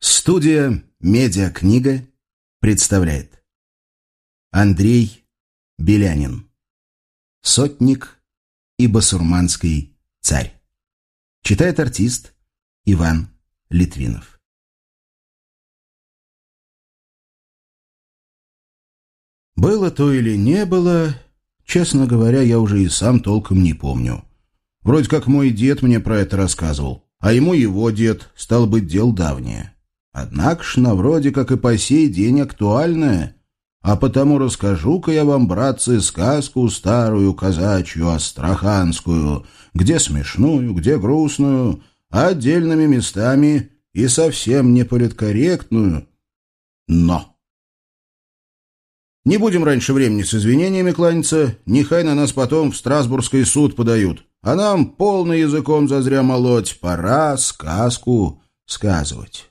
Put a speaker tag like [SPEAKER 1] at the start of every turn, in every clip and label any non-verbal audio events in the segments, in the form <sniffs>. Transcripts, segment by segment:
[SPEAKER 1] Студия «Медиакнига» представляет Андрей Белянин Сотник и басурманский царь Читает артист Иван Литвинов Было то или не было, честно говоря, я уже и сам толком не помню. Вроде как мой дед мне про это рассказывал, а ему его дед, стал быть, дел давнее. Однако ж на вроде как и по сей день актуальное, а потому расскажу-ка я вам, братцы, сказку старую казачью астраханскую, где смешную, где грустную, отдельными местами и совсем не политкорректную, но... Не будем раньше времени с извинениями кланяться, нехай на нас потом в Страсбургский суд подают, а нам полный языком зазря молоть, пора сказку сказывать.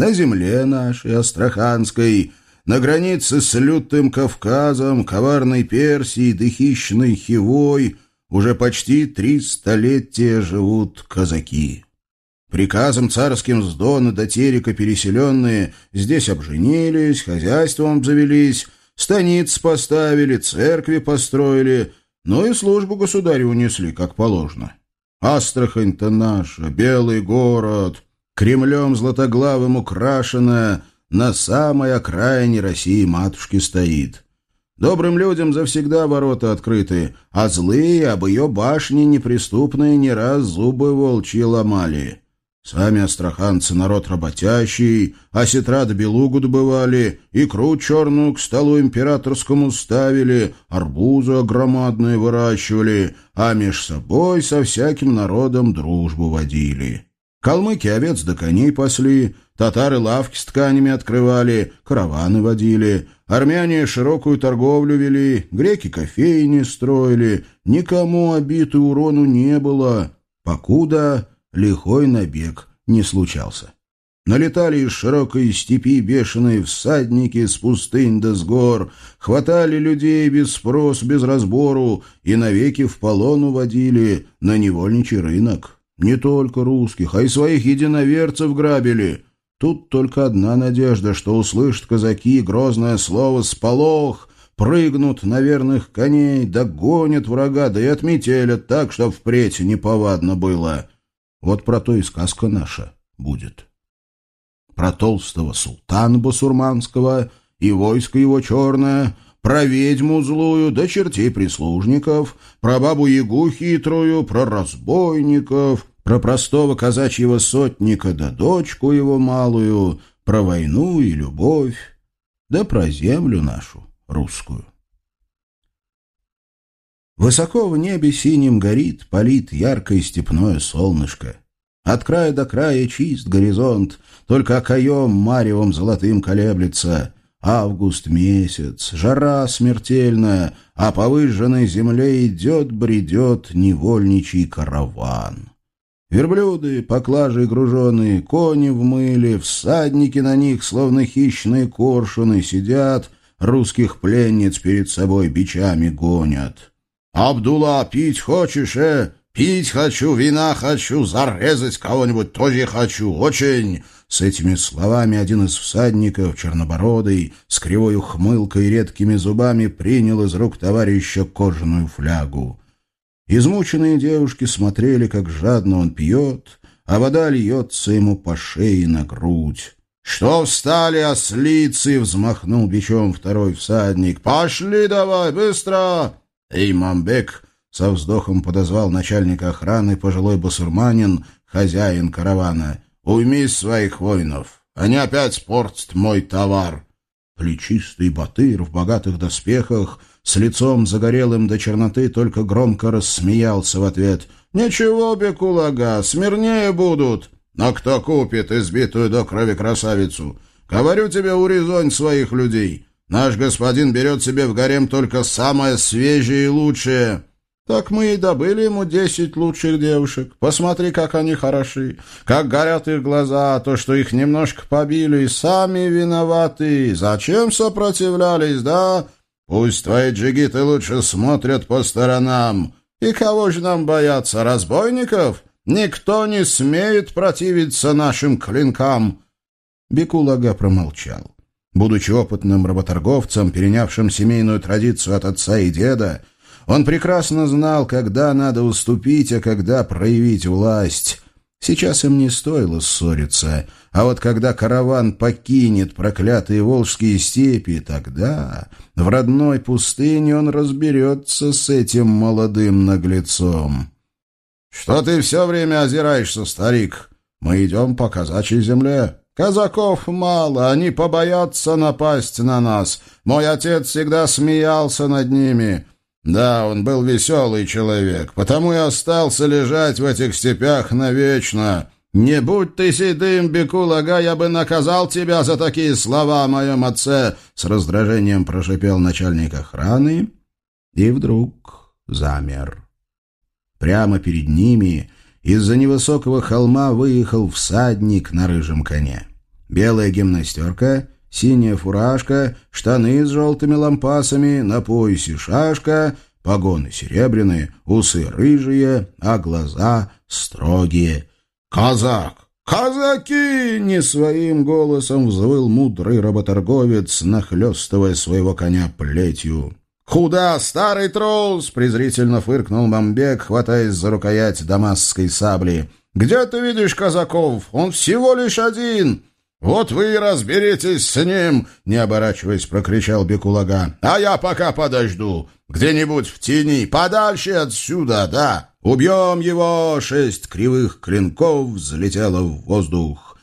[SPEAKER 1] На земле нашей, Астраханской, на границе с лютым Кавказом, коварной Персией да хищной Хивой уже почти три столетия живут казаки. Приказом царским с Дона до Терека переселенные здесь обженились, хозяйством обзавелись, станиц поставили, церкви построили, но и службу государю унесли, как положено. Астрахань-то наша, белый город — Кремлем златоглавым украшена, на самой окраине России матушки стоит. Добрым людям завсегда ворота открыты, а злые об ее башне неприступные не раз зубы волчьи ломали. Сами астраханцы народ работящий, а сетрат белугу добывали, икру черную к столу императорскому ставили, арбузы громадные выращивали, а меж собой со всяким народом дружбу водили. Калмыки овец до коней пасли, татары лавки с тканями открывали, караваны водили, армяне широкую торговлю вели, греки кофейни строили, никому обид и урону не было, покуда лихой набег не случался. Налетали из широкой степи бешеные всадники с пустынь да с гор, хватали людей без спрос, без разбору и навеки в полон уводили на невольничий рынок. Не только русских, а и своих единоверцев грабили. Тут только одна надежда, что услышат казаки грозное слово «сполох», прыгнут на верных коней, догонят врага, да и отметелят так, что впредь неповадно было. Вот про то и сказка наша будет. Про толстого султана басурманского и войско его черное — про ведьму злую, да чертей прислужников, про бабу-ягу хитрую, про разбойников, про простого казачьего сотника да дочку его малую, про войну и любовь, да про землю нашу русскую. Высоко в небе синим горит, палит яркое степное солнышко. От края до края чист горизонт, только окоем маревом золотым колеблется. Август месяц, жара смертельная, а по выжженной земле идет-бредет невольничий караван. Верблюды, поклажи груженые, кони в мыле, всадники на них, словно хищные коршуны, сидят, русских пленниц перед собой бичами гонят. «Абдулла, пить хочешь, э? Пить хочу, вина хочу, зарезать кого-нибудь тоже хочу, очень!» С этими словами один из всадников, чернобородый, с кривой ухмылкой и редкими зубами, принял из рук товарища кожаную флягу. Измученные девушки смотрели, как жадно он пьет, а вода льется ему по шее на грудь. «Что встали, ослицы?» — взмахнул бичом второй всадник. «Пошли давай, быстро!» Имамбек со вздохом подозвал начальника охраны пожилой басурманин, хозяин каравана. «Уйми своих воинов, они опять портят мой товар!» Плечистый батыр в богатых доспехах с лицом загорелым до черноты, только громко рассмеялся в ответ. «Ничего, Бекулага, смирнее будут. Но кто купит избитую до крови красавицу? Говорю тебе, урезонь своих людей. Наш господин берет себе в гарем только самое свежее и лучшее». Так мы и добыли ему десять лучших девушек. Посмотри, как они хороши, как горят их глаза, то, что их немножко побили, сами виноваты. Зачем сопротивлялись, да?» Пусть твои джигиты лучше смотрят по сторонам. И кого же нам бояться, разбойников? Никто не смеет противиться нашим клинкам. Бекулага промолчал. Будучи опытным работорговцем, перенявшим семейную традицию от отца и деда, он прекрасно знал, когда надо уступить, а когда проявить власть. Сейчас им не стоило ссориться, а вот когда караван покинет проклятые волжские степи, тогда в родной пустыне он разберется с этим молодым наглецом. «Что ты все время озираешься, старик? Мы идем по казачьей земле. Казаков мало, они побоятся напасть на нас. Мой отец всегда смеялся над ними». Да, он был веселый человек, потому и остался лежать в этих степях навечно. Не будь ты седым, Бекулага, я бы наказал тебя за такие слова о моем отце, с раздражением прошипел начальник охраны и вдруг замер. Прямо перед ними из-за невысокого холма выехал всадник на рыжем коне. Белая гимнастерка — синяя фуражка, штаны с желтыми лампасами, на поясе шашка, погоны серебряные, усы рыжие, а глаза строгие. «Казак! Казаки!» — не своим голосом взвыл мудрый работорговец, нахлестывая своего коня плетью. «Куда, старый трус?» — презрительно фыркнул Мамбек, хватаясь за рукоять дамасской сабли. «Где ты видишь казаков? Он всего лишь один!» «Вот вы и разберитесь с ним!» — не оборачиваясь, прокричал Бекулага. «А я пока подожду. Где-нибудь в тени, подальше отсюда, да. Убьем его!» Шесть кривых клинков взлетело в воздух.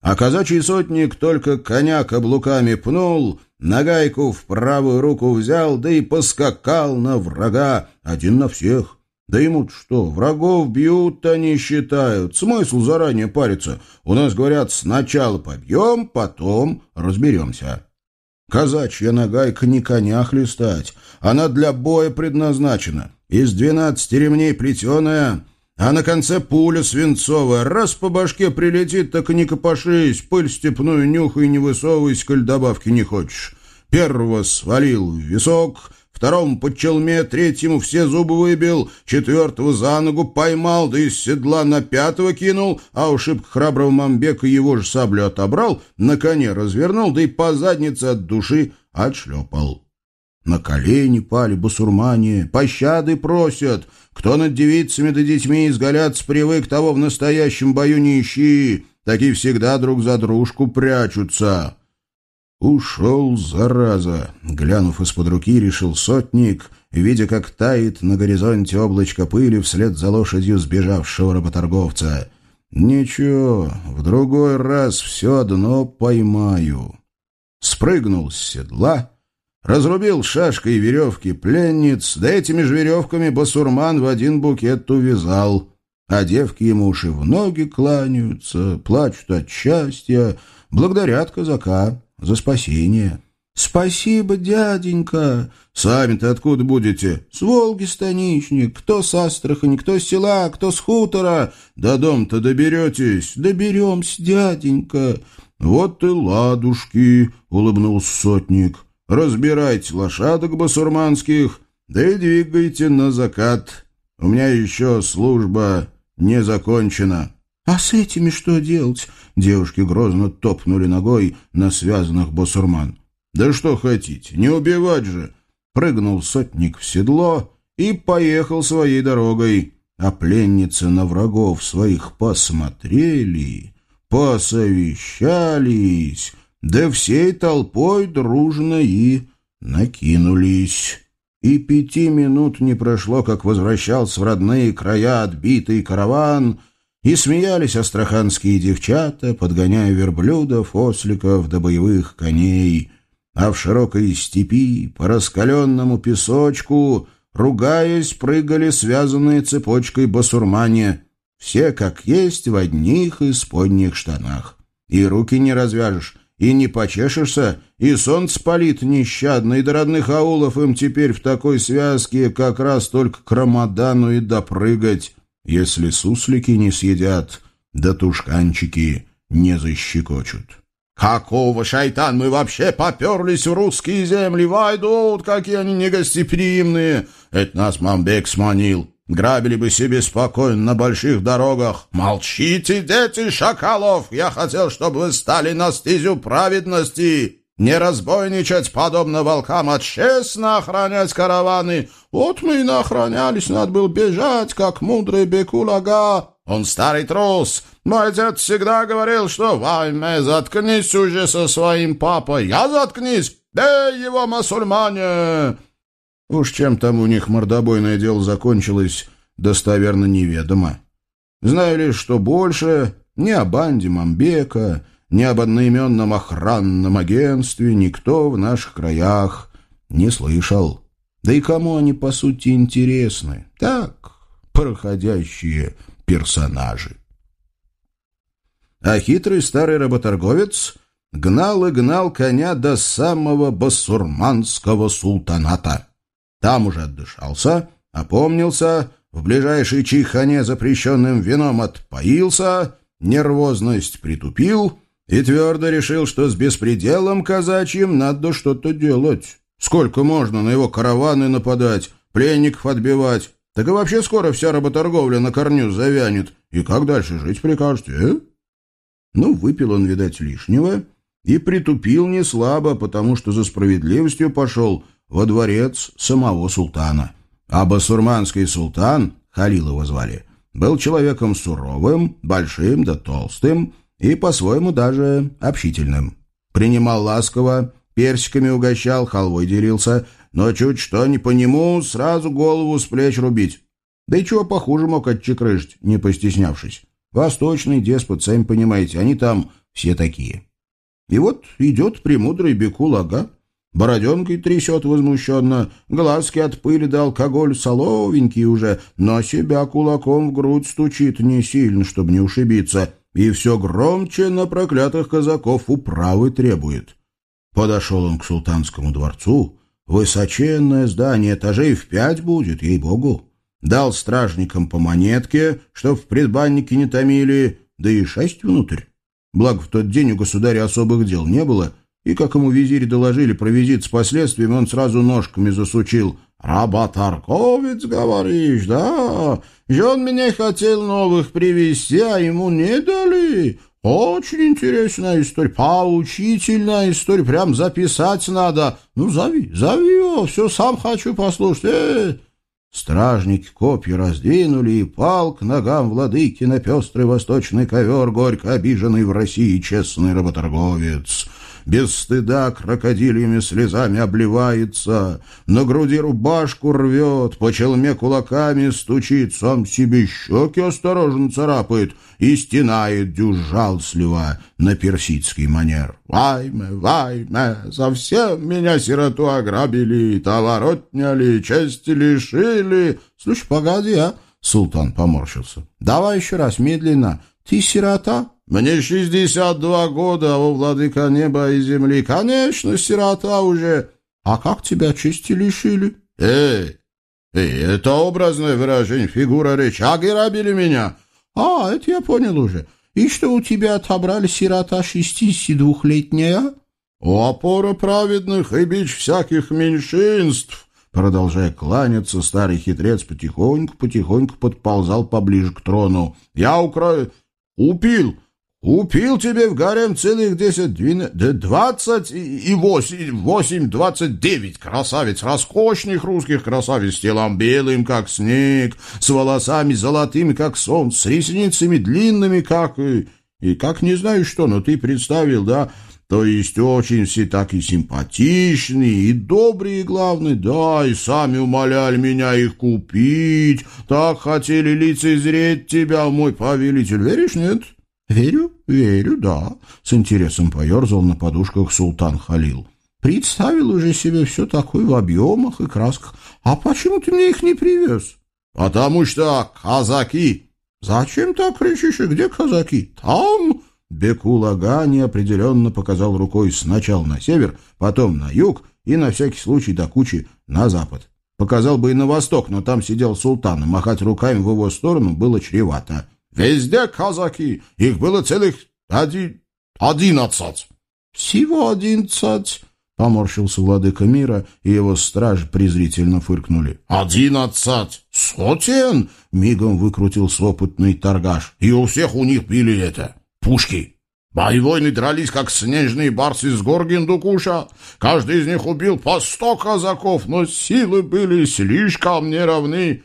[SPEAKER 1] А казачий сотник только коня каблуками пнул, нагайку в правую руку взял, да и поскакал на врага, один на всех. Да ему что, врагов бьют, они считают. Смысл заранее париться. У нас, говорят, сначала побьем, потом разберемся. Казачья нагайка не коня хлестать. Она для боя предназначена. Из двенадцати ремней плетеная, а на конце пуля свинцовая. Раз по башке прилетит, так и не копошись, пыль степную нюхай, не высовывайся, коль добавки не хочешь. Первого свалил в висок — второму под челме, третьему все зубы выбил, четвертого за ногу поймал, да из седла на пятого кинул, а у шибко храброго Мамбека его же саблю отобрал, на коне развернул, да и по заднице от души отшлепал. На колени пали басурмане, пощады просят. Кто над девицами да детьми изгаляться привык, того в настоящем бою не ищи. Такие всегда друг за дружку прячутся. «Ушел, зараза!» — глянув из-под руки, решил сотник, видя, как тает на горизонте облачко пыли вслед за лошадью сбежавшего работорговца. «Ничего, в другой раз все одно поймаю». Спрыгнул с седла, разрубил шашкой веревки пленниц, да этими же веревками басурман в один букет увязал, а девки ему уж и в ноги кланяются, плачут от счастья, благодарят казака за спасение. «Спасибо, дяденька!» «Сами-то откуда будете?» «С Волги, станичник. Кто с Астрахани, кто с села, кто с хутора. До дом-то доберетесь?» «Доберемся, дяденька!» «Вот и ладушки!» — улыбнулся сотник. «Разбирайте лошадок басурманских, да и двигайте на закат. У меня еще служба не закончена». «А с этими что делать?» Девушки грозно топнули ногой на связанных босурман. «Да что хотите, не убивать же!» Прыгнул сотник в седло и поехал своей дорогой. А пленницы на врагов своих посмотрели, посовещались, да всей толпой дружно и накинулись. И пяти минут не прошло, как возвращался в родные края отбитый караван — и смеялись астраханские девчата, подгоняя верблюдов, осликов до боевых коней. А в широкой степи, по раскаленному песочку, ругаясь, прыгали связанные цепочкой басурмане. Все, как есть, в одних исподних штанах. И руки не развяжешь, и не почешешься, и солнце палит нещадно, и до родных аулов им теперь в такой связке как раз только к Рамадану и допрыгать если суслики не съедят, да тушканчики не защекочут. «Какого шайтан мы вообще поперлись в русские земли? Вайдут, какие они негостеприимные! Это нас Мамбек сманил. Грабили бы себе спокойно на больших дорогах. Молчите, дети шакалов! Я хотел, чтобы вы стали на стезю праведности!» Не разбойничать, подобно волкам, а честно охранять караваны. Вот мы и наохранялись, надо было бежать, как мудрый бекулага. Он старый трус. Мой дед всегда говорил, что «Вайме, заткнись уже со своим папой». «Я заткнись! Бей его, мусульмане!» Уж чем там у них мордобойное дело закончилось, достоверно неведомо. Знаю лишь, что больше ни о банде Мамбека, ни об одноименном охранном агентстве никто в наших краях не слышал. Да и кому они, по сути, интересны? Так, проходящие персонажи. А хитрый старый работорговец гнал и гнал коня до самого басурманского султаната. Там уже отдышался, опомнился, в ближайшей чихане запрещенным вином отпоился, нервозность притупил — и твердо решил, что с беспределом казачьим надо что-то делать. Сколько можно на его караваны нападать, пленников отбивать? Так и вообще скоро вся работорговля на корню завянет. И как дальше жить прикажете, э? Ну, выпил он, видать, лишнего и притупил не слабо, потому что за справедливостью пошел во дворец самого султана. А басурманский султан, Халил его звали, был человеком суровым, большим да толстым, и по-своему даже общительным. Принимал ласково, персиками угощал, халвой делился, но чуть что не по нему, сразу голову с плеч рубить. Да и чего похуже мог отчекрыжить, не постеснявшись. Восточный деспот, сами понимаете, они там все такие. И вот идет премудрый Бекул Ага, бороденкой трясет возмущенно, глазки от пыли да алкоголь соловенький уже, но себя кулаком в грудь стучит не сильно, чтобы не ушибиться — и все громче на проклятых казаков управы требует. Подошел он к султанскому дворцу, высоченное здание, этажей в пять будет, ей-богу. Дал стражникам по монетке, чтоб в предбаннике не томили, да и шесть внутрь. Благо, в тот день у государя особых дел не было, и, как ему визири доложили про визит с последствиями, он сразу ножками засучил — «Работорговец, говоришь, да? Жен меня хотел новых привезти, а ему не дали. Очень интересная история, поучительная история, прям записать надо. Ну, зови, зови его, все сам хочу послушать. Э, Стражники копья раздвинули, и пал к ногам владыки на пестрый восточный ковер, горько обиженный в России честный работорговец без стыда крокодильями слезами обливается, на груди рубашку рвет, по челме кулаками стучит, сам себе щеки осторожно царапает и стенает дюжалсливо на персидский манер. «Вайме, вайме, совсем меня сироту ограбили, товар отняли, чести лишили». «Слушай, погоди, а?» — султан поморщился. «Давай еще раз, медленно. Ты сирота?» Мне шестьдесят два года, о владыка неба и земли. Конечно, сирота уже. А как тебя чести лишили? Эй, эй, это образное выражение, фигура речи. Ограбили меня. А, это я понял уже. И что у тебя отобрали сирота шестидесяти двухлетняя? Опора праведных и бич всяких меньшинств. Продолжая кланяться, старый хитрец потихоньку-потихоньку подползал поближе к трону. «Я укра... упил! Упил тебе в гарем целых десять, двадцать и восемь, восемь, двадцать девять красавиц, роскошных русских красавиц, с телом белым, как снег, с волосами золотыми, как солнце, с ресницами длинными, как... И, и как не знаю что, но ты представил, да? То есть очень все так и симпатичные, и добрые, главное, да, и сами умоляли меня их купить, так хотели лицезреть тебя, мой повелитель, веришь, нет?» «Верю, верю, да», — с интересом поерзал на подушках султан Халил. «Представил уже себе все такое в объемах и красках. А почему ты мне их не привез?» «Потому что казаки». «Зачем так кричишь? Где казаки?» «Там...» Бекулага неопределенно показал рукой сначала на север, потом на юг и на всякий случай до кучи на запад. Показал бы и на восток, но там сидел султан, и махать руками в его сторону было чревато. Везде казаки. Их было целых один... одиннадцать. Всего одиннадцать. Поморщился владыка мира, и его стражи презрительно фыркнули.
[SPEAKER 2] «Одиннадцать сотен!» — мигом выкрутился опытный торгаш. «И у всех у них были это, пушки. Боевойны дрались, как снежные барсы с гор Гиндукуша. Каждый из них убил по сто казаков, но силы были слишком неравны.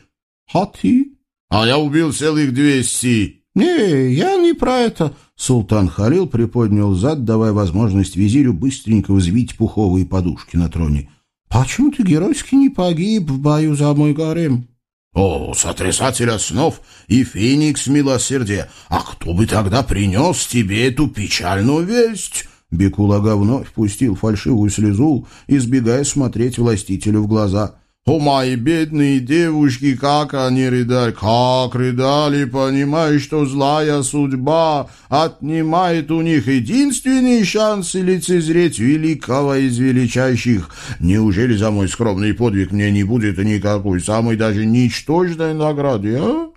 [SPEAKER 1] А ты?
[SPEAKER 2] А я убил целых двести.
[SPEAKER 1] Не, я не про это. Султан Халил приподнял зад, давая возможность визирю быстренько взвить пуховые подушки на троне. «Почему ты геройски не погиб в бою за мой гарем?»
[SPEAKER 2] «О, сотрясатель основ и феникс милосердия! А кто бы тогда принес тебе эту печальную весть?»
[SPEAKER 1] Бекулага вновь пустил фальшивую слезу, избегая смотреть властителю в глаза.
[SPEAKER 2] О, мои бедные девушки, как они рыдали, как рыдали, понимая, что злая судьба отнимает у них единственный шанс лицезреть великого из величайших. Неужели за мой скромный подвиг мне не будет никакой, самой даже ничтожной награды, а?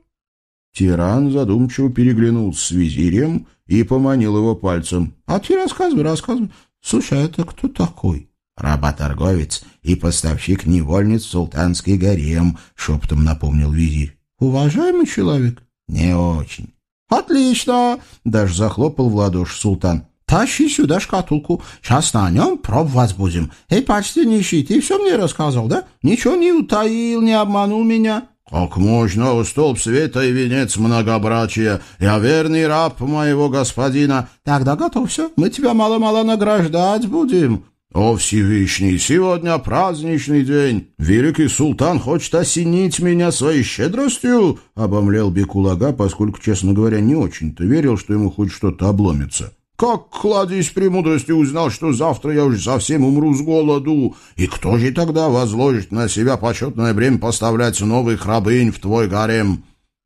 [SPEAKER 1] Тиран задумчиво переглянулся с визирем и поманил его пальцем. — А ты рассказывай, рассказывай. Слушай, а это кто такой?
[SPEAKER 3] Работорговец и поставщик невольниц в султанский гарем», — шептом напомнил визирь.
[SPEAKER 1] «Уважаемый человек?»
[SPEAKER 3] «Не очень».
[SPEAKER 1] «Отлично!» — даже захлопал в ладоши султан. «Тащи сюда шкатулку. Сейчас на нем пробовать будем. Эй, почтеннейший, ты все мне рассказал, да? Ничего не утаил, не обманул меня?»
[SPEAKER 2] «Как можно, столб света и венец многобрачия? Я верный раб моего господина».
[SPEAKER 1] «Тогда готовься. Мы тебя мало-мало награждать будем».
[SPEAKER 2] «О Всевышний, сегодня праздничный день! Великий султан хочет осенить меня своей щедростью!» — обомлел Бекулага, поскольку, честно говоря, не очень-то верил, что ему хоть что-то обломится. «Как, кладезь премудрости, узнал, что завтра я уже совсем умру с голоду? И кто же тогда возложит на себя почетное бремя поставлять новых рабынь в твой гарем?»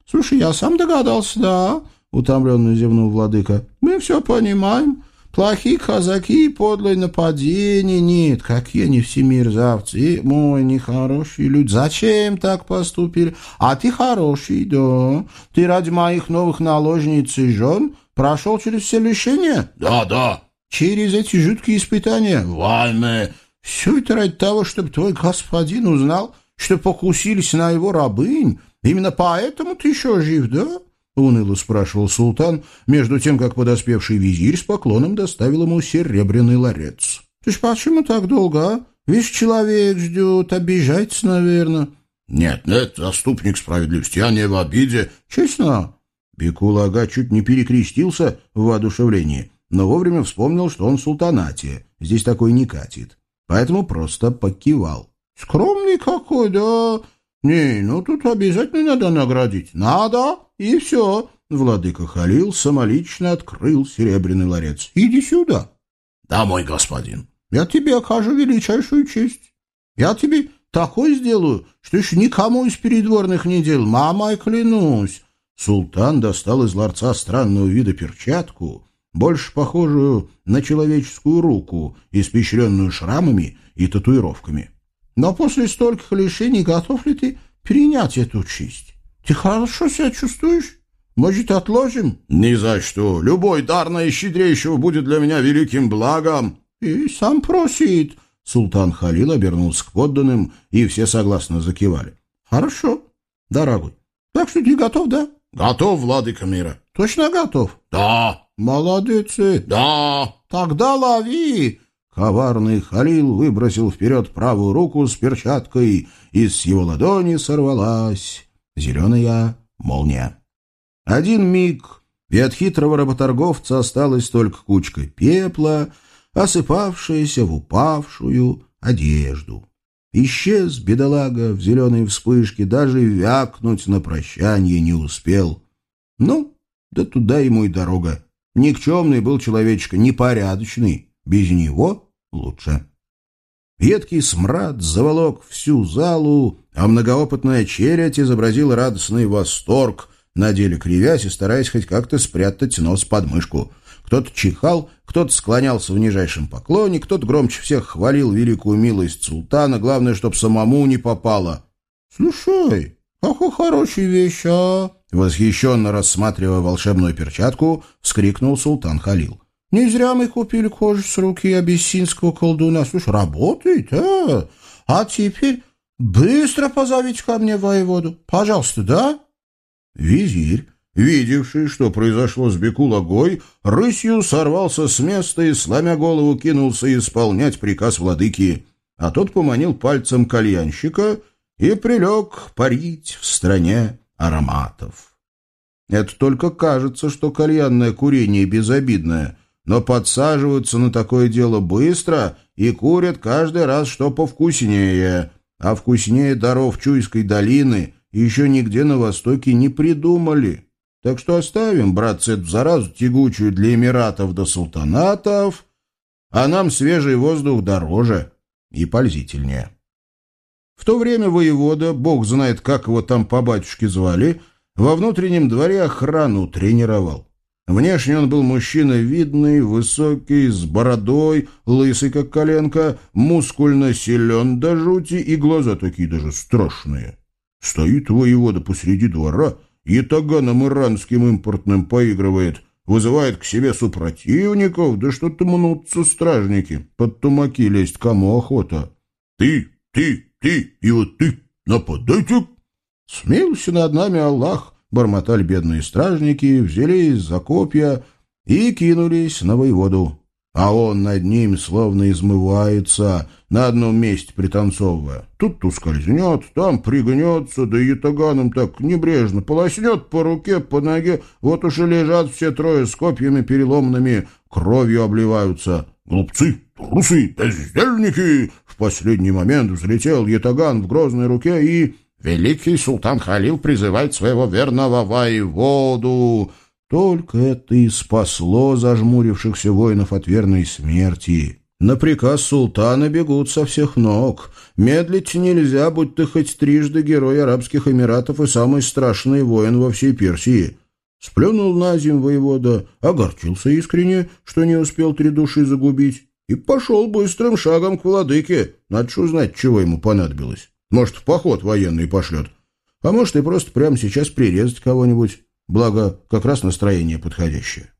[SPEAKER 1] «Слушай, я сам догадался, да?» — утомленно зевнул владыка. «Мы все понимаем». Плохие казаки подлые нападения. Нет, какие они все мерзавцы. И мой нехорошие люди. Зачем так поступили? А ты хороший, да. Ты ради моих новых наложниц и жен прошел через все лишения?
[SPEAKER 2] Да, да.
[SPEAKER 1] Через эти жуткие испытания?
[SPEAKER 2] Вайме.
[SPEAKER 1] Все это ради того, чтобы твой господин узнал, что покусились на его рабынь. Именно поэтому ты еще жив, да? — уныло спрашивал султан, между тем, как подоспевший визирь с поклоном доставил ему серебряный ларец. — Ты ж почему так долго, а? Весь человек ждет, обижается, наверное.
[SPEAKER 2] — Нет, нет, заступник справедливости, я не в обиде.
[SPEAKER 1] — Честно? Бекулага чуть не перекрестился в воодушевлении, но вовремя вспомнил, что он в султанате, здесь такой не катит, поэтому просто покивал. — Скромный какой, да? Не, ну тут обязательно надо наградить. Надо, и все. Владыка Халил самолично открыл серебряный ларец. Иди сюда.
[SPEAKER 2] Да, мой господин.
[SPEAKER 1] Я тебе окажу величайшую честь. Я тебе такой сделаю, что еще никому из передворных не делал. Мамой клянусь. Султан достал из ларца странного вида перчатку, больше похожую на человеческую руку, испещренную шрамами и татуировками. Но после стольких лишений готов ли ты принять эту честь? Ты хорошо себя чувствуешь? Может, отложим?
[SPEAKER 2] Ни за что. Любой дар наищедрейшего будет для меня великим благом.
[SPEAKER 1] И сам просит. Султан Халил обернулся к подданным, и все согласно закивали. Хорошо, дорогой. Так что ты готов, да?
[SPEAKER 2] Готов, владыка мира.
[SPEAKER 1] Точно готов?
[SPEAKER 2] Да.
[SPEAKER 1] Молодец.
[SPEAKER 2] Да.
[SPEAKER 1] Тогда лови. Коварный Халил выбросил вперед правую руку с перчаткой, и с его ладони сорвалась зеленая молния. Один миг, и от хитрого работорговца осталась только кучка пепла, осыпавшаяся в упавшую одежду. Исчез бедолага в зеленой вспышке, даже вякнуть на прощание не успел. Ну, да туда ему и дорога. Никчемный был человечка, непорядочный. Без него лучше. Едкий смрад заволок всю залу, а многоопытная чередь изобразила радостный восторг, на деле кривясь и стараясь хоть как-то спрятать нос под мышку. Кто-то чихал, кто-то склонялся в нижайшем поклоне, кто-то громче всех хвалил великую милость султана, главное, чтоб самому не попало. — Слушай, какая хорошая вещь, а! Восхищенно рассматривая волшебную перчатку, вскрикнул султан Халил.
[SPEAKER 3] Не зря мы купили кожу с руки абиссинского колдуна. Слушай, работает, а? А теперь быстро позовите ко мне воеводу. Пожалуйста, да?»
[SPEAKER 1] Визирь, видевший, что произошло с Бекулагой, рысью сорвался с места и, сломя голову, кинулся исполнять приказ владыки, а тот поманил пальцем кальянщика и прилег парить в стране ароматов. Это только кажется, что кальянное курение безобидное — но подсаживаются на такое дело быстро и курят каждый раз что повкуснее, а вкуснее даров Чуйской долины еще нигде на Востоке не придумали. Так что оставим, братцы, эту заразу тягучую для эмиратов до султанатов, а нам свежий воздух дороже и пользительнее. В то время воевода, бог знает, как его там по батюшке звали, во внутреннем дворе охрану тренировал. Внешне он был мужчина видный, высокий, с бородой, лысый, как коленка, мускульно силен до жути и глаза такие даже страшные. Стоит воевода посреди двора и таганом иранским импортным поигрывает, вызывает к себе супротивников, да что-то мнутся стражники, под тумаки лезть кому охота. «Ты, ты, ты и вот ты, нападайте!» Смелся над нами Аллах, бормотали бедные стражники, взялись за копья и кинулись на воеводу. А он над ним словно измывается, на одном месте пританцовывая. Тут ускользнет, там пригнется, да и таганом так небрежно полоснет по руке, по ноге. Вот уж и лежат все трое с копьями переломными, кровью обливаются. Глупцы, трусы, бездельники! В последний момент взлетел ятаган в грозной руке и Великий султан Халил призывает своего верного воеводу. Только это и спасло зажмурившихся воинов от верной смерти. На приказ султана бегут со всех ног. Медлить нельзя, будь ты хоть трижды герой Арабских Эмиратов и самый страшный воин во всей Персии. Сплюнул на зим воевода, огорчился искренне, что не успел три души загубить, и пошел быстрым шагом к владыке. Надо узнать, чего ему понадобилось. Может, в поход военный пошлет. А может, и просто прямо сейчас прирезать кого-нибудь. Благо, как раз настроение подходящее.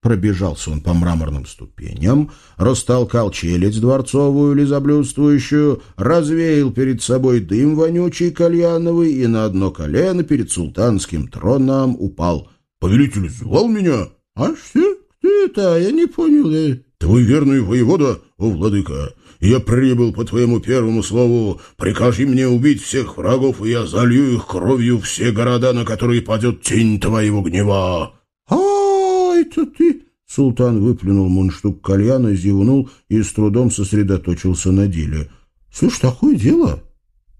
[SPEAKER 1] Пробежался он по мраморным ступеням, растолкал челядь дворцовую лизоблюдствующую, развеял перед собой дым вонючий кальяновый и на одно колено перед султанским троном упал. «Повелитель звал меня?» «А что? Это? Я не понял». «Твой верный воевода, о владыка, я прибыл по твоему первому слову. Прикажи мне убить всех врагов, и я залью их кровью все города, на которые падет тень твоего гнева». «А, это ты...» Султан выплюнул мундштук кальяна, зевнул и с трудом сосредоточился на деле. «Слушай, такое дело?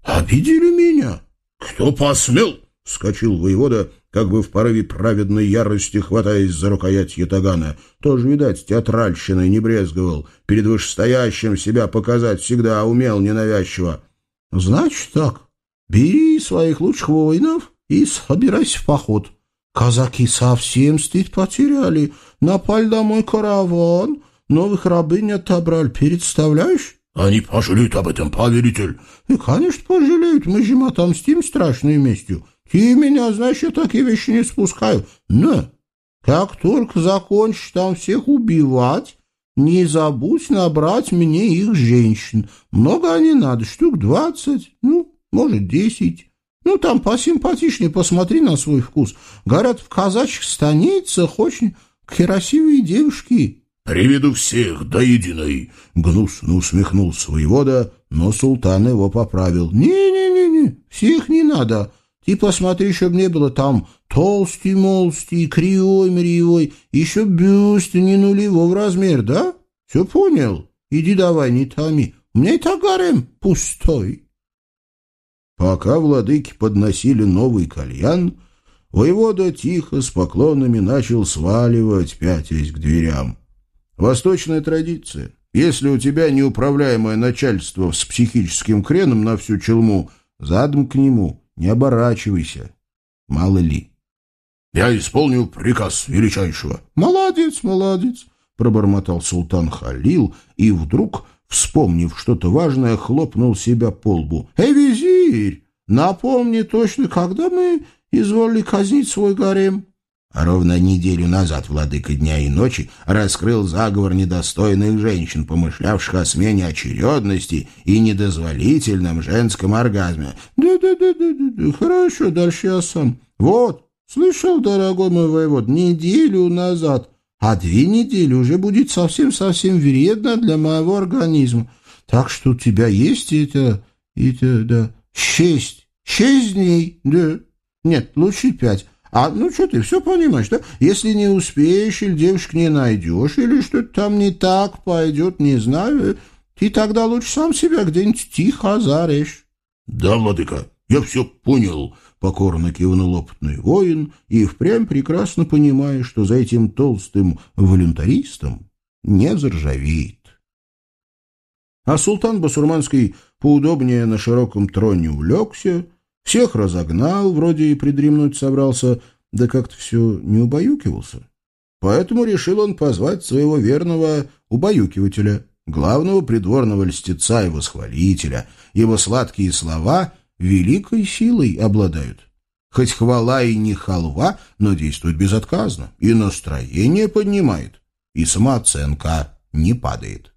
[SPEAKER 1] Обидели меня?» «Кто посмел?» — вскочил воевода, как бы в порыве праведной ярости хватаясь за рукоять ятагана. Тоже, видать, театральщиной не брезговал. Перед вышестоящим себя показать всегда умел ненавязчиво. — Значит так, бери своих лучших воинов и собирайся в поход. Казаки совсем стыд потеряли. Напали домой караван, новых рабынь отобрали. Представляешь? Они пожалеют об этом, повелитель. И, конечно, пожалеют. Мы же им отомстим страшной местью. Ты меня, я такие вещи не спускаю. Но как только закончишь там всех убивать, не забудь набрать мне их женщин. Много не надо, штук двадцать, ну, может, десять. Ну, там посимпатичнее посмотри на свой вкус. Говорят, в казачьих станицах очень красивые девушки. «Приведу всех до единой!» — гнусно усмехнулся воевода, но султан его поправил. «Не-не-не, всех не надо. Ты посмотри, чтобы не было там толстый-молстый, кривой-мривой, еще бюст не нулевого размер, да? Все понял? Иди давай, не томи. У меня и так гарем пустой. Пока владыки подносили новый кальян, воевода тихо с поклонами начал сваливать, пятясь к дверям. Восточная традиция. Если у тебя неуправляемое начальство с психическим креном на всю челму, задом к нему — не оборачивайся. Мало ли. Я исполнил приказ величайшего. Молодец, молодец, пробормотал султан Халил и вдруг, вспомнив что-то важное, хлопнул себя по лбу. Эй, визирь, напомни точно, когда мы изволили казнить свой гарем? А ровно неделю назад владыка дня и ночи раскрыл заговор недостойных женщин, помышлявших о смене очередности и недозволительном женском оргазме.
[SPEAKER 3] Да-да-да-да-да, хорошо, дальше я сам. Вот, слышал, дорогой мой воевод, неделю назад, а две недели уже будет совсем-совсем вредно для моего организма. Так что у тебя есть это, это, да, шесть, шесть дней, да. Нет, лучше пять. А ну что ты, все понимаешь, да? Если не успеешь или девушек не найдешь, или что-то там не так пойдет, не знаю, ты тогда лучше сам себя где-нибудь тихо зарежь.
[SPEAKER 1] — Да, владыка, я все понял, — покорно кивнул опытный воин, и впрямь прекрасно понимая, что за этим толстым волюнтаристом не заржавеет. А султан Басурманский поудобнее на широком троне улегся, всех разогнал, вроде и придремнуть собрался, да как-то все не убаюкивался. Поэтому решил он позвать своего верного убаюкивателя, главного придворного льстеца и восхвалителя, ибо сладкие слова великой силой обладают. Хоть хвала и не халва, но действует безотказно, и настроение поднимает, и самооценка не падает.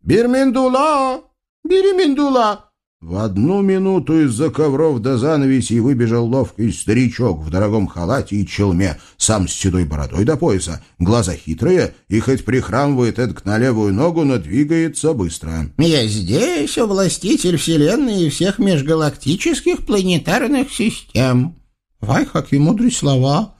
[SPEAKER 1] «Бирминдула! Бирминдула!» В одну минуту из-за ковров до занавесей выбежал ловкий старичок в дорогом халате и челме, сам с седой бородой до пояса, глаза хитрые, и хоть прихрамывает эдак на левую ногу, но двигается быстро.
[SPEAKER 3] «Я здесь, властитель вселенной и всех межгалактических планетарных систем. Вай, какие мудрые слова!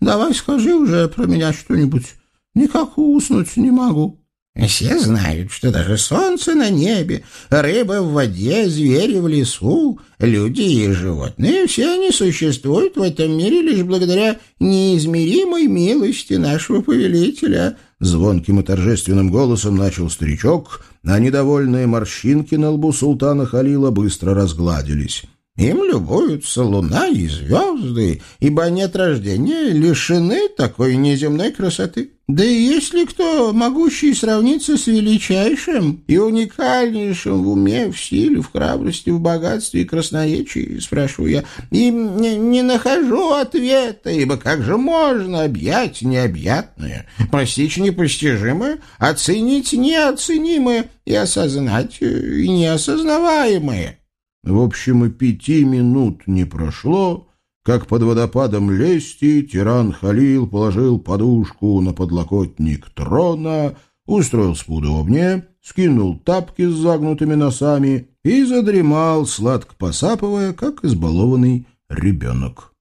[SPEAKER 3] Давай скажи уже про меня что-нибудь. Никак уснуть не могу». Все знают, что даже солнце на небе, рыба в воде, звери в лесу, люди и животные, все они существуют в этом мире лишь благодаря неизмеримой милости нашего повелителя.
[SPEAKER 1] Звонким и торжественным голосом начал старичок, а недовольные морщинки на лбу султана Халила быстро разгладились.
[SPEAKER 3] Им любуются луна и звезды, ибо они от рождения лишены такой неземной красоты. Да и есть ли кто, могущий сравниться с величайшим и уникальнейшим в уме, в силе, в храбрости, в богатстве и красноречии, спрашиваю я, и не, не нахожу ответа, ибо как же можно объять необъятное, постичь непостижимое, оценить неоценимое и осознать неосознаваемое?
[SPEAKER 1] В общем, и пяти минут не прошло, как под водопадом лести тиран Халил положил подушку на подлокотник трона, устроился поудобнее, скинул тапки с загнутыми носами и задремал, сладко посапывая, как избалованный ребенок.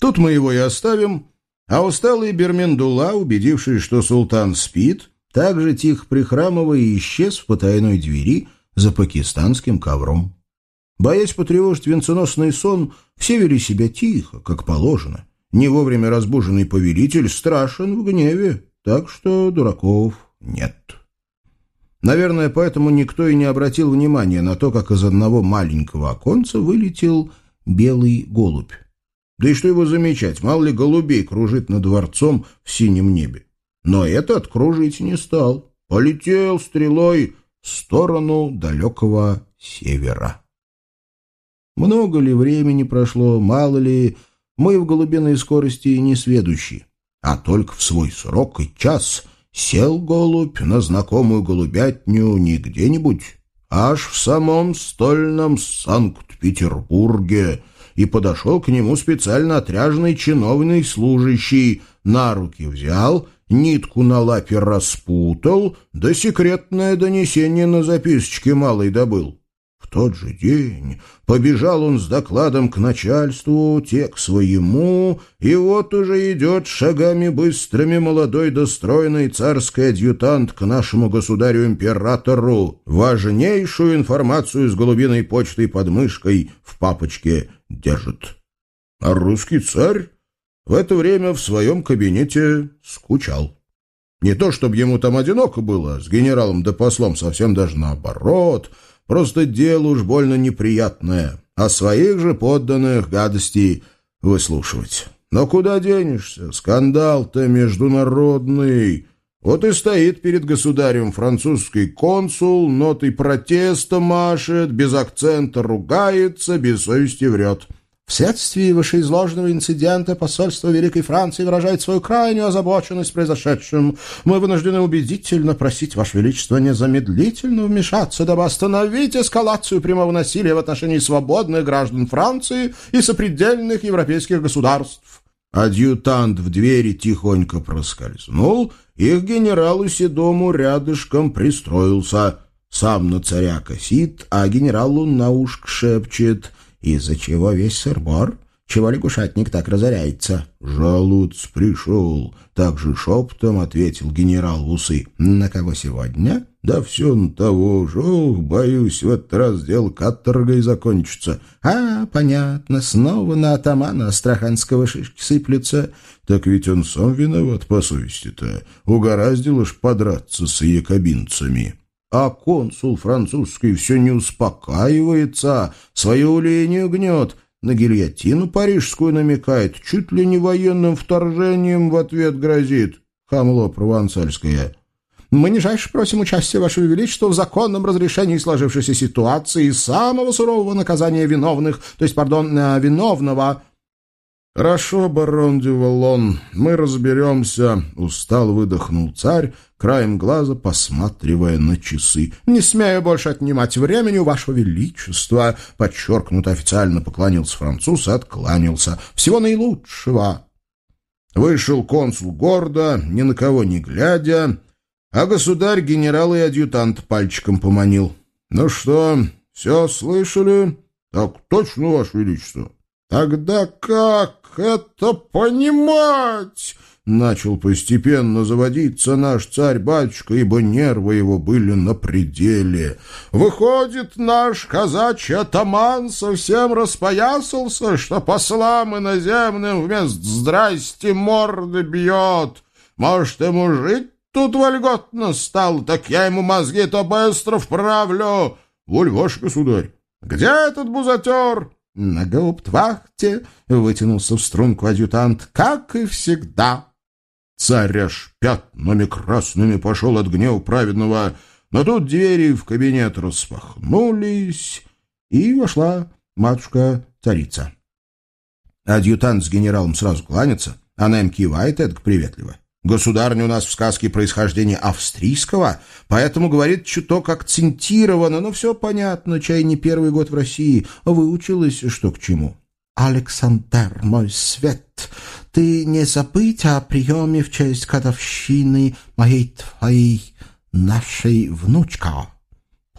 [SPEAKER 1] Тут мы его и оставим, а усталый Бермендула, убедившись, что султан спит, также тихо прихрамывая исчез в потайной двери за пакистанским ковром. Боясь потревожить венценосный сон, все вели себя тихо, как положено. Не вовремя разбуженный повелитель страшен в гневе, так что дураков нет. Наверное, поэтому никто и не обратил внимания на то, как из одного маленького оконца вылетел белый голубь. Да и что его замечать, мало ли голубей кружит над дворцом в синем небе. Но этот кружить не стал. Полетел стрелой в сторону далекого севера. Много ли времени прошло, мало ли, мы в голубиной скорости не сведущи, а только в свой срок и час сел голубь на знакомую голубятню не где-нибудь, аж в самом стольном Санкт-Петербурге, и подошел к нему специально отряженный чиновный служащий, на руки взял, нитку на лапе распутал, да секретное донесение на записочке малый добыл тот же день побежал он с докладом к начальству, те к своему, и вот уже идет шагами быстрыми молодой достроенный царский адъютант к нашему государю-императору. Важнейшую информацию с голубиной почтой под мышкой в папочке держит. А русский царь в это время в своем кабинете скучал. Не то, чтобы ему там одиноко было, с генералом да послом совсем даже наоборот — Просто дело уж больно неприятное, а своих же подданных гадостей выслушивать. Но куда денешься? Скандал-то международный. Вот и стоит перед государем французский консул, нотой протеста машет, без акцента ругается, без совести врет.
[SPEAKER 3] Вследствие вышеизложенного инцидента посольство Великой Франции выражает свою крайнюю озабоченность произошедшим. Мы вынуждены убедительно просить Ваше Величество незамедлительно вмешаться, дабы остановить эскалацию прямого насилия в отношении свободных граждан Франции и сопредельных европейских государств.
[SPEAKER 1] Адъютант в двери тихонько проскользнул, и к генералу Седому рядышком пристроился. Сам на царя косит, а генералу на ушко шепчет — из-за чего весь сырбор? Чего лягушатник так разоряется?
[SPEAKER 2] Жалуц пришел. Так же шепотом ответил генерал усы.
[SPEAKER 1] На кого сегодня?
[SPEAKER 2] Да все на того же. Ох, боюсь, в этот раз дело каторгой закончится.
[SPEAKER 1] А, понятно, снова на атамана астраханского шишки сыплются.
[SPEAKER 2] Так ведь он сам виноват по совести-то. Угораздило ж подраться с якобинцами.
[SPEAKER 1] А консул французский все не успокаивается, свою линию гнет, на гильотину парижскую намекает, чуть ли не военным вторжением в ответ грозит. Хамло провансальское. Мы нижайше просим участия Вашего Величества в законном разрешении сложившейся ситуации и самого сурового наказания виновных, то есть, пардон, э, виновного,
[SPEAKER 2] «Хорошо, барон Дювалон, мы разберемся», — устал выдохнул царь, краем глаза посматривая на часы.
[SPEAKER 1] «Не смею больше отнимать времени у вашего величества», — подчеркнуто официально поклонился француз и откланялся. «Всего наилучшего».
[SPEAKER 2] Вышел консул гордо, ни на кого не глядя, а государь генерал и адъютант пальчиком поманил. «Ну что, все слышали?» «Так точно, ваше величество».
[SPEAKER 3] «Тогда как это понимать?»
[SPEAKER 2] Начал постепенно заводиться наш царь-батюшка, ибо нервы его были на пределе.
[SPEAKER 3] «Выходит, наш казачий атаман совсем распоясался, что послам иноземным вместо «здрасте» морды бьет. Может, ему жить тут вольготно стал, так я ему мозги-то быстро вправлю.
[SPEAKER 2] Воль ваш, государь».
[SPEAKER 3] «Где этот бузатер?»
[SPEAKER 1] «На гауптвахте», — вытянулся в струнку адъютант, — «как и всегда».
[SPEAKER 2] Царь аж пятнами красными пошел от гнева праведного, но тут двери в кабинет распахнулись, и вошла матушка-царица. Адъютант с генералом сразу кланятся, она им кивает эдак приветливо. Государня у нас в сказке происхождения австрийского, поэтому говорит чуток акцентированно, но все понятно, чай не первый год в России, выучилась что к чему.
[SPEAKER 1] «Александр, мой свет, ты не забыть о приеме в честь годовщины моей твоей нашей внучка?»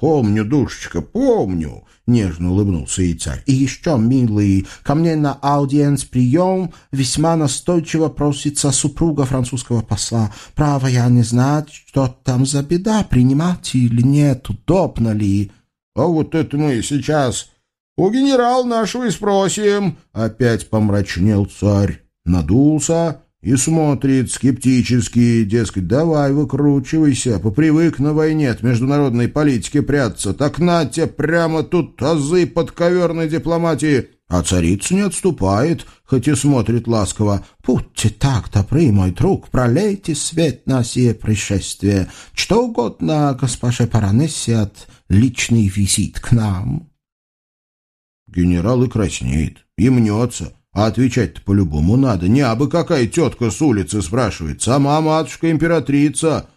[SPEAKER 2] «Помню, душечка, помню!» — нежно улыбнулся ей царь.
[SPEAKER 1] «И еще, милый, ко мне на аудиенс-прием весьма настойчиво просится супруга французского посла. Право, я не знать, что там за беда, принимать или нет, удобно ли?»
[SPEAKER 3] «А вот это мы сейчас у генерала нашего и спросим!»
[SPEAKER 2] Опять помрачнел царь, надулся и смотрит скептически, дескать, давай выкручивайся, попривык на войне от международной политики прятаться, так на тебе прямо тут азы подковерной дипломатии. А царица не отступает, хоть и смотрит ласково.
[SPEAKER 1] «Будьте так добры, мой друг, пролейте свет на сие пришествие. Что угодно госпоже Паранессе от личный визит к нам».
[SPEAKER 2] Генерал и краснеет, и мнется. А отвечать-то по-любому надо. Не абы какая тетка с улицы спрашивает. Сама матушка-императрица.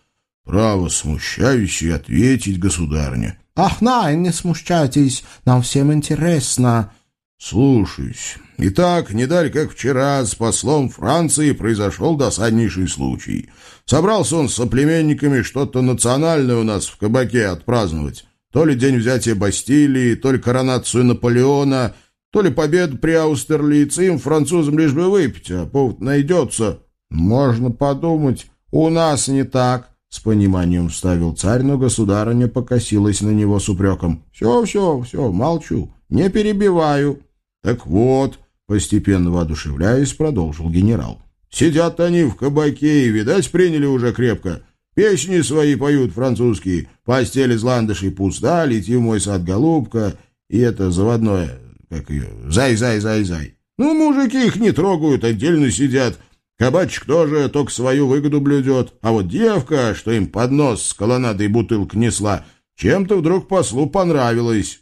[SPEAKER 2] Право смущающий ответить, государня.
[SPEAKER 1] Ах, най, не смущайтесь, нам всем интересно.
[SPEAKER 2] Слушаюсь. Итак, не даль как вчера с послом Франции произошел досаднейший случай. Собрался он с соплеменниками что-то национальное у нас в кабаке отпраздновать. То ли день взятия Бастилии, то ли коронацию Наполеона — то ли победа при Аустерлице, им, французам, лишь бы выпить, а повод найдется. Можно подумать, у нас не так, — с пониманием вставил царь, но государыня покосилась на него с упреком. Все, все, все, молчу, не перебиваю. Так вот, постепенно воодушевляясь, продолжил генерал. Сидят они в кабаке и, видать, приняли уже крепко. Песни свои поют французские, постель из ландышей пуста, лети в мой сад, голубка, и это заводное, как ее, зай-зай-зай-зай. Ну, мужики их не трогают, отдельно сидят. Кабачик тоже только свою выгоду блюдет. А вот девка, что им под нос с колоннадой бутылк несла, чем-то вдруг послу понравилась.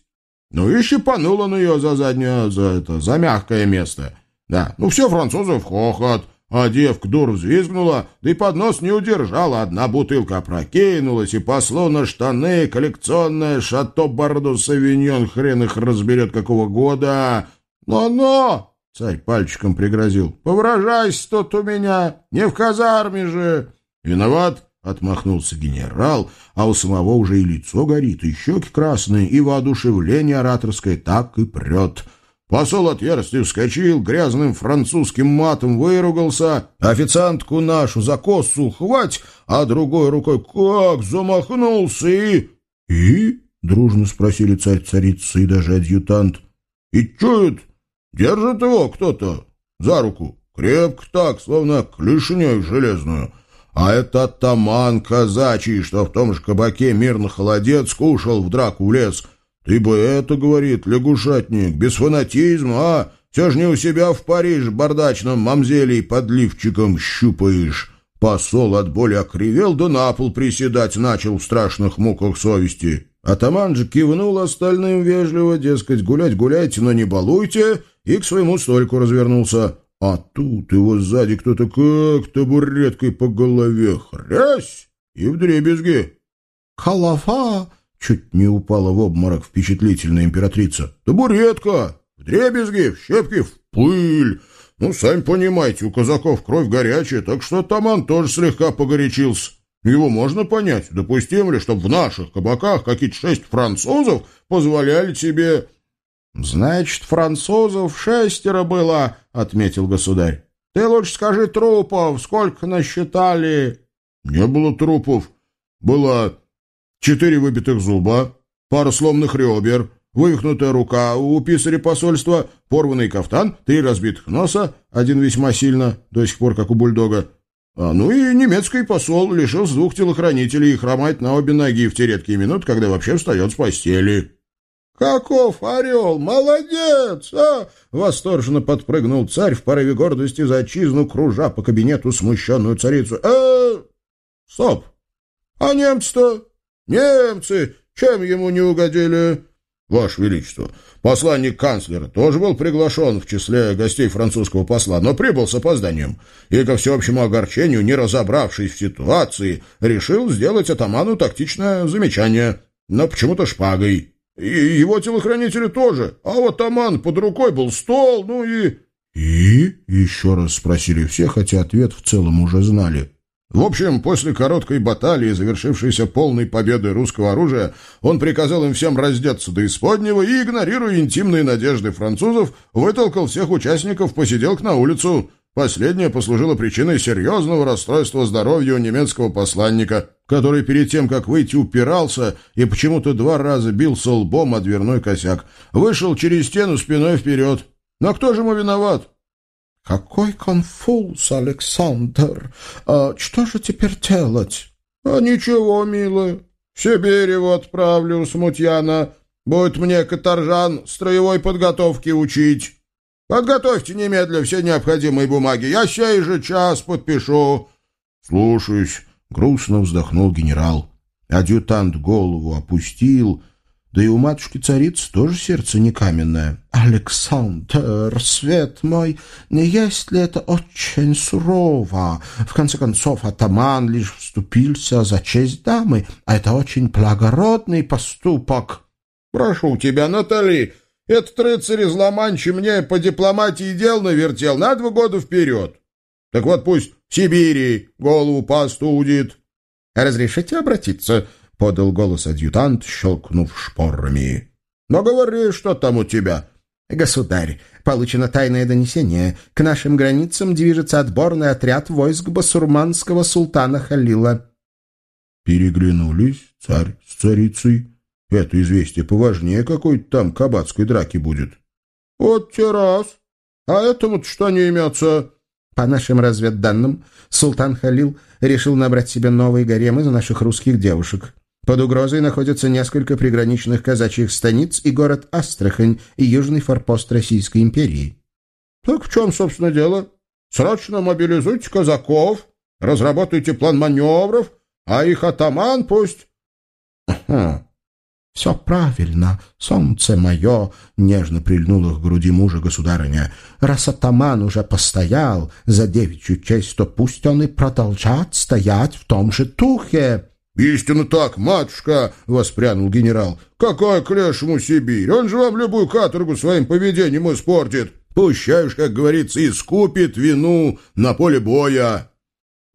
[SPEAKER 2] Ну и щипанул он ее за заднее, за это, за мягкое место. Да, ну все французов хохот. А девка дур взвизгнула, да и поднос не удержала. Одна бутылка опрокинулась, и посло на штаны коллекционное шато Бардо Савиньон, хрен их разберет какого года. Но-но! Царь пальчиком пригрозил. «Повражайся тут у меня, не в казарме же!» «Виноват?» — отмахнулся генерал, а у самого уже и лицо горит, и щеки красные, и воодушевление ораторское так и прет. Посол отверстие вскочил, грязным французским матом выругался, официантку нашу за косу хвать, а другой рукой как замахнулся и... — И? — дружно спросили царь-царица и даже адъютант. — И чует, держит его кто-то за руку, крепко так, словно клешней железную. А это атаман казачий, что в том же кабаке мирно холодец кушал, в драку влез — «Ты бы это, — говорит лягушатник, — без фанатизма, а? Все же не у себя в Париж бардачном мамзелей под лифчиком щупаешь». Посол от боли окривел, да на пол приседать начал в страшных муках совести. Атаман же кивнул остальным вежливо, дескать, гулять гуляйте, но не балуйте, и к своему стольку развернулся. А тут его сзади кто-то как табуреткой по голове хрясь и вдребезги. «Халафа!» Чуть не упала в обморок впечатлительная императрица. «Табуретка! В дребезги, в щепки, в пыль!» Ну, сами понимаете, у казаков кровь горячая, так что атаман тоже слегка погорячился. Его можно понять. Допустим ли, чтобы в наших кабаках какие-то шесть французов позволяли тебе... — Значит, французов шестеро было, — отметил государь. — Ты лучше скажи трупов, сколько насчитали? — Не было трупов. Было четыре выбитых зуба, пара сломанных ребер, вывихнутая рука у писаря посольства, порванный кафтан, три разбитых носа, один весьма сильно, до сих пор как у бульдога. А, ну и немецкий посол лишился двух телохранителей и хромать на обе ноги в те редкие минуты, когда вообще встает с постели. «Каков орел! Молодец! А!» — восторженно подпрыгнул царь в порыве гордости за отчизну, кружа по кабинету смущенную царицу. «Э, стоп! А немцы-то Немцы! Чем ему не угодили? Ваше Величество, посланник канцлера тоже был приглашен в числе гостей французского посла, но прибыл с опозданием. И, ко всеобщему огорчению, не разобравшись в ситуации, решил сделать атаману тактичное замечание, но почему-то шпагой. И его телохранители тоже. А вот атаман под рукой был стол, ну и... «И?» — еще раз спросили все, хотя ответ в целом уже знали. В общем, после короткой баталии, завершившейся полной победой русского оружия, он приказал им всем раздеться до исподнего и, игнорируя интимные надежды французов, вытолкал всех участников посиделок на улицу. Последнее послужило причиной серьезного расстройства здоровья у немецкого посланника, который перед тем, как выйти, упирался и почему-то два раза бился лбом о дверной косяк. Вышел через стену спиной вперед. Но кто же ему виноват? «Какой конфуз, Александр! А что же теперь делать?» «А ничего, милая, себе его отправлю, смутьяна. Будет мне каторжан строевой подготовки учить. Подготовьте немедля все необходимые бумаги, я сей же час подпишу». «Слушаюсь», — грустно вздохнул генерал. Адъютант голову опустил — да и у матушки-царицы тоже сердце не каменное. «Александр, свет мой, не есть ли это очень сурово? В конце концов, атаман лишь вступился за честь дамы, а это очень благородный поступок». «Прошу тебя, Натали, этот рыцарь из Ла-Манчи мне по дипломатии дел навертел на два года вперед. Так вот пусть в Сибири голову постудит». «Разрешите обратиться?» — подал голос адъютант, щелкнув шпорами. «Но говори, что там у тебя?» «Государь, получено тайное донесение. К нашим границам движется отборный отряд войск басурманского султана Халила».
[SPEAKER 1] Переглянулись царь с царицей. Это известие поважнее какой-то там кабацкой драки будет.
[SPEAKER 2] «Вот те раз. А этому-то что не имется?»
[SPEAKER 3] По нашим разведданным, султан Халил решил набрать себе новый гарем из наших русских девушек. Под угрозой находятся несколько приграничных казачьих станиц и город Астрахань и южный форпост Российской империи.
[SPEAKER 2] Так в чем, собственно, дело? Срочно мобилизуйте казаков, разработайте план маневров, а их атаман пусть... Ага.
[SPEAKER 3] «Все правильно, солнце мое!» — нежно прильнула к груди мужа государыня. «Раз атаман уже постоял за девичью честь, то пусть он и продолжает стоять в том же тухе!»
[SPEAKER 2] «Истинно так, матушка!» — воспрянул генерал. «Какая к лешему Сибирь! Он же вам любую каторгу своим поведением испортит! Пущай уж, как говорится, искупит вину на поле боя!»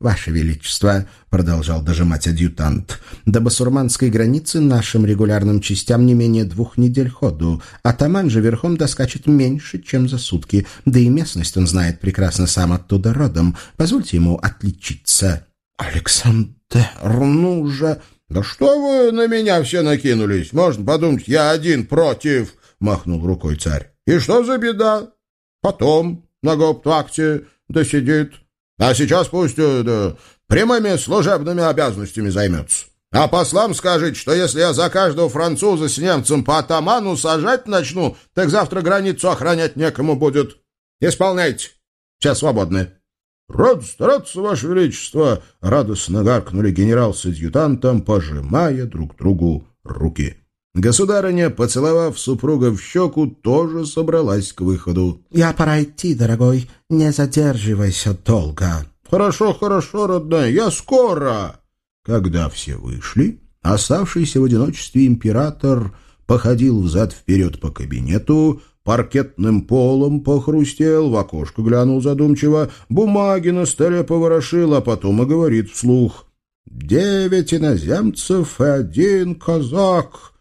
[SPEAKER 3] «Ваше Величество», — продолжал дожимать адъютант, — «до басурманской границы нашим регулярным частям не менее двух недель ходу. Атаман же верхом доскачет меньше, чем за сутки, да и местность он знает прекрасно сам оттуда родом. Позвольте ему отличиться».
[SPEAKER 2] «Александр, ну же...» «Да что вы на меня все накинулись? Можно подумать, я один против», — махнул рукой царь. «И что за беда? Потом на гауптвахте досидит». А сейчас пусть э, да, прямыми служебными обязанностями займется. А послам скажет, что если я за каждого француза с немцем по атаману сажать начну, так завтра границу охранять некому будет. Исполняйте. Все свободны. «Рад стараться, Ваше Величество!» — радостно гаркнули генерал с адъютантом, пожимая друг другу руки. Государыня, поцеловав супруга в щеку, тоже собралась к выходу.
[SPEAKER 3] «Я пора идти, дорогой. Не задерживайся долго».
[SPEAKER 2] «Хорошо, хорошо, родная, я скоро». Когда все вышли, оставшийся в одиночестве император походил взад-вперед по кабинету, паркетным полом похрустел, в окошко глянул задумчиво, бумаги на столе поворошил, а потом и говорит вслух. «Девять иноземцев и один казак».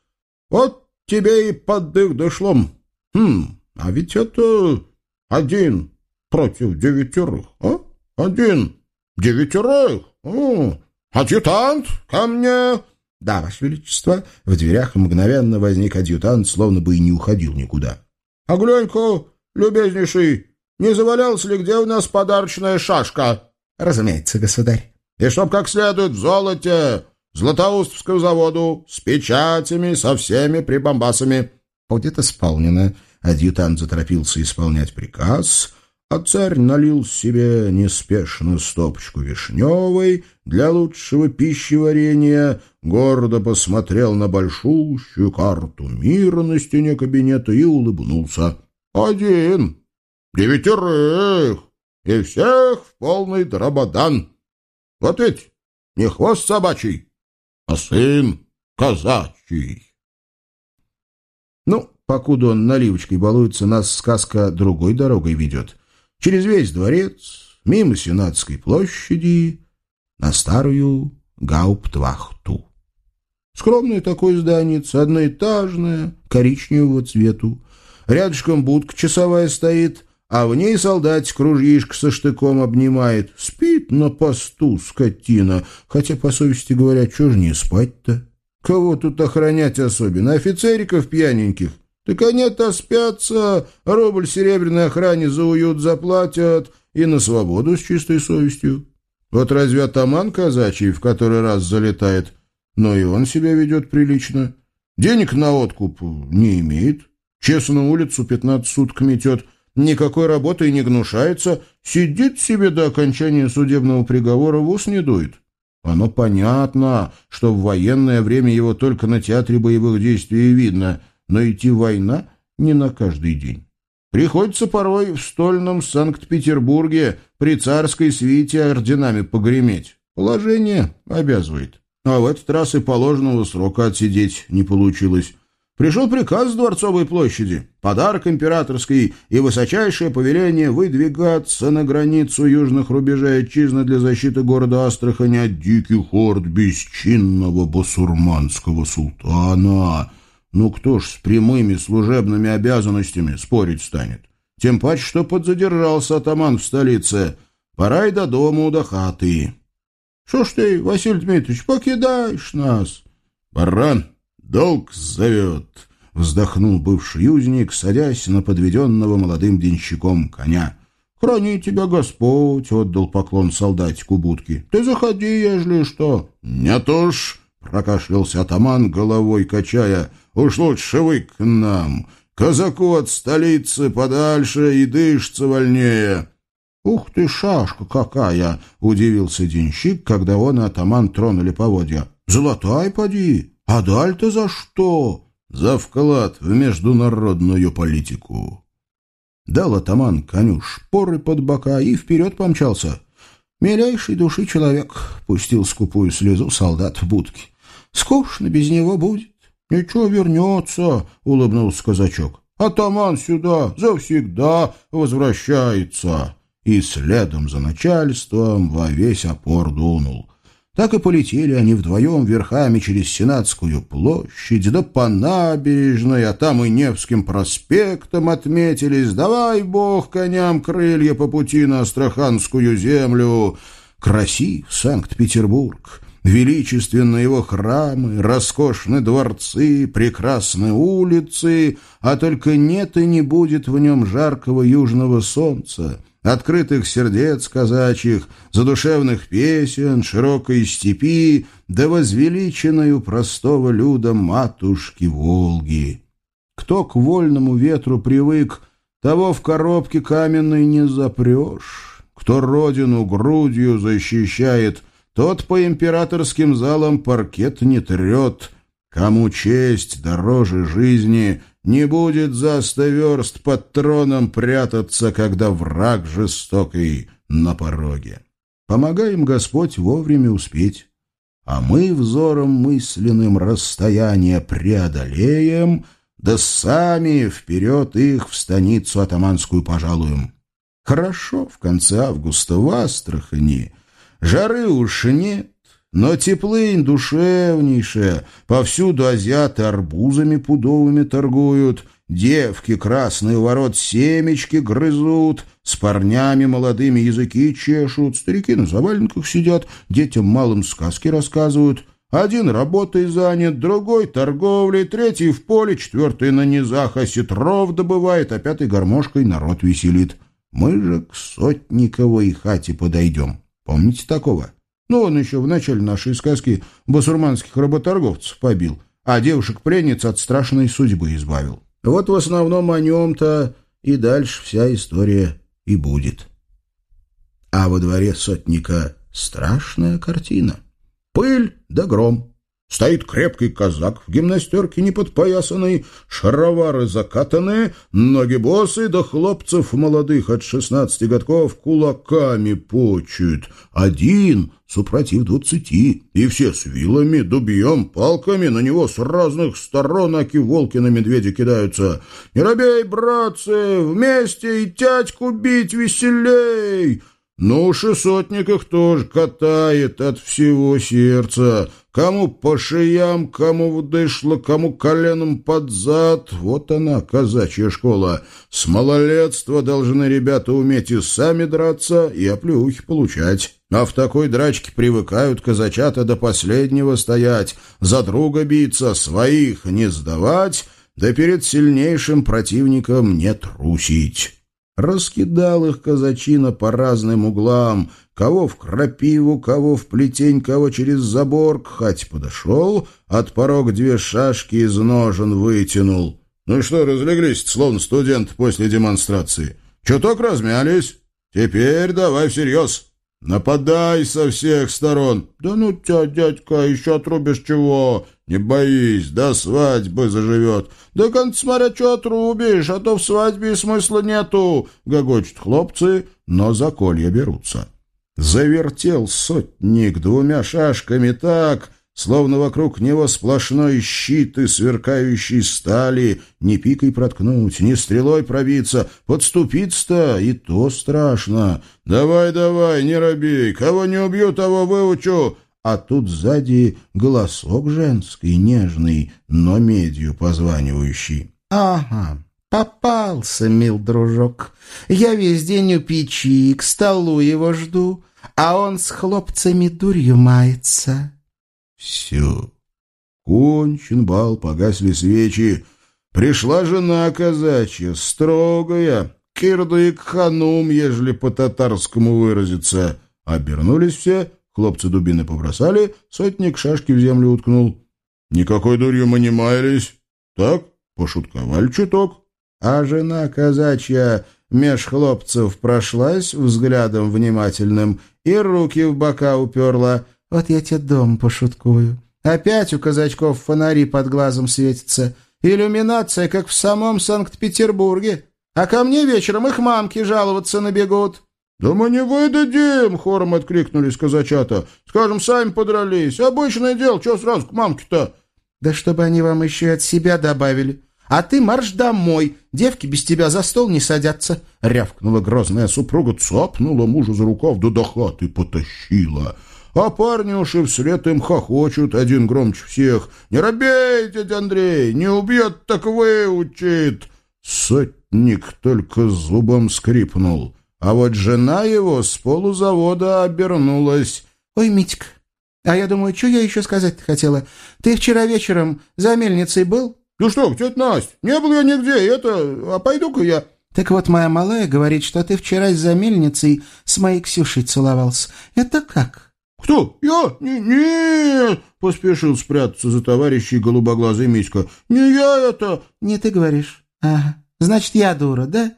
[SPEAKER 2] Вот тебе и поддых дошлом. Хм, а ведь это один против девятерых, а? Один девятерых. О, адъютант, ко мне.
[SPEAKER 3] Да, Ваше Величество. В дверях мгновенно возник адъютант, словно бы и не уходил никуда.
[SPEAKER 2] А глянь-ка, любезнейший, не завалялась ли где у нас подарочная шашка?
[SPEAKER 3] Разумеется, государь.
[SPEAKER 2] И чтоб как следует в золоте, Златоустовскому заводу с печатями, со всеми прибамбасами».
[SPEAKER 3] «Будет исполнено». Адъютант заторопился исполнять приказ, а царь налил себе неспешно стопочку вишневой для лучшего пищеварения, гордо посмотрел на большущую карту мира на стене кабинета и улыбнулся.
[SPEAKER 2] «Один, девятерых, и всех в полный дрободан. Вот ведь не хвост собачий, а сын казачий.
[SPEAKER 1] Ну, покуда он наливочкой балуется, нас сказка другой дорогой ведет. Через весь дворец, мимо Сенатской площади, на старую гауптвахту. Скромное такое здание, одноэтажное, коричневого цвету. Рядышком будка часовая стоит, а в ней солдатик ружьишко со штыком обнимает. Спит на посту, скотина. Хотя, по совести говоря, чего ж не спать-то? Кого тут охранять особенно? Офицериков пьяненьких? Так они-то спятся, рубль серебряной охране за уют заплатят и на свободу с чистой совестью. Вот разве атаман казачий в который раз залетает? Но и он себя ведет прилично. Денег на откуп не имеет. Честно улицу пятнадцать суток метет — никакой работы не гнушается, сидит себе до окончания судебного приговора, в ус не дует. Оно понятно, что в военное время его только на театре боевых действий видно, но идти война не на каждый день. Приходится порой в стольном Санкт-Петербурге при царской свите орденами погреметь. Положение обязывает. А в этот раз и положенного срока отсидеть не получилось. Пришел приказ с Дворцовой площади, подарок императорский и высочайшее повеление выдвигаться на границу южных рубежей отчизны для защиты города Астрахани от диких орд бесчинного басурманского султана. Ну кто ж с прямыми служебными обязанностями спорить станет? Тем паче, что подзадержался атаман в столице. Пора и до дома, до хаты. Что ж ты, Василий Дмитриевич, покидаешь нас? Баран, долг зовет!» — вздохнул бывший юзник, садясь на подведенного молодым денщиком коня. «Храни тебя Господь!» — отдал поклон солдатику будки. «Ты заходи, ежели что!» «Нет уж!» — прокашлялся атаман, головой качая. «Уж лучше вы к нам! Казаку от столицы подальше и дышится вольнее!» «Ух ты, шашка какая!» — удивился денщик, когда он и атаман тронули поводья. «Золотай, поди! А даль-то за что? За вклад в международную политику. Дал атаман коню шпоры под бока и вперед помчался. Милейший души человек пустил скупую слезу солдат в будке. Скучно без него будет. Ничего вернется, улыбнулся казачок. Атаман сюда завсегда возвращается. И следом за начальством во весь опор дунул. Так и полетели они вдвоем верхами через Сенатскую площадь, да по набережной, а там и Невским проспектом отметились. Давай, бог, коням крылья по пути на Астраханскую землю. Красив Санкт-Петербург, величественны его храмы, роскошны дворцы, прекрасны улицы, а только нет и не будет в нем жаркого южного солнца открытых сердец казачьих, задушевных песен, широкой степи, да возвеличенную простого люда матушки Волги. Кто к вольному ветру привык, того в коробке каменной не запрешь. Кто родину грудью защищает, тот по императорским залам паркет не трет. Кому честь дороже жизни, не будет за верст под троном прятаться, когда враг жестокий на пороге. Помогаем Господь вовремя успеть, а мы взором мысленным расстояние преодолеем, да сами вперед их в станицу атаманскую пожалуем. Хорошо в конце августа в Астрахани, жары уж нет, но теплынь душевнейшая, повсюду азиаты арбузами пудовыми торгуют, девки красные ворот семечки грызут, с парнями молодыми языки чешут, старики на заваленках сидят, детям малым сказки рассказывают. Один работой занят, другой торговлей, третий в поле, четвертый на низах осетров добывает, а пятый гармошкой народ веселит. Мы же к Сотниковой хате подойдем. Помните такого? — ну, он еще в начале нашей сказки басурманских работорговцев побил, а девушек-пленниц от страшной судьбы избавил. Вот в основном о нем-то и дальше вся история и будет. А во дворе сотника страшная картина. Пыль да гром. Стоит крепкий казак в гимнастерке неподпоясанной, шаровары закатанные, ноги босы, да хлопцев молодых от шестнадцати годков кулаками почуют. Один супротив двадцати, и все с вилами, дубьем, палками, на него с разных сторон аки волки на медведя кидаются. «Не робей, братцы, вместе и тятьку бить веселей!» Ну, шестотник их тоже катает от всего сердца. Кому по шеям, кому в кому коленом под зад. Вот она, казачья школа. С малолетства должны ребята уметь и сами драться, и оплеухи получать. А в такой драчке привыкают казачата до последнего стоять, за друга биться, своих не сдавать, да перед сильнейшим противником не трусить. Раскидал их казачина по разным углам, кого в крапиву, кого в плетень, кого через забор, к хате подошел, от порог две шашки из ножен вытянул. Ну и что, разлеглись, словно студент после демонстрации? Чуток размялись? Теперь давай всерьез. Нападай со всех сторон. Да ну тебя, дядька, еще отрубишь чего? Не боись, до свадьбы заживет. Да конца смотря, что отрубишь, а то в свадьбе смысла нету. Гогочут хлопцы, но за колья берутся. Завертел сотник двумя шашками так, словно вокруг него сплошной щит из сверкающей стали. Ни пикой проткнуть, ни стрелой пробиться, подступиться-то и то страшно. «Давай, давай, не робей, кого не убью, того выучу!» А тут сзади голосок женский, нежный, но медью позванивающий.
[SPEAKER 3] «Ага, попался, мил дружок. Я весь день у печи, к столу его жду, а он с хлопцами дурью мается».
[SPEAKER 1] Все. Кончен бал, погасли свечи. Пришла жена казачья, строгая, кирдык ханум, ежели по-татарскому выразиться. Обернулись все, хлопцы дубины побросали, сотник шашки в землю уткнул. Никакой дурью мы не маялись. Так, пошутковали чуток. А жена казачья меж хлопцев прошлась взглядом внимательным и руки в бока уперла —
[SPEAKER 3] вот я тебе дом пошуткую. Опять у казачков фонари под глазом светятся. Иллюминация, как в самом Санкт-Петербурге. А ко мне вечером их мамки жаловаться набегут».
[SPEAKER 2] «Да мы не выдадим!» — хором откликнулись казачата. «Скажем, сами подрались. Обычное дело, что сразу к мамке-то?»
[SPEAKER 3] «Да чтобы они вам еще от себя добавили. А ты марш домой. Девки без тебя за стол не садятся».
[SPEAKER 2] Рявкнула грозная супруга, цапнула мужа за рукав, да до хаты потащила. А парни уж и вслед им хохочут, один громче всех. «Не робейте, дядя Андрей, не убьет, так выучит!» Сотник только зубом скрипнул. А вот жена его с полузавода обернулась.
[SPEAKER 3] «Ой, Митька, а я думаю, что я еще сказать хотела? Ты вчера вечером за мельницей был?»
[SPEAKER 2] «Ну что, тетя Настя, не был я нигде, это... А пойду-ка я...»
[SPEAKER 3] «Так вот, моя малая говорит, что ты вчера за мельницей с моей Ксюшей целовался. Это как?»
[SPEAKER 2] «Кто? Я? Не, не поспешил спрятаться за товарищей голубоглазый Миська. «Не я это...»
[SPEAKER 3] «Не ты говоришь? Ага. Значит, я дура, да?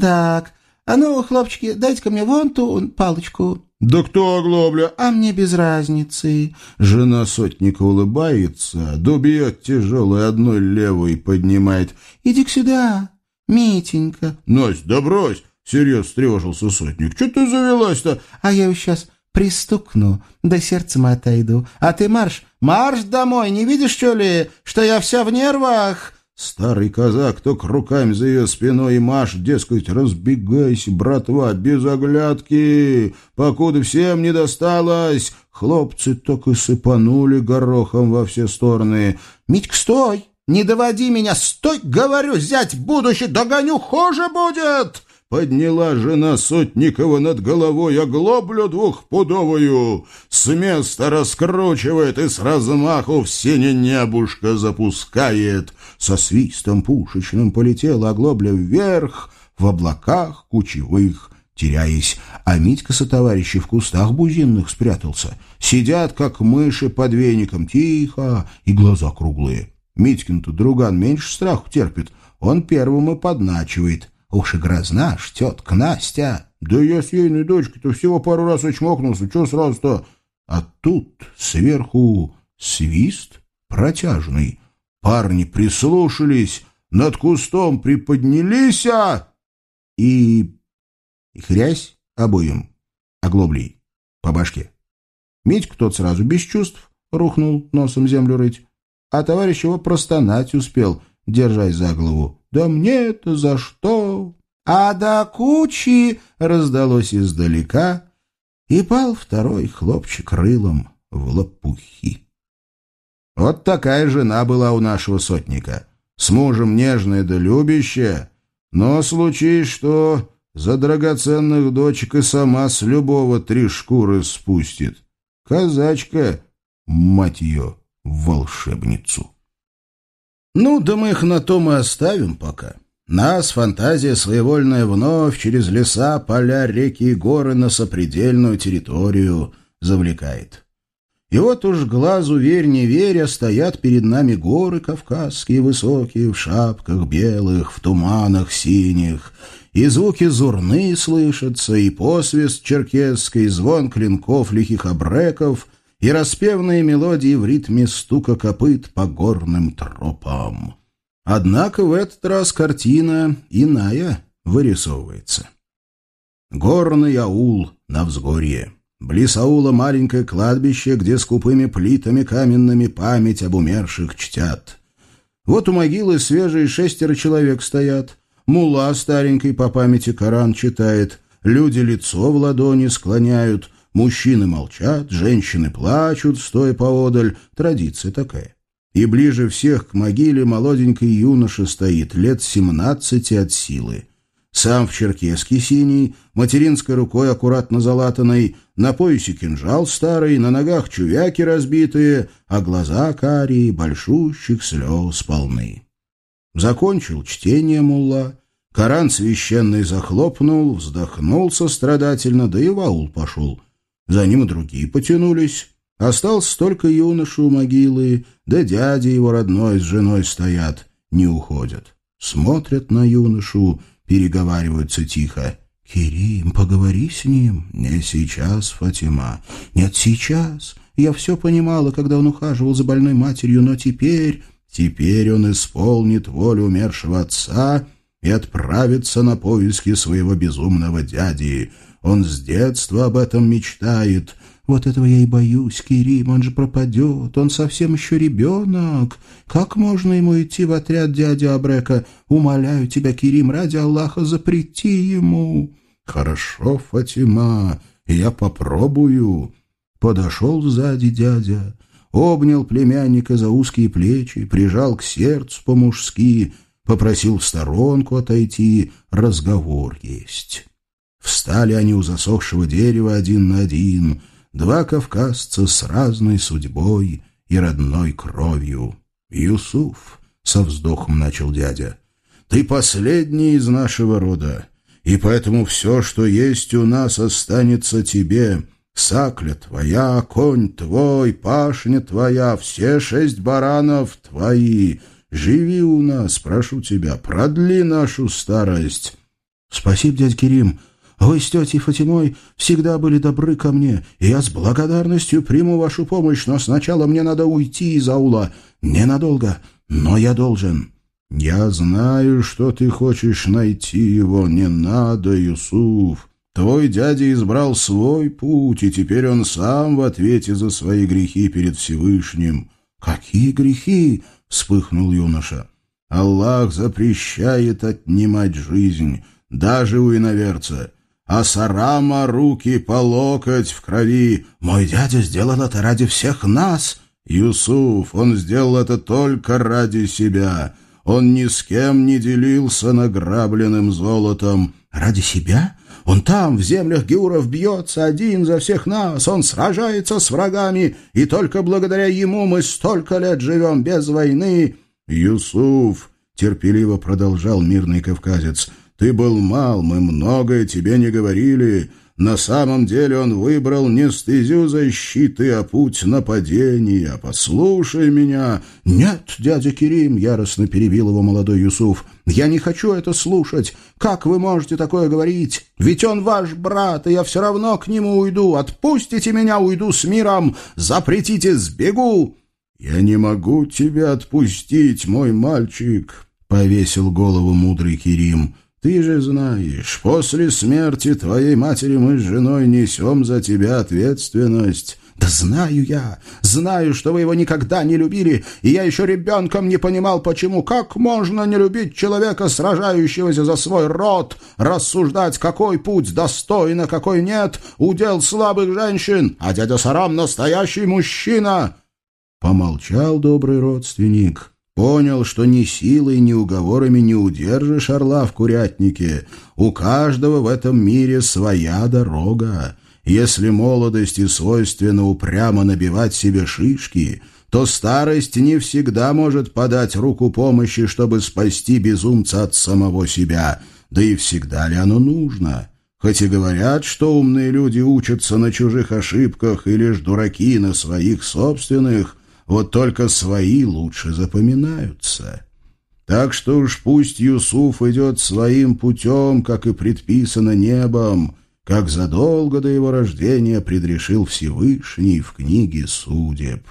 [SPEAKER 3] Так. А ну, хлопчики, дайте-ка мне вон ту палочку».
[SPEAKER 2] «Да кто оглобля?»
[SPEAKER 3] «А мне без разницы».
[SPEAKER 2] Жена сотника улыбается, дубьет тяжелой одной левой поднимает.
[SPEAKER 3] «Иди-ка сюда, Митенька».
[SPEAKER 2] «Насть, да брось!» — серьезно встревожился сотник. «Что ты завелась-то?»
[SPEAKER 3] «А я сейчас пристукну, да сердцем отойду. А ты марш, марш домой, не видишь, что ли, что я вся в нервах?»
[SPEAKER 2] Старый казак только руками за ее спиной и маш, дескать, разбегайся, братва, без оглядки, покуда всем не досталось. Хлопцы только сыпанули горохом во все стороны.
[SPEAKER 3] «Митька, стой! Не доводи меня! Стой, говорю, зять будущий, догоню, хуже будет!»
[SPEAKER 2] Подняла жена Сотникова над головой оглоблю двухпудовую, с места раскручивает и с размаху в сине небушка запускает. Со свистом пушечным полетела оглобля вверх, в облаках кучевых теряясь, а Митька со товарищей в кустах бузинных спрятался. Сидят, как мыши под веником, тихо, и глаза круглые. Митькин-то друган меньше страху терпит, он первым и подначивает. Уж и грозна ж тетка Настя. Да я с ейной дочкой-то всего пару раз очмокнулся, что сразу-то? А тут сверху свист протяжный. Парни прислушались, над кустом приподнялись, а... И... и хрясь обоим оглоблей по башке. Митька тот сразу без чувств рухнул носом землю рыть, а товарищ его простонать успел, держась за голову. «Да мне-то за что?» «А до кучи!» — раздалось издалека, и пал второй хлопчик рылом в лопухи. Вот такая жена была у нашего сотника. С мужем нежная да любящая, но случись, что за драгоценных дочек и сама с любого три шкуры спустит. Казачка, мать ее, волшебницу. Ну, да мы их на том и оставим пока. Нас фантазия своевольная вновь через леса, поля, реки и горы на сопредельную территорию завлекает. И вот уж глазу верь не веря стоят перед нами горы кавказские высокие в шапках белых, в туманах синих, и звуки зурны слышатся, и посвист черкесский, звон клинков лихих обреков — и распевные мелодии в ритме стука копыт по горным тропам. Однако в этот раз картина иная вырисовывается. Горный аул на взгорье. Близ аула маленькое кладбище, где скупыми плитами каменными память об умерших чтят. Вот у могилы свежие шестеро человек стоят. Мула старенький по памяти Коран читает. Люди лицо в ладони склоняют — Мужчины молчат, женщины плачут, стоя поодаль. Традиция такая. И ближе всех к могиле молоденький юноша стоит, лет семнадцати от силы. Сам в черкеске синий, материнской рукой аккуратно залатанной, на поясе кинжал старый, на ногах чувяки разбитые, а глаза карие, большущих слез полны. Закончил чтение мулла, Коран священный захлопнул, вздохнул сострадательно, да и в аул пошел — за ним и другие потянулись. Остался только юноша у могилы, да дядя его родной с женой стоят, не уходят. Смотрят на юношу, переговариваются тихо. «Керим, поговори с ним». «Не сейчас, Фатима». «Нет, сейчас».
[SPEAKER 3] Я все понимала, когда он ухаживал за больной матерью, но теперь...
[SPEAKER 1] Теперь он исполнит волю умершего отца и отправится на поиски своего безумного дяди. Он с детства об этом мечтает.
[SPEAKER 3] Вот этого я и боюсь, Кирим, он же пропадет, он совсем еще ребенок. Как можно ему идти в отряд дяди Абрека? Умоляю тебя, Кирим, ради Аллаха, запрети ему.
[SPEAKER 1] Хорошо, Фатима, я попробую. Подошел сзади дядя, обнял племянника за узкие плечи, прижал к сердцу по-мужски, попросил в сторонку отойти, разговор есть. Встали они у засохшего дерева один на один, два кавказца с разной судьбой и родной кровью. «Юсуф», — со вздохом начал дядя, — «ты последний из нашего рода, и поэтому все, что есть у нас, останется тебе». Сакля твоя, конь твой, пашня твоя, все шесть баранов твои. Живи у нас, прошу тебя, продли нашу старость.
[SPEAKER 3] Спасибо, дядь Керим. Вы с тетей Фатимой всегда были добры ко мне, и я с благодарностью приму вашу помощь, но сначала мне надо уйти из аула. Ненадолго, но я должен.
[SPEAKER 1] Я знаю, что ты хочешь найти его. Не надо, Юсуф. Твой дядя избрал свой путь, и теперь он сам в ответе за свои грехи перед Всевышним.
[SPEAKER 3] Какие грехи? вспыхнул юноша.
[SPEAKER 1] Аллах запрещает отнимать жизнь, даже у иноверца. А Сарама руки по локоть в крови.
[SPEAKER 3] Мой дядя сделал это ради всех нас.
[SPEAKER 1] Юсуф, он сделал это только ради себя. Он ни с кем не делился награбленным золотом.
[SPEAKER 3] Ради себя? Он там, в землях Геуров, бьется один за всех нас. Он сражается с врагами, и только благодаря ему мы столько лет живем без войны.
[SPEAKER 1] Юсуф, — терпеливо продолжал мирный кавказец, — ты был мал, мы многое тебе не говорили. На самом деле он выбрал не стезю защиты, а путь нападения. Послушай меня.
[SPEAKER 3] Нет, дядя Керим, яростно перебил его молодой Юсуф. Я не хочу это слушать. Как вы можете такое говорить? Ведь он ваш брат, и я все равно к нему уйду. Отпустите меня, уйду с миром. Запретите, сбегу.
[SPEAKER 1] Я не могу тебя отпустить, мой мальчик, повесил голову мудрый Керим. Ты же знаешь, после смерти твоей матери мы с женой несем за тебя ответственность.
[SPEAKER 3] Да знаю я, знаю, что вы его никогда не любили, и я еще ребенком не понимал, почему. Как можно не любить человека, сражающегося за свой род, рассуждать, какой путь достоин, а какой нет, удел слабых женщин, а дядя Сарам настоящий мужчина?»
[SPEAKER 1] Помолчал добрый родственник, Понял, что ни силой, ни уговорами не удержишь орла в курятнике. У каждого в этом мире своя дорога. Если молодости свойственно упрямо набивать себе шишки, то старость не всегда может подать руку помощи, чтобы спасти безумца от самого себя. Да и всегда ли оно нужно? Хоть и говорят, что умные люди учатся на чужих ошибках и лишь дураки на своих собственных, вот только свои лучше запоминаются. Так что уж пусть Юсуф идет своим путем, как и предписано небом, как задолго до его рождения предрешил Всевышний в книге судеб.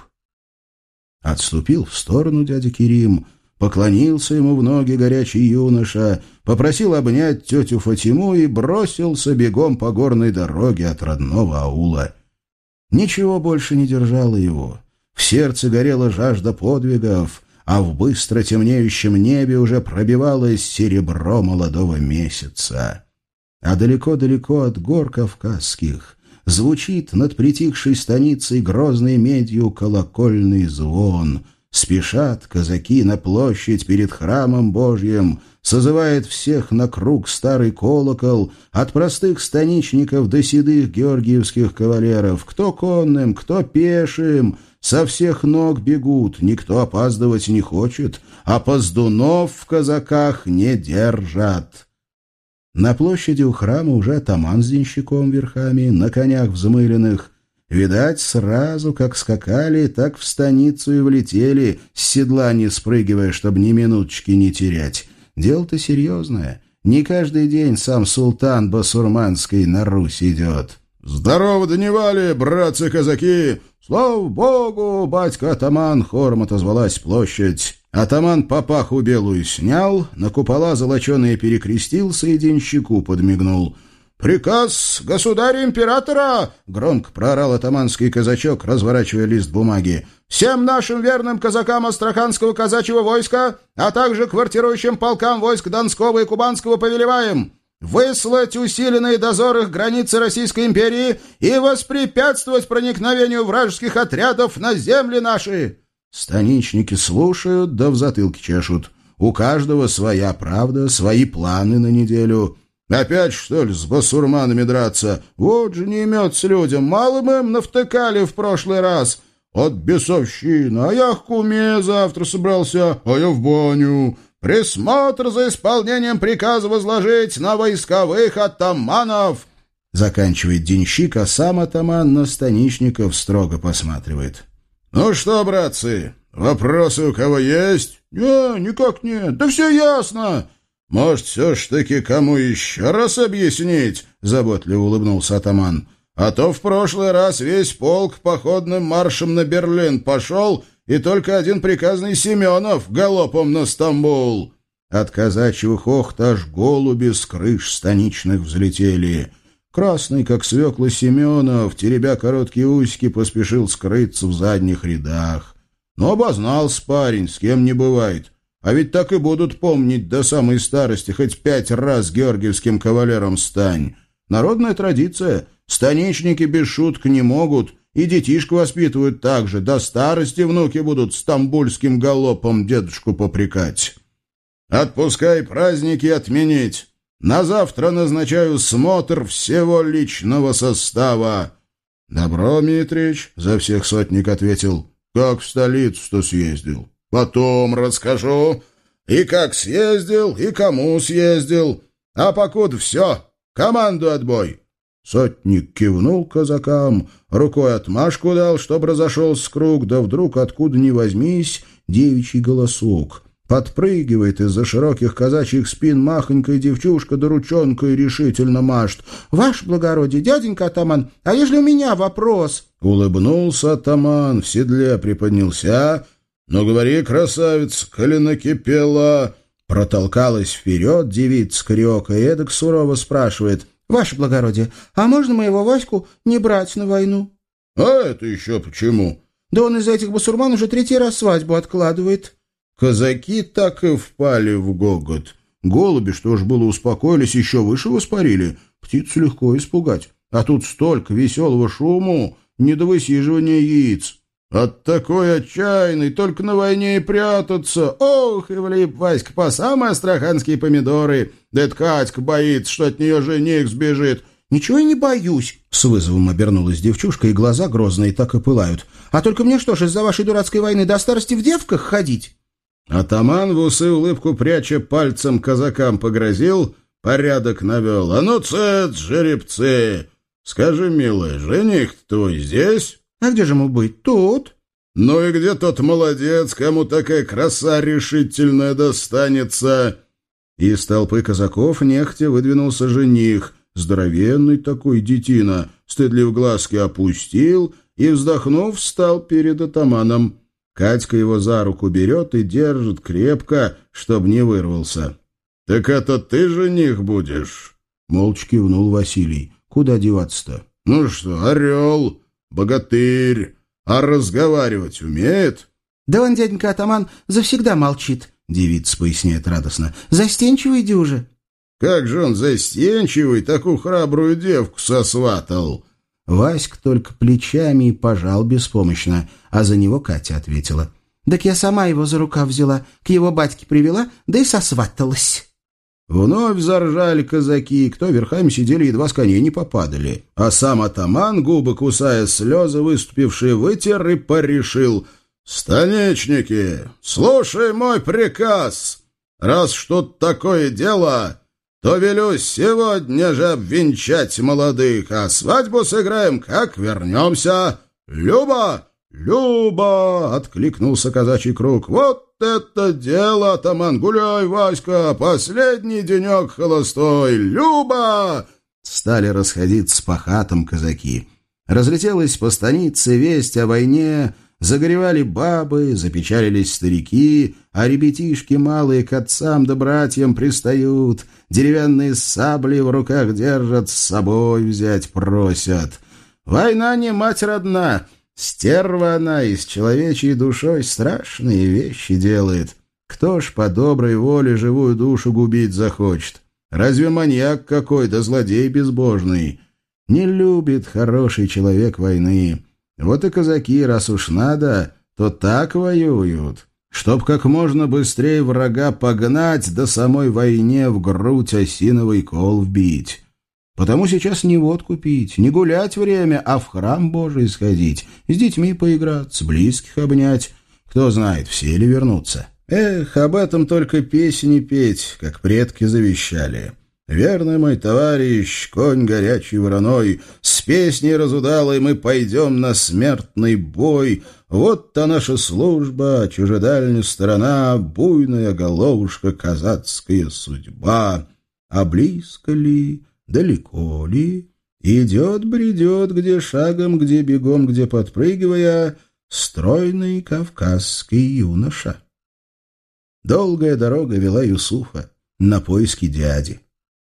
[SPEAKER 1] Отступил в сторону дядя Кирим, поклонился ему в ноги горячий юноша, попросил обнять тетю Фатиму и бросился бегом по горной дороге от родного аула. Ничего больше не держало его. Сердце горела жажда подвигов, а в быстро темнеющем небе уже пробивалось серебро молодого месяца. А далеко-далеко от гор кавказских звучит над притихшей станицей грозной медью колокольный звон. Спешат казаки на площадь перед храмом Божьим, созывает всех на круг старый колокол, от простых станичников до седых георгиевских кавалеров, кто конным, кто пешим — со всех ног бегут, никто опаздывать не хочет, а поздунов в казаках не держат. На площади у храма уже атаман с денщиком верхами, на конях взмыленных. Видать, сразу как скакали, так в станицу и влетели, с седла не спрыгивая, чтобы ни минуточки не терять. Дело-то серьезное. Не каждый день сам султан басурманский на Русь идет.
[SPEAKER 2] «Здорово дневали, братцы-казаки!»
[SPEAKER 1] Слава богу, батька-атаман!» — хором отозвалась площадь. Атаман папаху белую снял, на купола золоченые перекрестился и денщику подмигнул. «Приказ государя-императора!» — громко проорал атаманский казачок, разворачивая лист бумаги. «Всем нашим верным казакам Астраханского казачьего войска, а также квартирующим полкам войск Донского и Кубанского повелеваем выслать усиленные дозоры границы Российской империи и воспрепятствовать проникновению вражеских отрядов на земли наши!» Станичники слушают, да в затылке чешут. У каждого своя правда, свои планы на неделю. Опять, что ли, с басурманами драться? Вот же не имется людям. Мало мы им навтыкали в прошлый раз. От бесовщина. А я к куме завтра собрался, а я в баню. Присмотр за исполнением приказа возложить на войсковых атаманов. Заканчивает денщик, а сам атаман на станичников строго посматривает. «Ну что, братцы, вопросы у кого есть?» «Не, никак нет. Да все ясно. Может, все ж таки кому еще раз объяснить?» — заботливо улыбнулся атаман. «А то в прошлый раз весь полк походным маршем на Берлин пошел, и только один приказный Семенов галопом на Стамбул». От казачьего хохта аж голуби с крыш станичных взлетели. Красный, как свекла Семенов, теребя короткие усики, поспешил скрыться в задних рядах. Но обознался парень, с кем не бывает. А ведь так и будут помнить до самой старости, хоть пять раз георгиевским кавалером стань. Народная традиция. Станичники без шуток не могут, и детишку воспитывают так же. До старости внуки будут стамбульским галопом дедушку попрекать. Отпускай праздники отменить. На завтра назначаю смотр всего личного состава. — Добро, Митрич, — за всех сотник ответил. — Как в столицу-то съездил? — Потом расскажу. И как съездил, и кому съездил. А покуда все, команду отбой. Сотник кивнул казакам, рукой отмашку дал, чтоб разошелся круг, да вдруг, откуда ни возьмись, девичий голосок — Подпрыгивает из-за широких казачьих спин махонькая девчушка да ручонкой решительно машет. «Ваше благородие, дяденька атаман, а ежели у меня вопрос?» Улыбнулся атаман, в седле приподнялся. «Ну, говори, красавица, коли накипела!» Протолкалась вперед девица крёка и эдак сурово спрашивает. «Ваше благородие, а можно моего Ваську не брать на войну?»
[SPEAKER 2] «А это еще почему?»
[SPEAKER 1] «Да он из-за этих басурман уже третий раз свадьбу откладывает». Казаки так и впали в гогот. Голуби, что ж было, успокоились, еще выше воспарили. Птицу легко испугать. А тут столько веселого шуму, не до высиживания яиц. От такой отчаянной только на войне и прятаться. Ох, и влип Васька по самые астраханские помидоры. Да это Катька боится, что от нее жених сбежит. «Ничего я не боюсь», — с вызовом обернулась девчушка, и глаза грозные так и пылают. «А только мне что ж, из-за вашей дурацкой войны до старости в девках ходить?» Атаман в усы улыбку пряча пальцем казакам погрозил, порядок навел. «А ну, цец, жеребцы! Скажи, милая, жених твой здесь?» «А где же ему быть? Тут?» «Ну и где тот молодец, кому такая краса решительная достанется?» Из толпы казаков нехотя выдвинулся жених, здоровенный такой детина, стыдлив глазки опустил и, вздохнув, встал перед атаманом. Катька его за руку берет и держит крепко, чтоб не вырвался. — Так это ты жених будешь? — молча кивнул Василий. — Куда деваться-то? — Ну что, орел, богатырь, а разговаривать умеет? — Да он, дяденька атаман, завсегда молчит, — девица поясняет радостно. — Застенчивый дюже. — Как же он застенчивый, такую храбрую девку сосватал! Васька только плечами и пожал беспомощно, а за него Катя ответила. «Так я сама его за рукав взяла, к его батьке привела, да и сосваталась». Вновь заржали казаки, кто верхами сидели, едва с коней не попадали. А сам атаман, губы кусая слезы, выступившие, вытер и порешил. «Станичники, слушай мой приказ! Раз что-то такое дело, то велю сегодня же обвенчать молодых, а свадьбу сыграем, как вернемся. Люба, Люба, откликнулся казачий круг. Вот это дело, атаман, гуляй, Васька, последний денек холостой. Люба! Стали расходиться по хатам казаки. Разлетелась по станице весть о войне, загоревали бабы, запечалились старики, а ребятишки малые к отцам да братьям пристают, деревянные сабли в руках держат, с собой взять просят. Война не мать родна, стерва она и с человечьей душой страшные вещи делает. Кто ж по доброй воле живую душу губить захочет? Разве маньяк какой, да злодей безбожный? Не любит хороший человек войны. Вот и казаки, раз уж надо, то так воюют, чтоб как можно быстрее врага погнать, до самой войне в грудь осиновый кол вбить. Потому сейчас не водку пить, не гулять время, а в храм Божий сходить, с детьми поиграть, близких обнять. Кто знает, все ли вернутся. Эх, об этом только песни петь, как предки завещали. Верный мой товарищ, конь горячий вороной, С песней разудалой мы пойдем на смертный бой. Вот та наша служба, чужедальня сторона, Буйная головушка, казацкая судьба. А близко ли, далеко ли, Идет-бредет, где шагом, где бегом, где подпрыгивая, Стройный кавказский юноша. Долгая дорога вела Юсуфа на поиски дяди.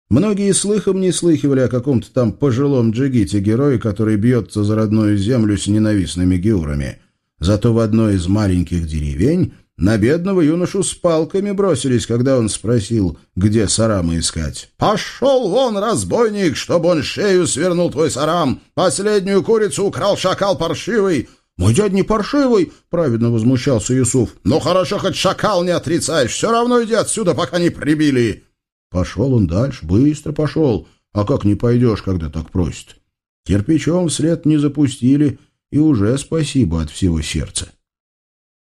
[SPEAKER 1] Многие слыхом не слыхивали о каком-то там пожилом джигите-герое, который бьется за родную землю с ненавистными геурами. Зато в одной из маленьких деревень на бедного юношу с палками бросились, когда он спросил, где сарамы искать. «Пошел вон, разбойник, чтобы он шею свернул твой сарам! Последнюю курицу украл шакал паршивый!» «Мой дядь не паршивый!» — праведно возмущался Юсуф. «Ну хорошо, хоть шакал не отрицаешь, все равно иди отсюда, пока не прибили!» Пошел он дальше, быстро пошел. А как не пойдешь, когда так просит? Кирпичом вслед не запустили, и уже спасибо от всего сердца.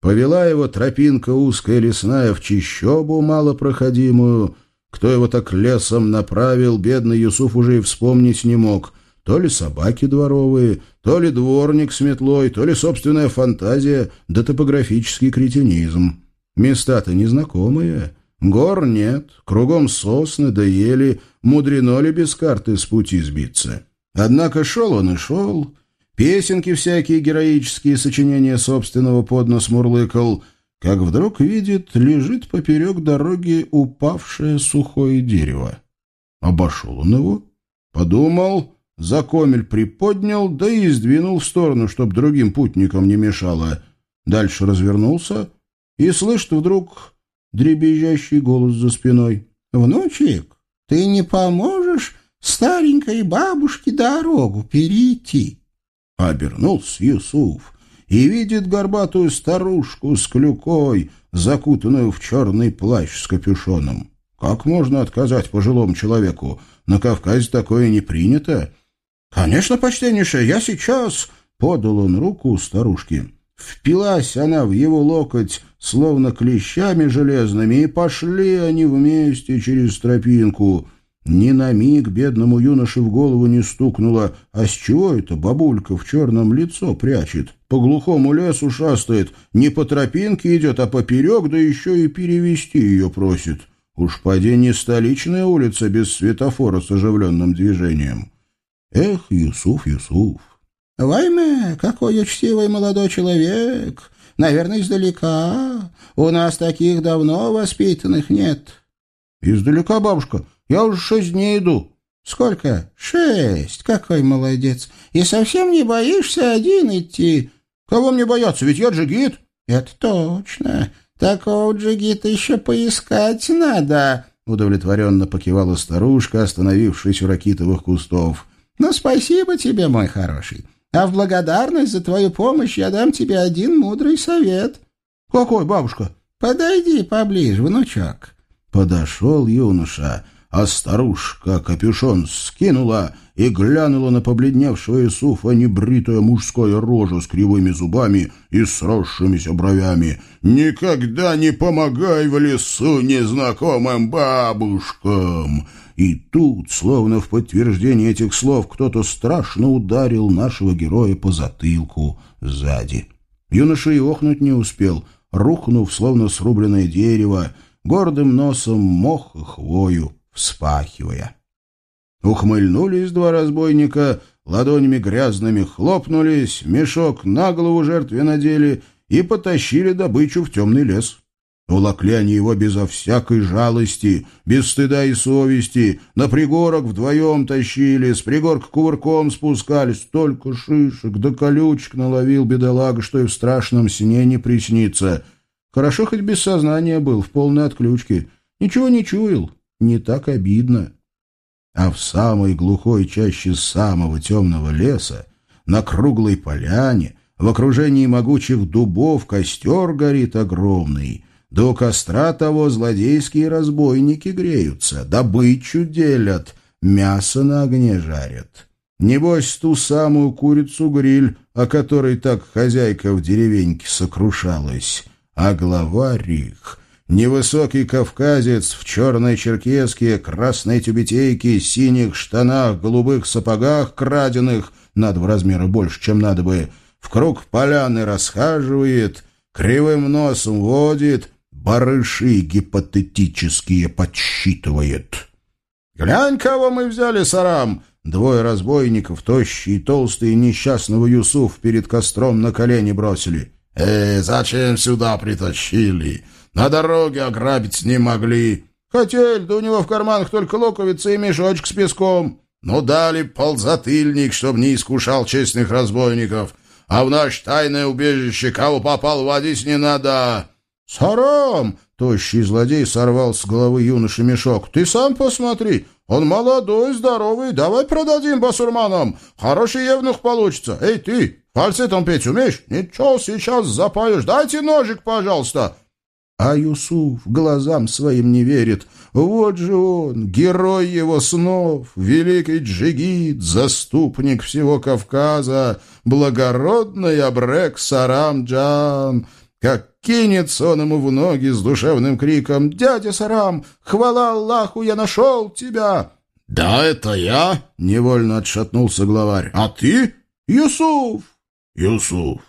[SPEAKER 1] Повела его тропинка узкая лесная в чищобу малопроходимую. Кто его так лесом направил, бедный Юсуф уже и вспомнить не мог. То ли собаки дворовые, то ли дворник с метлой, то ли собственная фантазия, да топографический кретинизм. Места-то незнакомые. Гор нет, кругом сосны да ели, мудрено ли без карты с пути сбиться. Однако шел он и шел, песенки всякие героические, сочинения собственного поднос мурлыкал, как вдруг видит, лежит поперек дороги упавшее сухое дерево. Обошел он его, подумал, за комель приподнял, да и сдвинул в сторону, чтоб другим путникам не мешало. Дальше развернулся и слышит вдруг дребезжащий голос за спиной. «Внучек, ты не поможешь старенькой бабушке дорогу перейти?» Обернулся Юсуф и видит горбатую старушку с клюкой, закутанную в черный плащ с капюшоном. Как можно отказать пожилому человеку? На Кавказе такое не принято. «Конечно, почтеннейшая, я сейчас...» — подал он руку старушке. Впилась она в его локоть, словно клещами железными, и пошли они вместе через тропинку. Ни на миг бедному юноше в голову не стукнуло, а с чего это бабулька в черном лицо прячет? По глухому лесу шастает, не по тропинке идет, а поперек, да еще и перевести ее просит. Уж поди не столичная улица без светофора с оживленным движением. Эх, Юсуф, Юсуф, «Войме, какой учтивый молодой человек! Наверное, издалека. У нас таких давно воспитанных нет». «Издалека, бабушка. Я уже шесть дней иду». «Сколько?» «Шесть. Какой молодец. И совсем не боишься один идти?» «Кого мне бояться? Ведь я джигит». «Это точно. Такого джигита еще поискать надо», — удовлетворенно покивала старушка, остановившись у ракитовых кустов. «Ну, спасибо тебе, мой хороший. А в благодарность за твою помощь я дам тебе один мудрый совет. — Какой, бабушка? — Подойди поближе, внучок. Подошел юноша, а старушка капюшон скинула и глянула на побледневшего Иисуфа небритая мужская рожа с кривыми зубами и сросшимися бровями. «Никогда не помогай в лесу незнакомым бабушкам!» И тут, словно в подтверждение этих слов, кто-то страшно ударил нашего героя по затылку сзади. Юноша и охнуть не успел, рухнув, словно срубленное дерево, гордым носом мох и хвою вспахивая. Ухмыльнулись два разбойника, ладонями грязными хлопнулись, мешок на голову жертве надели и потащили добычу в темный лес. Улокли они его безо всякой жалости, без стыда и совести, на пригорок вдвоем тащили, с пригорка кувырком спускались, столько шишек да колючек наловил бедолага, что и в страшном сне не приснится. Хорошо хоть без сознания был, в полной отключке. Ничего не чуял, не так обидно. А в самой глухой чаще самого темного леса, на круглой поляне, в окружении могучих дубов костер горит огромный — до костра того злодейские разбойники греются, добычу делят, мясо на огне жарят. Небось, ту самую курицу-гриль, о которой так хозяйка в деревеньке сокрушалась. А главарь их — невысокий кавказец в черной черкеске, красной тюбетейке, синих штанах, голубых сапогах краденых, надо в размеры больше, чем надо бы, в круг поляны расхаживает, кривым носом водит, барыши гипотетические подсчитывает. «Глянь, кого мы взяли, Сарам!» Двое разбойников, тощие и толстые, несчастного Юсуф перед костром на колени бросили.
[SPEAKER 2] «Э, зачем сюда притащили? На дороге ограбить не могли».
[SPEAKER 1] «Хотели, да у него в карманах только луковица и мешочек с песком».
[SPEAKER 2] «Ну, дали ползатыльник, чтоб не искушал честных разбойников. А в наше тайное убежище кого попал водить не надо».
[SPEAKER 1] «Сарам!» — тощий злодей сорвал с головы юноши мешок. «Ты сам посмотри, он молодой, здоровый, давай продадим басурманам, хороший евнух получится. Эй, ты, фальцетом петь умеешь? Ничего, сейчас запоешь, дайте ножик, пожалуйста!» А Юсуф глазам своим не верит. Вот же он, герой его снов, великий джигит, заступник всего Кавказа, благородный абрек Сарам-джан — как кинется он ему в ноги с душевным криком «Дядя Сарам, хвала Аллаху, я нашел тебя!»
[SPEAKER 2] «Да, это я!» — невольно отшатнулся главарь. «А ты?»
[SPEAKER 1] «Юсуф!»
[SPEAKER 2] «Юсуф!»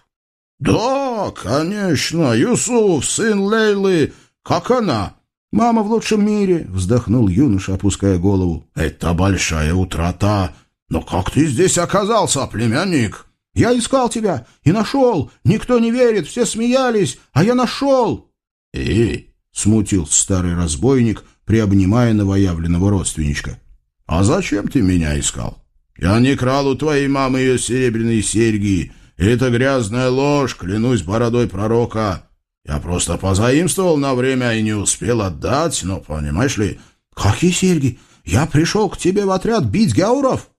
[SPEAKER 2] «Да, конечно, Юсуф, сын Лейлы. Как она?»
[SPEAKER 1] «Мама в лучшем мире!» — вздохнул юноша, опуская голову.
[SPEAKER 2] «Это большая утрата. Но как ты здесь оказался, племянник?»
[SPEAKER 1] Я искал тебя и нашел. Никто не верит, все смеялись, а я нашел.
[SPEAKER 2] Эй, смутился старый разбойник, приобнимая новоявленного родственничка. А зачем ты меня искал? Я не крал у твоей мамы ее серебряные серьги. Это грязная ложь, клянусь бородой пророка. Я просто позаимствовал на время и не успел отдать, но, понимаешь ли...
[SPEAKER 1] Какие серьги? Я пришел к тебе в отряд бить гауров.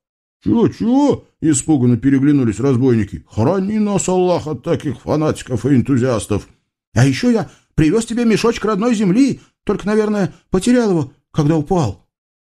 [SPEAKER 3] «Чего, чего?» — испуганно переглянулись разбойники. «Храни нас, Аллах, от таких фанатиков и энтузиастов!»
[SPEAKER 1] «А еще я привез тебе мешочек родной земли, только, наверное, потерял его, когда упал».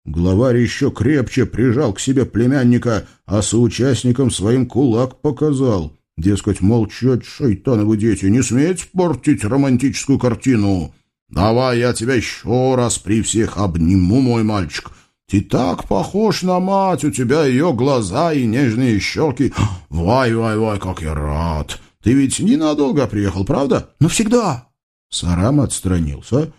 [SPEAKER 3] Главарь еще крепче прижал к себе племянника, а соучастникам своим кулак показал. Дескать, молчать, шайтановы дети, не смеете портить романтическую картину. «Давай я тебя еще раз при всех обниму, мой мальчик». Ты так похож на мать, у тебя ее глаза и нежные щеки. Вай-вай-вай, как я рад. Ты ведь ненадолго приехал, правда?
[SPEAKER 1] Навсегда.
[SPEAKER 3] Сарам отстранился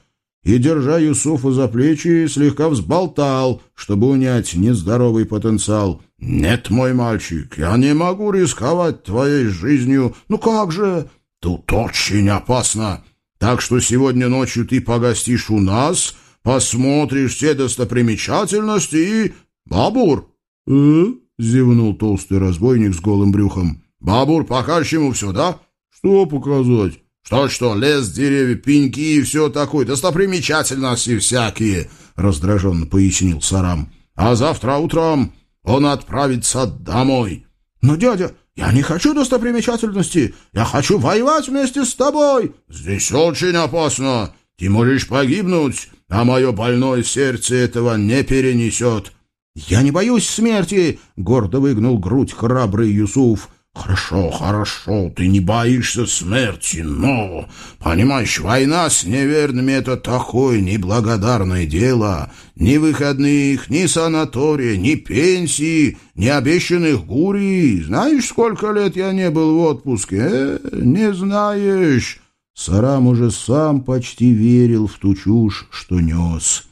[SPEAKER 3] и, держа Юсуфа за плечи, слегка взболтал, чтобы унять нездоровый потенциал. «Нет, мой мальчик, я не могу рисковать твоей жизнью. Ну как же? Тут очень опасно. Так что сегодня ночью ты погостишь у нас, посмотришь все достопримечательности и... Бабур!»
[SPEAKER 1] «Э?» — зевнул толстый разбойник с голым брюхом.
[SPEAKER 2] «Бабур, покажешь ему все, да?»
[SPEAKER 3] «Что показать?»
[SPEAKER 2] «Что-что, лес, деревья, пеньки и все такое, достопримечательности всякие», — раздраженно пояснил Сарам. «А завтра утром он отправится домой».
[SPEAKER 1] «Но, дядя, я не хочу достопримечательности, я хочу воевать вместе с тобой».
[SPEAKER 2] «Здесь очень опасно, ты можешь погибнуть, а мое больное сердце этого не перенесет».
[SPEAKER 1] «Я не боюсь смерти!» — гордо выгнул грудь храбрый Юсуф.
[SPEAKER 2] «Хорошо, хорошо, ты не боишься смерти, но, понимаешь, война с неверными — это такое неблагодарное дело. Ни выходных, ни санатория, ни пенсии, ни обещанных гурий. Знаешь, сколько лет я не был в отпуске? Э, не знаешь».
[SPEAKER 1] Сарам уже сам почти верил в ту чушь, что нес.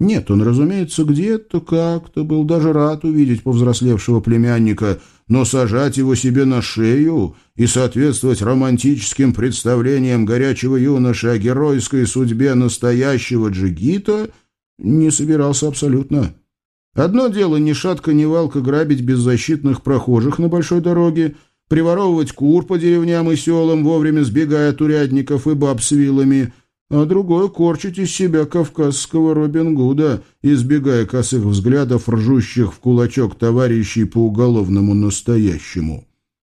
[SPEAKER 1] Нет, он, разумеется, где-то как-то был даже рад увидеть повзрослевшего племянника, но сажать его себе на шею и соответствовать романтическим представлениям горячего юноша о геройской судьбе настоящего джигита не собирался абсолютно. Одно дело ни шатка, ни валка грабить беззащитных прохожих на большой дороге, приворовывать кур по деревням и селам, вовремя сбегая от урядников и баб с вилами — а другое — корчить из себя кавказского Робин Гуда, избегая косых взглядов, ржущих в кулачок товарищей по уголовному настоящему.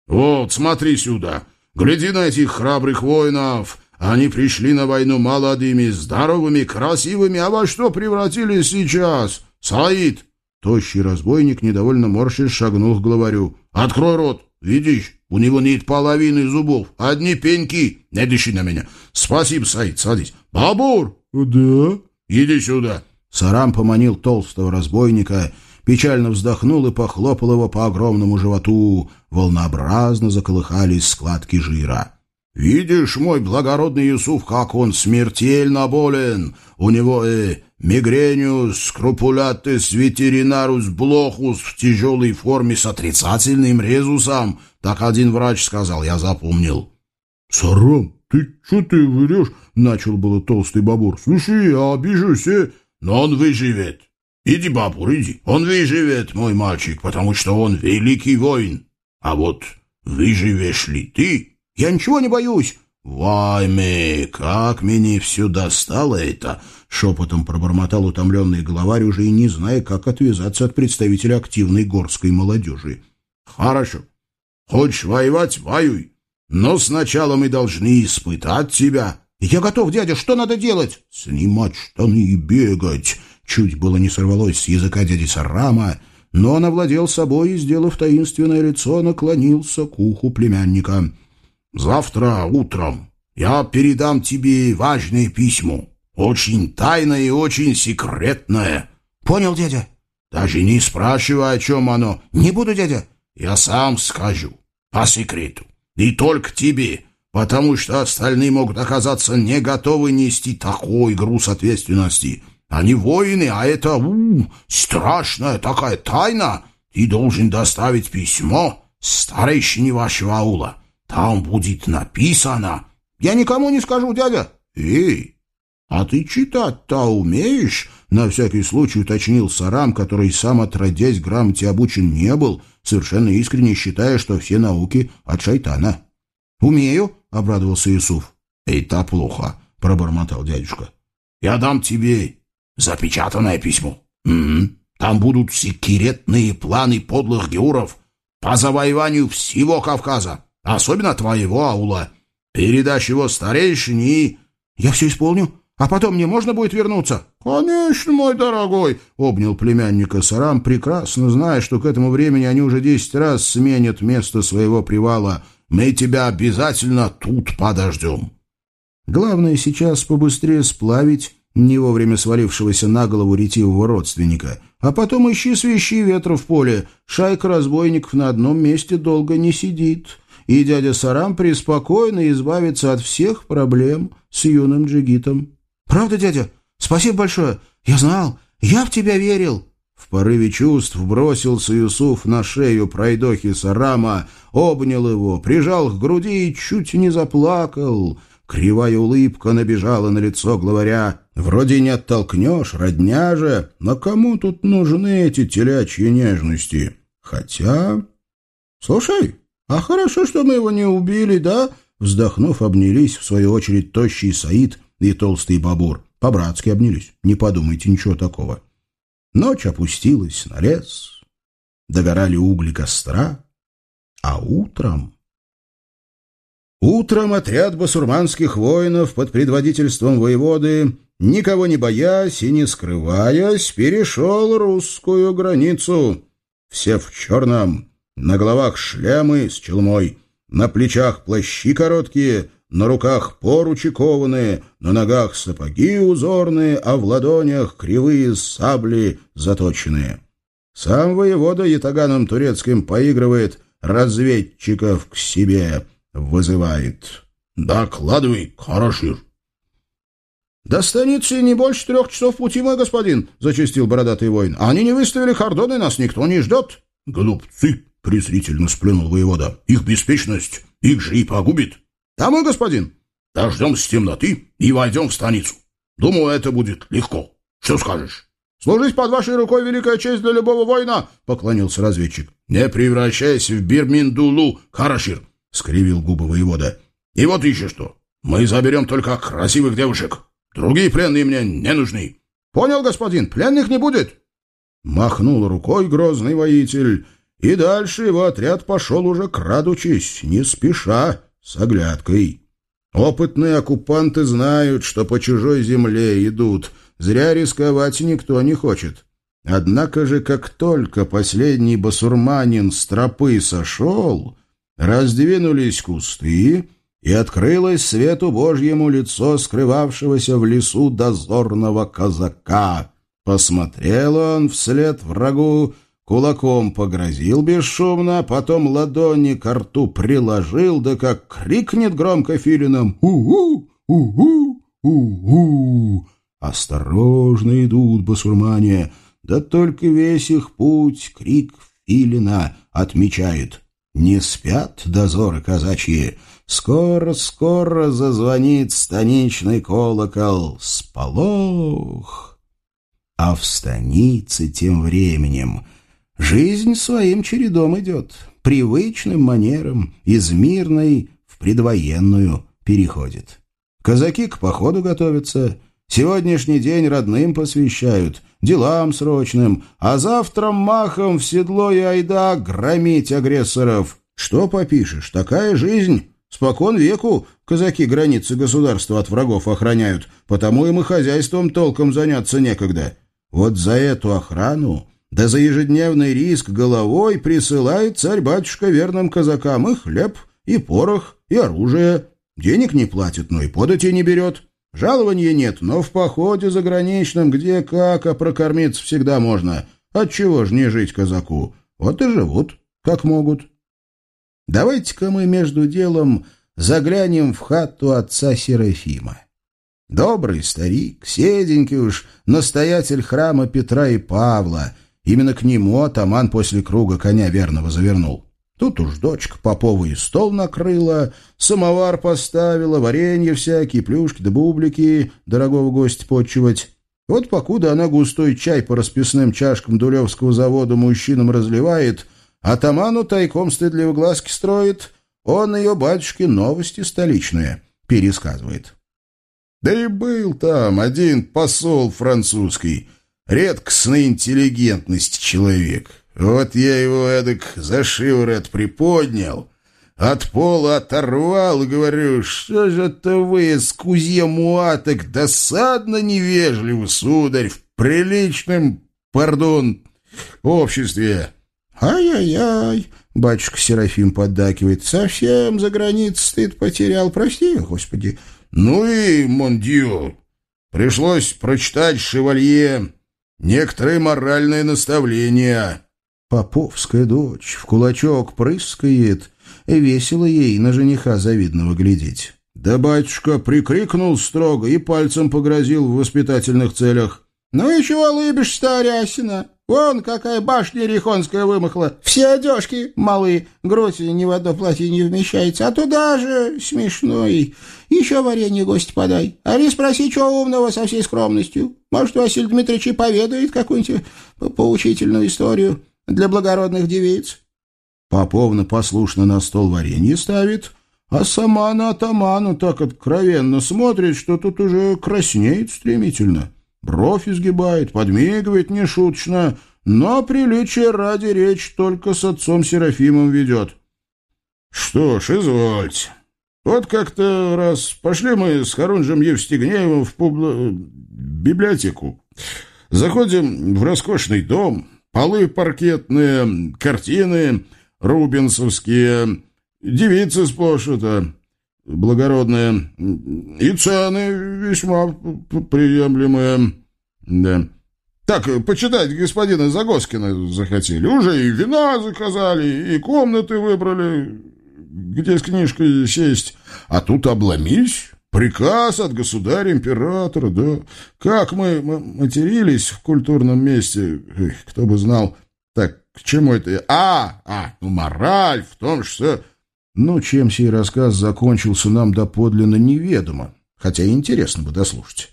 [SPEAKER 2] «Вот, смотри сюда! Гляди на этих храбрых воинов! Они пришли на войну молодыми, здоровыми, красивыми, а во что превратились сейчас? Саид!»
[SPEAKER 1] Тощий разбойник, недовольно морщись, шагнул к главарю.
[SPEAKER 2] «Открой рот! Видишь, у него нет половины зубов, одни пеньки. Не дыши на меня. Спасибо, Саид, садись. Бабур!
[SPEAKER 1] Да?
[SPEAKER 2] Иди сюда.
[SPEAKER 1] Сарам поманил толстого разбойника, печально вздохнул и похлопал его по огромному животу. Волнообразно заколыхались складки жира.
[SPEAKER 2] «Видишь, мой благородный Юсуф, как он смертельно болен. У него э, мигрениус скрупулятес ветеринарус блохус в тяжелой форме с отрицательным резусом. Так один врач сказал, я запомнил».
[SPEAKER 3] «Сарам, ты что ты врешь?» — начал было толстый бабур. «Слушай, я обижусь, э?»
[SPEAKER 2] «Но он выживет. Иди, бабур, иди. Он выживет, мой мальчик, потому что он великий воин. А вот выживешь ли ты?»
[SPEAKER 1] «Я ничего не боюсь!»
[SPEAKER 2] «Вайме, как меня все достало это!» — шепотом пробормотал утомленный главарь, уже и не зная, как отвязаться от представителя активной горской молодежи. «Хорошо. Хочешь воевать — воюй. Но сначала мы должны испытать тебя».
[SPEAKER 1] «Я готов, дядя. Что надо делать?»
[SPEAKER 2] «Снимать штаны и бегать».
[SPEAKER 1] Чуть было не сорвалось с языка дяди Сарама, но он овладел собой и, сделав таинственное лицо, наклонился к уху племянника.
[SPEAKER 2] Завтра утром я передам тебе важное письмо. Очень тайное и очень секретное.
[SPEAKER 1] Понял, дядя?
[SPEAKER 2] Даже не спрашивай, о чем оно.
[SPEAKER 1] Не буду, дядя.
[SPEAKER 2] Я сам скажу. По секрету. И только тебе. Потому что остальные могут оказаться не готовы нести такой груз ответственности. Они воины, а это у, страшная такая тайна. Ты должен доставить письмо старейшине вашего аула. Там будет написано.
[SPEAKER 1] Я никому не скажу, дядя.
[SPEAKER 2] Эй, а ты читать-то умеешь? На всякий случай уточнил Сарам, который сам отродясь грамоте обучен не был, совершенно искренне считая, что все науки от шайтана.
[SPEAKER 1] «Умею», — обрадовался Юсуф.
[SPEAKER 2] «Это плохо», — пробормотал дядюшка. «Я дам тебе запечатанное письмо. Угу. Там будут секретные планы подлых геуров по завоеванию всего Кавказа особенно твоего аула. Передашь его старейшине и...»
[SPEAKER 1] «Я все исполню. А потом мне можно будет вернуться?»
[SPEAKER 2] «Конечно, мой дорогой!» — обнял племянника Сарам, прекрасно зная, что к этому времени они уже десять раз сменят место своего привала. «Мы тебя обязательно тут подождем!»
[SPEAKER 1] Главное сейчас побыстрее сплавить не вовремя свалившегося на голову ретивого родственника, а потом ищи свищи ветра в поле. Шайка разбойников на одном месте долго не сидит и дядя Сарам преспокойно избавится от всех проблем с юным джигитом. «Правда, дядя? Спасибо большое. Я знал. Я в тебя верил».
[SPEAKER 2] В порыве чувств бросился Юсуф на шею пройдохи Сарама, обнял его, прижал к груди и чуть не заплакал. Кривая улыбка набежала на лицо главаря. «Вроде не оттолкнешь, родня же, но кому тут нужны эти телячьи нежности? Хотя...» «Слушай, «А хорошо, что мы его не убили, да?» Вздохнув, обнялись, в свою очередь, тощий Саид и толстый Бабур. По-братски обнялись. Не подумайте ничего такого. Ночь опустилась на лес. Догорали угли костра. А утром... Утром отряд басурманских воинов под предводительством воеводы, никого не боясь и не скрываясь, перешел русскую границу. Все в черном, на головах шлемы с челмой, на плечах плащи короткие, на руках поручи кованые, на ногах сапоги узорные, а в ладонях кривые сабли заточенные. Сам воевода ятаганом турецким поигрывает, разведчиков к себе вызывает. «Докладывай, хорошир!»
[SPEAKER 1] «До станицы не больше трех часов пути, мой господин», — зачастил бородатый воин. «Они не выставили кордоны, нас никто не ждет».
[SPEAKER 2] «Глупцы!» — презрительно сплюнул воевода. «Их беспечность их же и погубит».
[SPEAKER 1] «Да, мой господин».
[SPEAKER 2] «Дождемся темноты и войдем в станицу. Думаю, это будет легко. Что скажешь?»
[SPEAKER 1] «Служить под вашей рукой великая честь для любого воина», — поклонился разведчик.
[SPEAKER 2] «Не превращайся в Бирминдулу, Карашир», — скривил губы воевода. «И вот еще что. Мы заберем только красивых девушек. Другие пленные мне не нужны».
[SPEAKER 1] «Понял, господин, пленных не будет». Махнул рукой грозный воитель, и дальше его отряд пошел уже крадучись, не спеша, с оглядкой. Опытные оккупанты знают, что по чужой земле идут. Зря рисковать никто не хочет. Однако же, как только последний басурманин с тропы сошел, раздвинулись кусты, и открылось свету Божьему лицо скрывавшегося в лесу дозорного казака. Посмотрел он вслед врагу, кулаком погрозил бесшумно, потом ладони к рту приложил, да как крикнет громко филином «У-у! У-у! У-у!» Осторожно идут басурмане, да только весь их путь крик филина отмечает. Не спят дозоры казачьи, скоро-скоро зазвонит станичный колокол. Сполох! А в станице тем временем жизнь своим чередом идет, привычным манером, из мирной в предвоенную переходит. Казаки к походу готовятся — Сегодняшний день родным посвящают, делам срочным, а завтра махом в седло и айда громить агрессоров. Что попишешь, такая жизнь. Спокон веку казаки границы государства от врагов охраняют, потому им и хозяйством толком заняться некогда. Вот за эту охрану, да за ежедневный риск головой присылает царь-батюшка верным казакам и хлеб, и порох, и оружие. Денег не платит, но и подати не берет. Жалования нет, но в походе заграничном где как, а прокормиться всегда можно. Отчего ж не жить казаку? Вот и живут, как могут. Давайте-ка мы между делом заглянем в хату отца Серафима. Добрый старик, седенький уж, настоятель храма Петра и Павла. Именно к нему атаман после круга коня верного завернул. Тут уж дочка Попова и стол накрыла, самовар поставила, варенье всякие, плюшки да бублики, дорогого гостя почивать. Вот покуда она густой чай по расписным чашкам Дулевского завода мужчинам разливает, атаману тайком стыдливо глазки строит, он ее батюшке новости столичные пересказывает. Да и был там один посол французский, редкостной интеллигентности человек. Вот я его эдак за шиворот приподнял, от пола оторвал и говорю, что же это вы, с кузье муаток, досадно невежливо, сударь, в приличном, пардон, обществе. Ай-яй-яй, батюшка Серафим поддакивает, совсем за границей стыд потерял, прости, господи. Ну и, мондио, пришлось прочитать шевалье некоторые моральные наставления. Поповская дочь в кулачок прыскает, и весело ей на жениха завидного глядеть. Да батюшка прикрикнул строго и пальцем погрозил в воспитательных целях. «Ну и чего лыбишь, старясина? Вон какая башня рихонская вымахла. Все одежки малые, грудь ни в одно платье не вмещается, а туда же смешной. Еще варенье гость подай. Али спроси, чего умного со всей скромностью. Может, Василий Дмитриевич поведает какую-нибудь поучительную историю для благородных девиц. Поповна послушно на стол варенье ставит, а сама на атаману так откровенно смотрит, что тут уже краснеет стремительно. Бровь изгибает, подмигивает нешуточно, но приличие ради речь только с отцом Серафимом ведет. Что ж, извольте. Вот как-то раз пошли мы с Харунжем Евстигнеевым в публ... библиотеку. Заходим в роскошный дом, полы паркетные, картины рубинсовские, девицы сплошь это благородные, и цены весьма приемлемые. Да. Так, почитать господина Загоскина захотели. Уже и вина заказали, и комнаты выбрали, где с книжкой сесть. А тут обломись,
[SPEAKER 2] Приказ от государя-императора, да. Как мы матерились в культурном месте, Эх, кто бы знал. Так, к чему это? А, а, ну мораль в том, что...
[SPEAKER 1] Ну, чем сей рассказ закончился нам доподлинно неведомо, хотя интересно бы дослушать.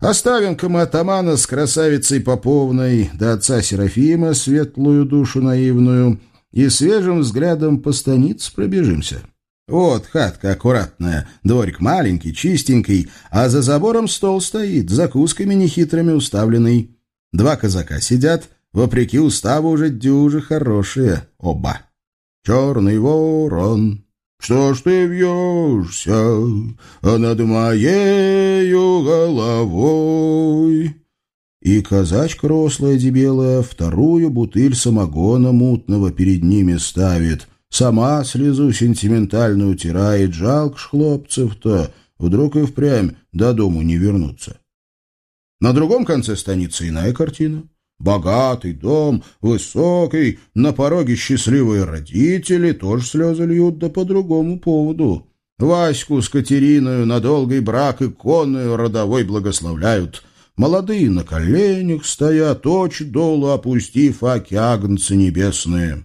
[SPEAKER 1] Оставим-ка мы атамана с красавицей Поповной до отца Серафима, светлую душу наивную, и свежим взглядом по станице пробежимся. Вот хатка аккуратная, дворик маленький, чистенький, а за забором стол стоит, закусками нехитрыми уставленный. Два казака сидят, вопреки уставу уже дюжи хорошие оба. Черный ворон, что ж ты вьешься над моею головой? И казачка рослая дебелая вторую бутыль самогона мутного перед ними ставит, Сама слезу сентиментально утирает. Жалко ж хлопцев-то. Вдруг и впрямь до дому не вернуться. На другом конце станицы иная картина. Богатый дом, высокий, на пороге счастливые родители, тоже слезы льют, да по другому поводу. Ваську с Катериною на долгий брак иконную родовой благословляют. Молодые на коленях стоят, очи долу опустив, аки агнцы небесные.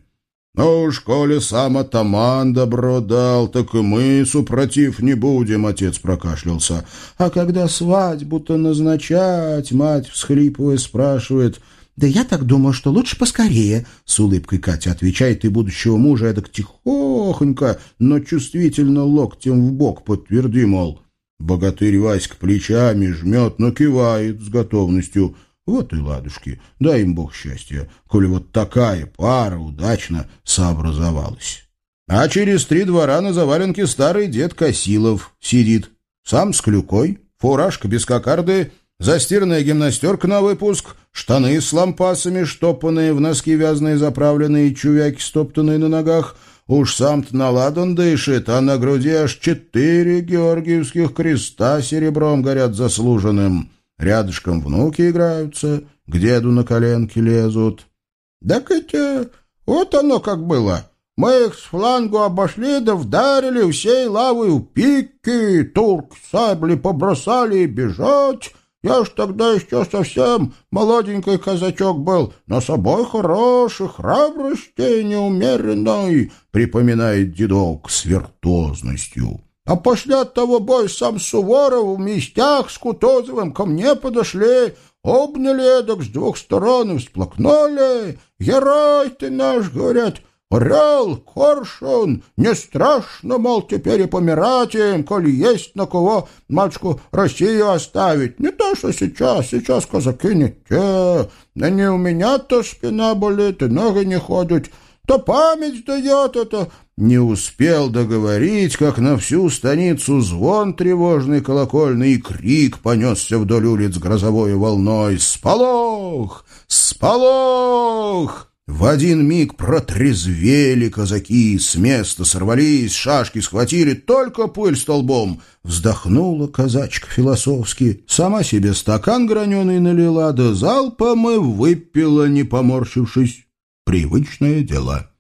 [SPEAKER 1] «Ну уж, коли сам атаман добро дал, так и мы супротив не будем», — отец прокашлялся. «А когда свадьбу-то назначать?» — мать, всхлипывая, спрашивает. «Да я так думаю, что лучше поскорее», — с улыбкой Катя отвечает, и будущего мужа эдак тихохонько, но чувствительно локтем в бок подтверди, мол. Богатырь Васька плечами жмет, но кивает с готовностью. Вот и ладушки, дай им бог счастья, коли вот такая пара удачно сообразовалась. А через три двора на заваленке старый дед Косилов сидит. Сам с клюкой, фуражка без кокарды, застиранная гимнастерка на выпуск, штаны с лампасами, штопанные в носки вязаные заправленные, чувяки стоптанные на ногах. Уж сам-то наладан дышит, а на груди аж четыре георгиевских креста серебром горят заслуженным. Рядышком внуки играются, к деду на коленки лезут. — Так это вот оно как было. Мы их с флангу обошли да вдарили всей лавой пики, турк сабли побросали и бежать. Я ж тогда еще совсем молоденький казачок был, но собой хороший, храбрости неумеренной, припоминает дедок с виртуозностью. А после того бой сам Суворов в местях с Кутузовым ко мне подошли, обняли эдак с двух сторон и всплакнули. «Герой ты наш!» — говорят. «Орел, коршун, не страшно, мол, теперь и помирать им, коли есть на кого матушку Россию оставить. Не то, что сейчас, сейчас казаки не те. Да не у меня-то спина болит и ноги не ходят, то память дает это не успел договорить, как на всю станицу звон тревожный колокольный и крик понесся вдоль улиц грозовой волной. «Сполох! Сполох!» В один миг протрезвели казаки, с места сорвались, шашки схватили, только пыль столбом. Вздохнула казачка философски, сама себе стакан граненый налила, да залпом и выпила, не поморщившись. Привычное дело.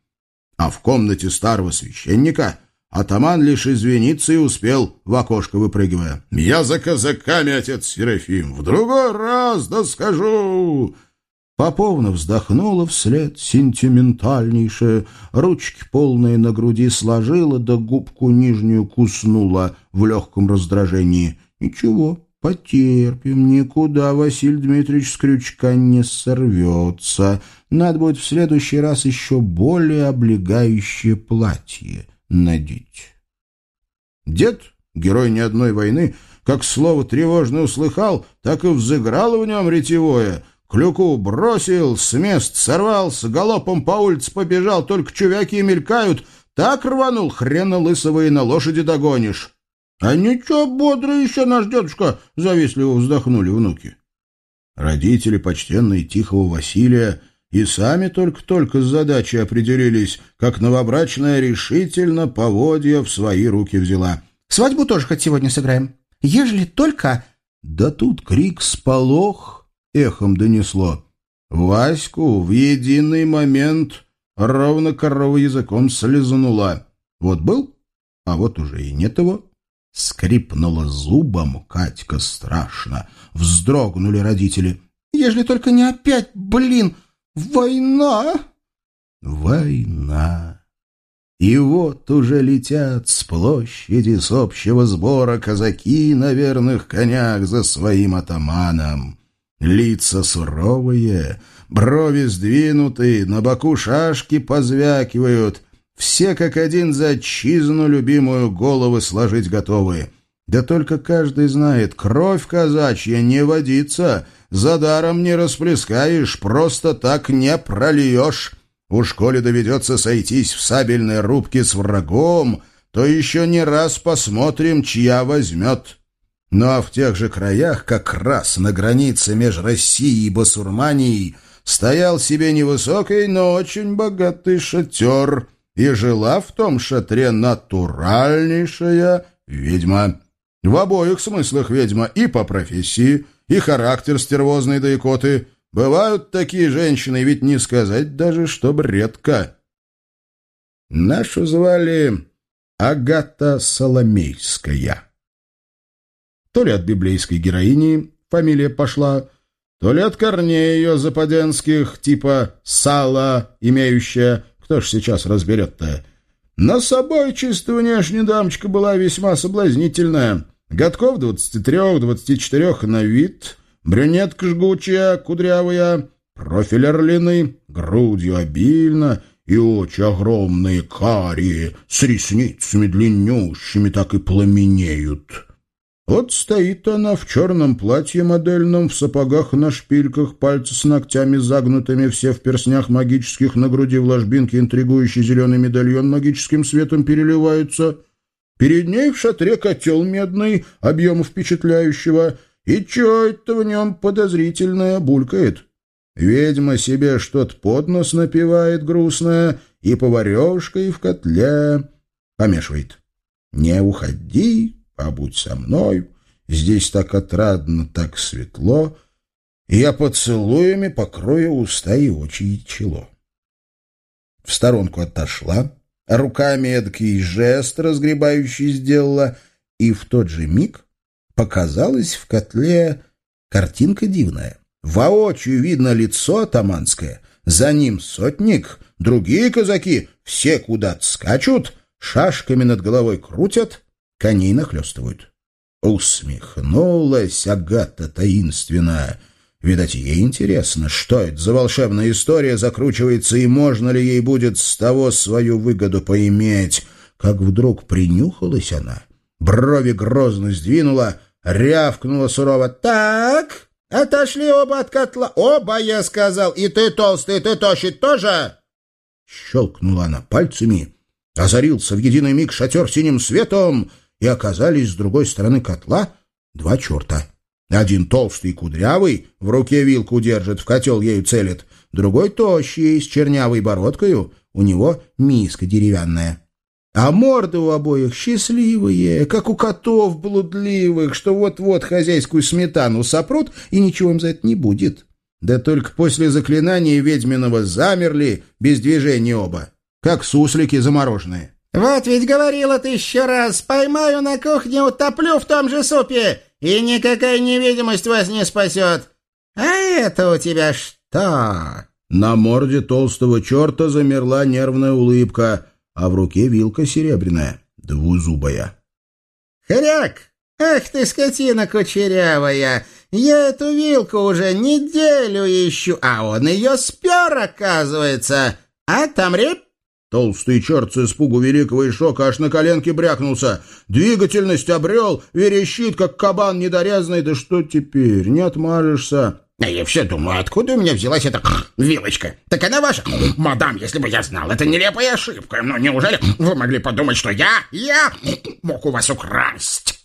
[SPEAKER 1] А в комнате старого священника атаман лишь извиниться и успел, в окошко выпрыгивая. «Я за казаками, отец Серафим, в другой раз да скажу!» Поповна вздохнула вслед, сентиментальнейшая, ручки полные на груди сложила, да губку нижнюю куснула в легком раздражении. «Ничего, потерпим, никуда Василий Дмитриевич с крючка не сорвется. Надо будет в следующий раз еще более облегающее платье надеть. Дед, герой ни одной войны, как слово тревожно услыхал, так и взыграл в нем ретевое. Клюку бросил, с мест сорвался, галопом по улице побежал, только чувяки мелькают. Так рванул, хрена лысого и на лошади догонишь. — А ничего, бодрый еще наш дедушка, — завистливо вздохнули внуки. Родители почтенные Тихого Василия и сами только-только с задачей определились, как новобрачная решительно поводья в свои руки взяла.
[SPEAKER 4] «Свадьбу тоже хоть сегодня сыграем. Ежели только...»
[SPEAKER 1] Да тут крик «Сполох!» Эхом донесло. Ваську в единый момент ровно корова языком слезнула. Вот был, а вот уже и нет его. Скрипнула зубом Катька страшно. Вздрогнули родители. «Ежели только не опять, блин, война!» Война. И вот уже летят с площади с общего сбора казаки на верных конях за своим атаманом. Лица суровые, брови сдвинуты, на боку шашки позвякивают. Все как один за отчизну любимую головы сложить готовы. Да только каждый знает, кровь казачья не водится, за даром не расплескаешь, просто так не прольешь. Уж коли доведется сойтись в сабельной рубке с врагом, то еще не раз посмотрим, чья возьмет. А в тех же краях, как раз на границе между Россией и Басурманией, стоял себе невысокий, но очень богатый шатер, и жила в том шатре натуральнейшая ведьма. В обоих смыслах ведьма и по профессии, и характер стервозной да икоты. Бывают такие женщины, ведь не сказать даже, чтоб редко. Нашу звали Агата Соломейская. То ли от библейской героини фамилия пошла, то ли от корней ее западенских, типа «сала», имеющая, кто ж сейчас разберет-то. На собой чисто внешне дамочка была весьма соблазнительная. Годков двадцати трех-двадцати четырех на вид, брюнетка жгучая, кудрявая, профиль орлиный, грудью обильно и очи огромные, карие, с ресницами длиннющими так и пламенеют. Вот стоит она в черном платье модельном, в сапогах на шпильках, пальцы с ногтями загнутыми, все в перснях магических, на груди в ложбинке интригующий зеленый медальон магическим светом переливается. Перед ней в шатре котел медный, объем впечатляющего, и чё это в нем подозрительное булькает? Ведьма себе что-то под нос напевает грустное, и поварешкой в котле помешивает. «Не уходи, побудь со мной, здесь так отрадно, так светло, и я поцелуями покрою уста и очи и чело. В сторонку отошла, руками эдакий жест разгребающий сделала, и в тот же миг показалась в котле картинка дивная. Воочию видно лицо атаманское, за ним сотник, другие казаки, все куда-то скачут, шашками над головой крутят, коней нахлестывают. Усмехнулась Агата таинственно. Видать, ей интересно, что это за волшебная история закручивается, и можно ли ей будет с того свою выгоду поиметь. Как вдруг принюхалась она, брови грозно сдвинула, рявкнула сурово. «Так, отошли оба от котла. Оба, я сказал, и ты толстый, и ты тощий тоже!» Щелкнула она пальцами, озарился в единый миг шатер синим светом — и оказались с другой стороны котла два черта. Один толстый и кудрявый, в руке вилку держит, в котел ею целит, другой тощий, с чернявой бородкою, у него миска деревянная. А морды у обоих счастливые, как у котов блудливых, что вот-вот хозяйскую сметану сопрут, и ничего им за это не будет. Да только после заклинания ведьминого замерли без движения оба, как суслики замороженные.
[SPEAKER 4] «Вот ведь говорила тысячу раз, поймаю на кухне, утоплю в том же супе, и никакая невидимость вас не спасет. А это у тебя что?»
[SPEAKER 1] На морде толстого черта замерла нервная улыбка, а в руке вилка серебряная, двузубая.
[SPEAKER 4] «Хряк! Ах ты, скотина кучерявая! Я эту вилку уже неделю ищу, а он ее спер, оказывается! А там реп
[SPEAKER 1] Толстый черт с испугу великого и шока аж на коленке брякнулся. Двигательность обрел, верещит, как кабан недорезанный. Да что теперь, не отмажешься.
[SPEAKER 4] А я все думаю, откуда у меня взялась эта вилочка? Так она ваша? Мадам, если бы я знал, это нелепая ошибка. Но неужели вы могли подумать, что я, я мог у вас украсть?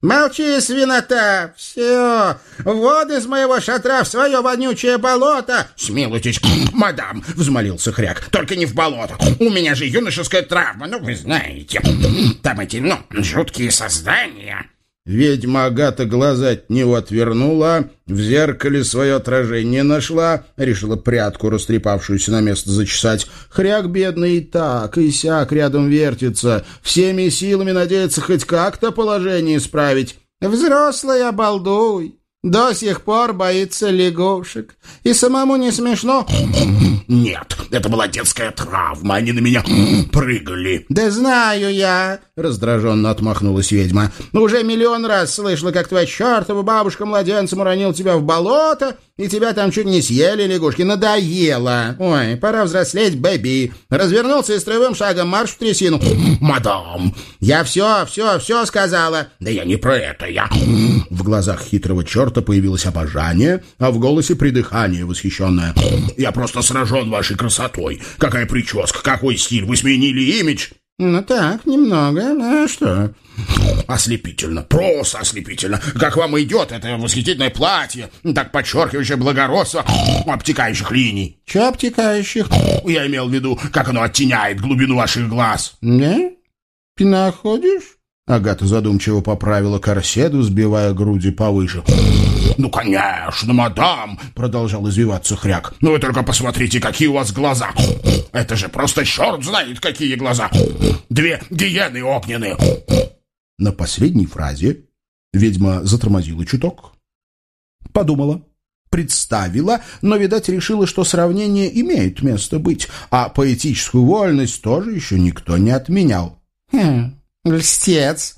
[SPEAKER 4] «Молчи, свинота! Все! Вот из моего шатра в свое вонючее болото!»
[SPEAKER 2] «Смилуйтесь, <clears throat> мадам!» — взмолился хряк. «Только не в болото! У меня же юношеская травма, ну, вы знаете! <clears throat> Там эти, ну, жуткие создания!»
[SPEAKER 1] Ведьма Агата глаза от него отвернула, в зеркале свое отражение нашла, решила прядку, растрепавшуюся на место, зачесать. Хряк бедный и так, и сяк рядом вертится, всеми силами надеется хоть как-то положение исправить. Взрослый обалдуй, до сих пор боится лягушек. И самому не смешно? <laughs>
[SPEAKER 4] Нет, это была детская травма. Они на меня <laughs> прыгали.
[SPEAKER 1] Да знаю я, раздраженно отмахнулась ведьма. Уже миллион раз слышала, как твоя чертова бабушка младенцем уронил тебя в болото, и тебя там чуть не съели лягушки. Надоело. Ой, пора взрослеть, бэби. Развернулся и строевым шагом марш в трясину. <laughs>
[SPEAKER 4] Мадам,
[SPEAKER 1] я все, все, все сказала.
[SPEAKER 4] Да я не про это, я...
[SPEAKER 1] В глазах хитрого черта появилось обожание, а в голосе придыхание восхищенное. <clears throat>
[SPEAKER 4] Я просто сражен вашей красотой. Какая прическа, какой стиль. Вы сменили имидж.
[SPEAKER 1] Ну так, немного. А что? <sniffs>
[SPEAKER 4] Ослепительно, просто ослепительно. Как вам идет это восхитительное платье, так подчеркивающее благородство <sniffs> обтекающих линий.
[SPEAKER 1] Че обтекающих? <sniffs>
[SPEAKER 4] Я имел в виду, как оно оттеняет глубину ваших глаз.
[SPEAKER 1] Не? Ты? Агата задумчиво поправила корседу, сбивая груди повыше.
[SPEAKER 4] «Ну, конечно, мадам!» — продолжал извиваться хряк. «Ну, вы только посмотрите, какие у вас глаза! Это же просто черт знает, какие глаза! Две гиены огненные!»
[SPEAKER 1] На последней фразе ведьма затормозила чуток, подумала, представила, но, видать, решила, что сравнение имеет место быть, а поэтическую вольность тоже еще никто не отменял. «Хм, льстец!»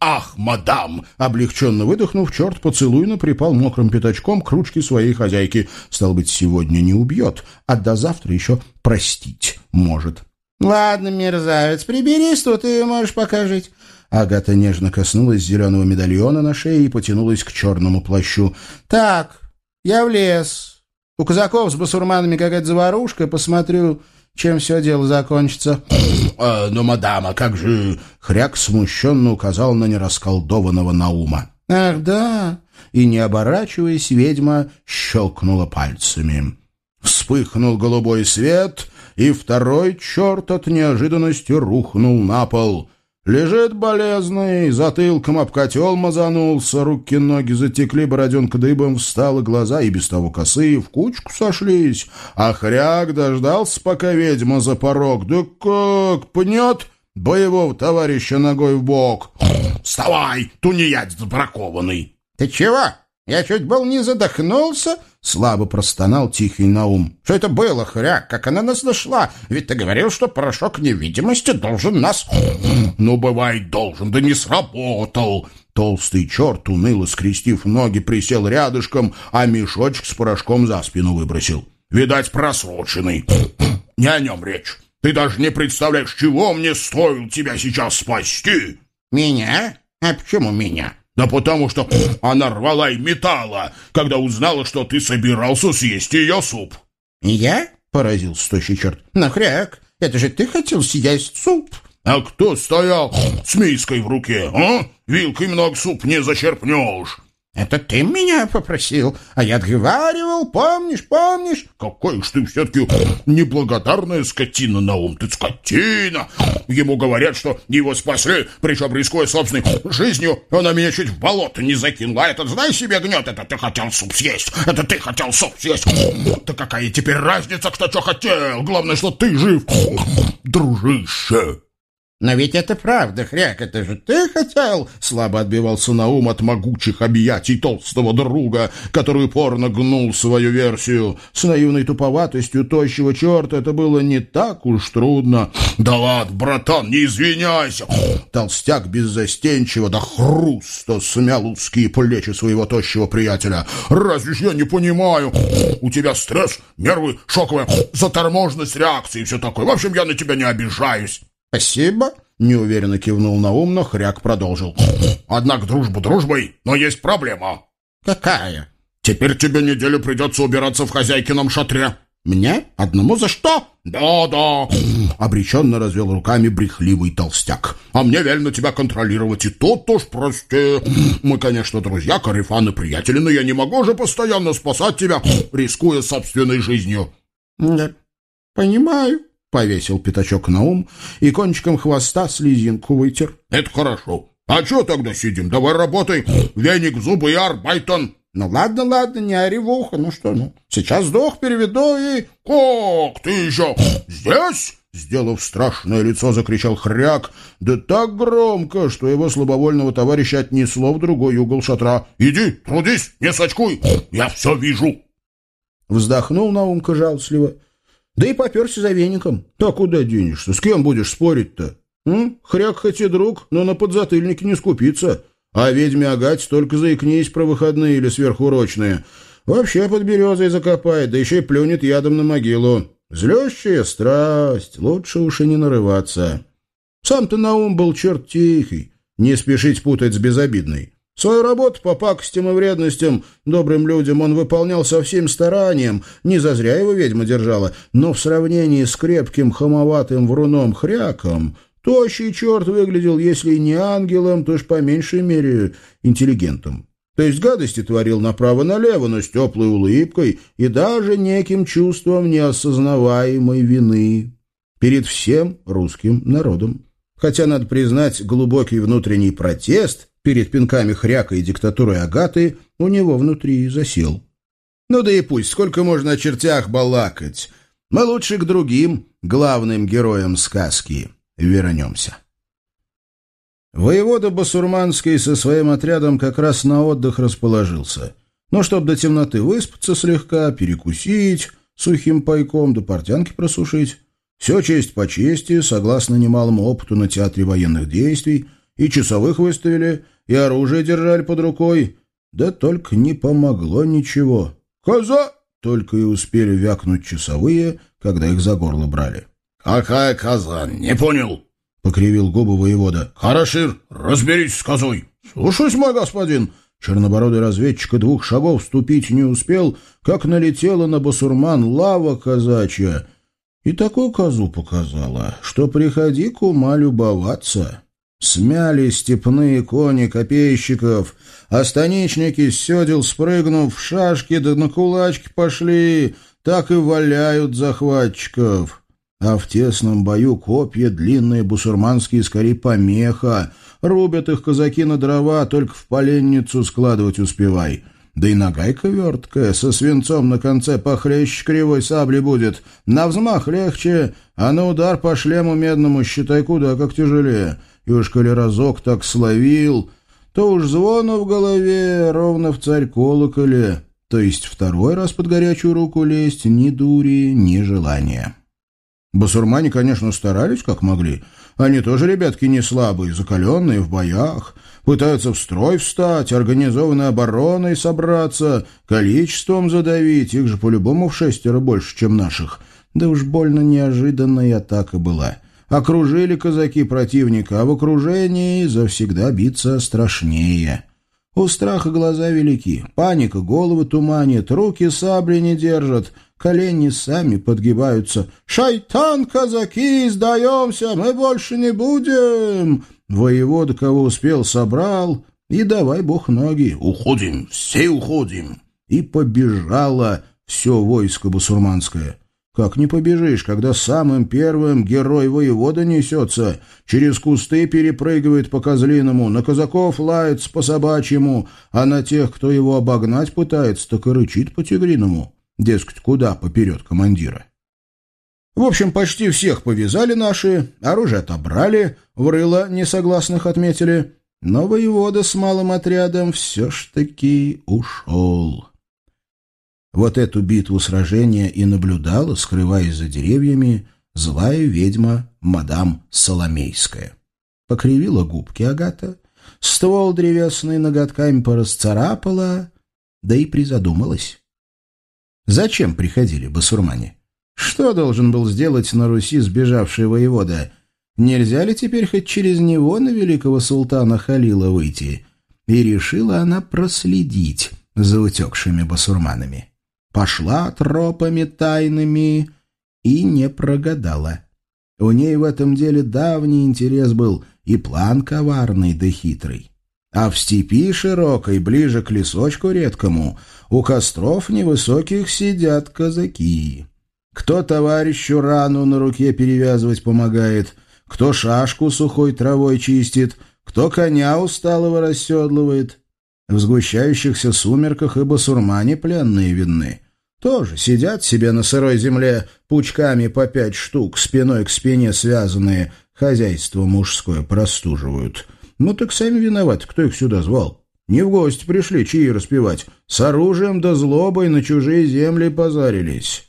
[SPEAKER 4] «Ах, мадам!»
[SPEAKER 1] Облегченно выдохнув, черт поцелуйно припал мокрым пятачком к ручке своей хозяйки. Стал быть, сегодня не убьет, а до завтра еще простить может. «Ладно, мерзавец, приберись тут, и можешь пока жить. Агата нежно коснулась зеленого медальона на шее и потянулась к черному плащу. «Так, я в лес. У казаков с басурманами какая-то заварушка. Посмотрю, чем все дело закончится».
[SPEAKER 4] «Э, «Но, мадам, а как же...»
[SPEAKER 1] Хряк смущенно указал на нерасколдованного Наума. «Ах, да!» И, не оборачиваясь, ведьма щелкнула пальцами. Вспыхнул голубой свет, и второй черт от неожиданности рухнул на пол — Лежит болезный, затылком об котел мазанулся, руки-ноги затекли, бороденка дыбом встала, глаза и без того косые в кучку сошлись. А хряк дождался, пока ведьма за порог. Да как, пнет боевого товарища ногой в бок.
[SPEAKER 4] «Вставай, тунеядец бракованный!»
[SPEAKER 1] «Ты чего?» Я чуть был не задохнулся, — слабо простонал тихий Наум. — Что это было, хряк? Как она нас нашла? Ведь ты говорил, что порошок невидимости должен нас... <clears throat>
[SPEAKER 4] — Ну, бывает, должен, да не сработал.
[SPEAKER 1] Толстый черт, уныло скрестив ноги, присел рядышком, а мешочек с порошком за спину выбросил.
[SPEAKER 4] — Видать, просроченный. <clears throat> Не о нем речь. Ты даже не представляешь, чего мне стоило тебя сейчас спасти.
[SPEAKER 1] — Меня? А почему меня?
[SPEAKER 4] — да потому что она рвала и металла, когда узнала, что ты собирался съесть ее суп.
[SPEAKER 1] «Я?» — поразился тощий черт. «Нахряк, это же ты хотел съесть суп!»
[SPEAKER 4] «А кто стоял с миской в руке, а? Вилкой много суп не зачерпнешь!»
[SPEAKER 1] Это ты меня попросил, а я отговаривал, помнишь, помнишь?
[SPEAKER 4] Какой уж ты все-таки неблагодарная скотина, Наум, ты скотина! Ему говорят, что его спасли, причем рискуя собственной жизнью, она меня чуть в болото не закинула. А этот, знай себе, гнет, это ты хотел суп съесть, это ты хотел суп съесть. Да какая теперь разница, кто что хотел? Главное, что ты жив, дружище.
[SPEAKER 1] «Но ведь это правда, Хряк, это же ты хотел!» Слабо отбивался Наум от могучих объятий толстого друга, который упорно гнул свою версию. С наивной туповатостью тощего черта это было не так уж трудно.
[SPEAKER 4] «Да ладно, братан, не извиняйся!»
[SPEAKER 1] Толстяк беззастенчиво до хруста смял узкие плечи своего тощего приятеля.
[SPEAKER 4] «Разве ж я не понимаю? У тебя стресс, нервы, шоковая заторможенность реакции и все такое. В общем, я на тебя не обижаюсь».
[SPEAKER 1] «Спасибо», — неуверенно кивнул на ум, но хряк продолжил.
[SPEAKER 4] «Однако дружбу дружбой, но есть проблема».
[SPEAKER 1] «Какая?»
[SPEAKER 4] «Теперь тебе неделю придется убираться в хозяйкином шатре».
[SPEAKER 1] «Мне? Одному за что?»
[SPEAKER 4] «Да-да», —
[SPEAKER 1] обреченно развел руками брехливый толстяк.
[SPEAKER 4] «А мне велено тебя контролировать, и тут уж прости. Мы, конечно, друзья, корефаны, приятели, но я не могу же постоянно спасать тебя, рискуя собственной жизнью».
[SPEAKER 1] «Да, понимаю», повесил пятачок на ум и кончиком хвоста слезинку вытер.
[SPEAKER 4] «Это хорошо.
[SPEAKER 2] А что тогда сидим? Давай работай. Веник в зубы и арбайтон.
[SPEAKER 4] Ну ладно, ладно, не ори в ухо. Ну что, ну, сейчас сдох, переведу и...
[SPEAKER 2] Как? Ты еще здесь? Сделав страшное лицо, закричал хряк, да так громко, что его слабовольного товарища отнесло в другой угол шатра. «Иди, трудись, не сочкуй, я все вижу!»
[SPEAKER 1] Вздохнул Наумка жалостливо, да и поперся за веником. «Так куда денешься? С кем будешь спорить-то? Хряк хоть и друг, но на подзатыльнике не скупится. А ведьме Агать только заикнись про выходные или сверхурочные. Вообще под березой закопает, да еще и плюнет ядом на могилу. Злющая страсть, лучше уж и не нарываться. Сам-то Наум был черт тихий, не спешить путать с безобидной. Свою работу по пакостям и вредностям добрым людям он выполнял со всем старанием, не зазря его ведьма держала, но в сравнении с крепким хамоватым вруном хряком тощий черт выглядел, если и не ангелом, то уж по меньшей мере интеллигентом. То есть гадости творил направо-налево, но с теплой улыбкой и даже неким чувством неосознаваемой вины перед всем русским народом. Хотя, надо признать, глубокий внутренний протест перед пинками хряка и диктатурой Агаты у него внутри засел. Ну да и пусть, сколько можно о чертях балакать. Мы лучше к другим главным героям сказки вернемся. Воевода Басурманский со своим отрядом как раз на отдых расположился. Но чтоб до темноты выспаться слегка, перекусить, сухим пайком до портянки просушить. Все честь по чести, согласно немалому опыту на театре военных действий, и часовых выставили, и оружие держали под рукой. Да только не помогло ничего. «Коза!» — только и успели вякнуть часовые, когда их за горло брали.
[SPEAKER 2] «Какая коза? Не понял!»
[SPEAKER 1] покривил губы воевода.
[SPEAKER 2] «Хорошир, разберись с козой!»
[SPEAKER 1] «Слушаюсь, мой господин!» Чернобородый разведчик и двух шагов ступить не успел, как налетела на басурман лава казачья. И такую козу показала, что приходи к ума любоваться. Смяли степные кони копейщиков, а станичники с спрыгнув в шашки да на кулачки пошли, так и валяют захватчиков. А в тесном бою копья длинные бусурманские скорее помеха. Рубят их казаки на дрова, только в поленницу складывать успевай. Да и нагайка верткая, со свинцом на конце похлеще кривой сабли будет. На взмах легче, а на удар по шлему медному, считай, куда как тяжелее. И уж коли разок так словил, то уж звону в голове ровно в царь колоколе. То есть второй раз под горячую руку лезть ни дури, ни желания. Басурмане, конечно, старались, как могли. Они тоже ребятки не слабые, закаленные в боях, пытаются в строй встать, организованной обороной собраться, количеством задавить, их же по-любому в шестеро больше, чем наших. Да уж больно неожиданная атака была. Окружили казаки противника, а в окружении завсегда биться страшнее. У страха глаза велики, паника головы туманит, руки сабли не держат — колени сами подгибаются. «Шайтан, казаки, сдаемся, мы больше не будем!» Воевода, кого успел, собрал, и давай бог ноги. «Уходим, все уходим!» И побежало все войско бусурманское. Как не побежишь, когда самым первым герой воевода несется, через кусты перепрыгивает по козлиному, на казаков лает по собачьему, а на тех, кто его обогнать пытается, так и рычит по тигриному. Дескать, куда поперед командира? В общем, почти всех повязали наши, оружие отобрали, в рыло несогласных отметили, но воевода с малым отрядом все ж таки ушел. Вот эту битву сражения и наблюдала, скрываясь за деревьями, злая ведьма мадам Соломейская. Покривила губки Агата, ствол древесный ноготками порасцарапала, да и призадумалась. Зачем приходили басурмане? Что должен был сделать на Руси сбежавший воевода? Нельзя ли теперь хоть через него на великого султана Халила выйти? И решила она проследить за утекшими басурманами. Пошла тропами тайными и не прогадала. У ней в этом деле давний интерес был и план коварный да хитрый. А в степи широкой, ближе к лесочку редкому, у костров невысоких сидят казаки. Кто товарищу рану на руке перевязывать помогает, кто шашку сухой травой чистит, кто коня усталого расседлывает. В сгущающихся сумерках и басурмане пленные видны. Тоже сидят себе на сырой земле пучками по пять штук, спиной к спине связанные, хозяйство мужское простуживают. Ну так сами виноваты, кто их сюда звал. Не в гости пришли чаи распевать, с оружием да злобой на чужие земли позарились.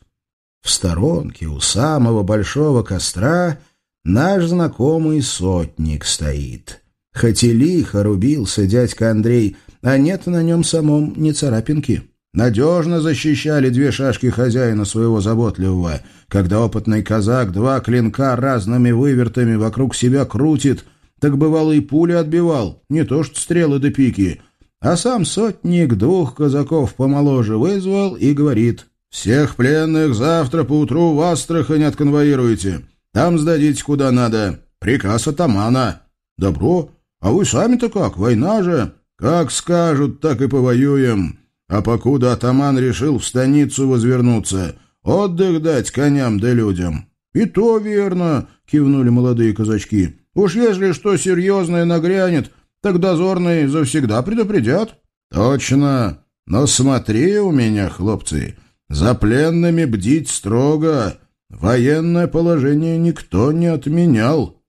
[SPEAKER 1] В сторонке у самого большого костра наш знакомый сотник стоит. Хоть и лихо рубился дядька Андрей, а нет на нем самом ни царапинки. Надежно защищали две шашки хозяина своего заботливого. Когда опытный казак два клинка разными вывертами вокруг себя крутит, так бывало и пули отбивал, не то что стрелы да пики. А сам сотник двух казаков помоложе вызвал и говорит, «Всех пленных завтра поутру в Астрахань отконвоируете. Там сдадите куда надо. Приказ атамана». «Добро. А вы сами-то как? Война же». «Как скажут, так и повоюем. А покуда атаман решил в станицу возвернуться, отдых дать коням да людям». «И то верно», — кивнули молодые казачки. «Уж если что серьезное нагрянет, так дозорные завсегда предупредят». «Точно. Но смотри у меня, хлопцы, за пленными бдить строго. Военное положение никто не отменял».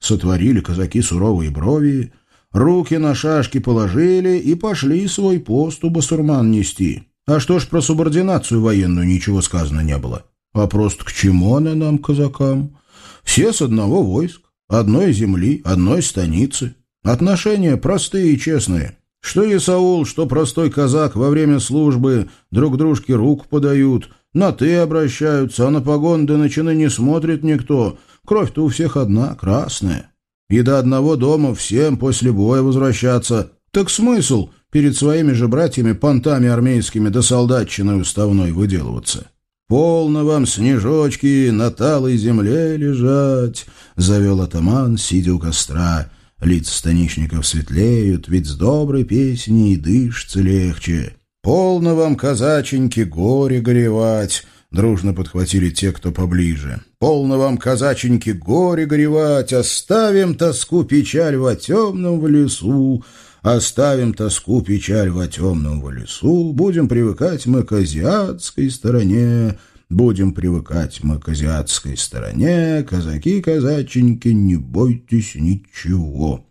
[SPEAKER 1] Сотворили казаки суровые брови, Руки на шашки положили и пошли свой пост у басурман нести. А что ж про субординацию военную ничего сказано не было? Просто к чему она нам, казакам? Все с одного войск, одной земли, одной станицы. Отношения простые и честные. Что Исаул, что простой казак во время службы друг дружке руку подают, на «ты» обращаются, а на погон да на не смотрит никто. Кровь-то у всех одна, красная и до одного дома всем после боя возвращаться. Так смысл перед своими же братьями понтами армейскими до солдатчиной уставной выделываться? «Полно вам, снежочки, на талой земле лежать», — завел атаман, сидя у костра. Лица станичников светлеют, ведь с доброй песней дышится легче. «Полно вам, казаченьки, горе горевать, Дружно подхватили те, кто поближе. «Полно вам, казаченьки, горе горевать! Оставим тоску, печаль во темном в лесу! Оставим тоску, печаль во темном в лесу! Будем привыкать мы к азиатской стороне!» Будем привыкать мы к азиатской стороне, казаки-казаченьки, не бойтесь ничего.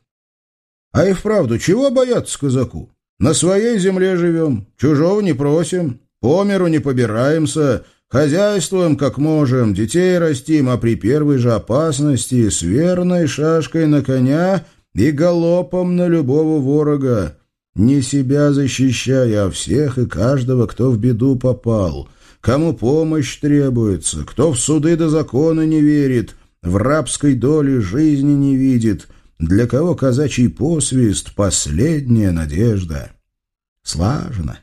[SPEAKER 1] А и вправду, чего бояться казаку? На своей земле живем, чужого не просим, по миру не побираемся, Хозяйствуем, как можем, детей растим, а при первой же опасности с верной шашкой на коня и галопом на любого ворога. Не себя защищая, а всех и каждого, кто в беду попал, кому помощь требуется, кто в суды до закона не верит, в рабской доле жизни не видит, для кого казачий посвист — последняя надежда. Слажно,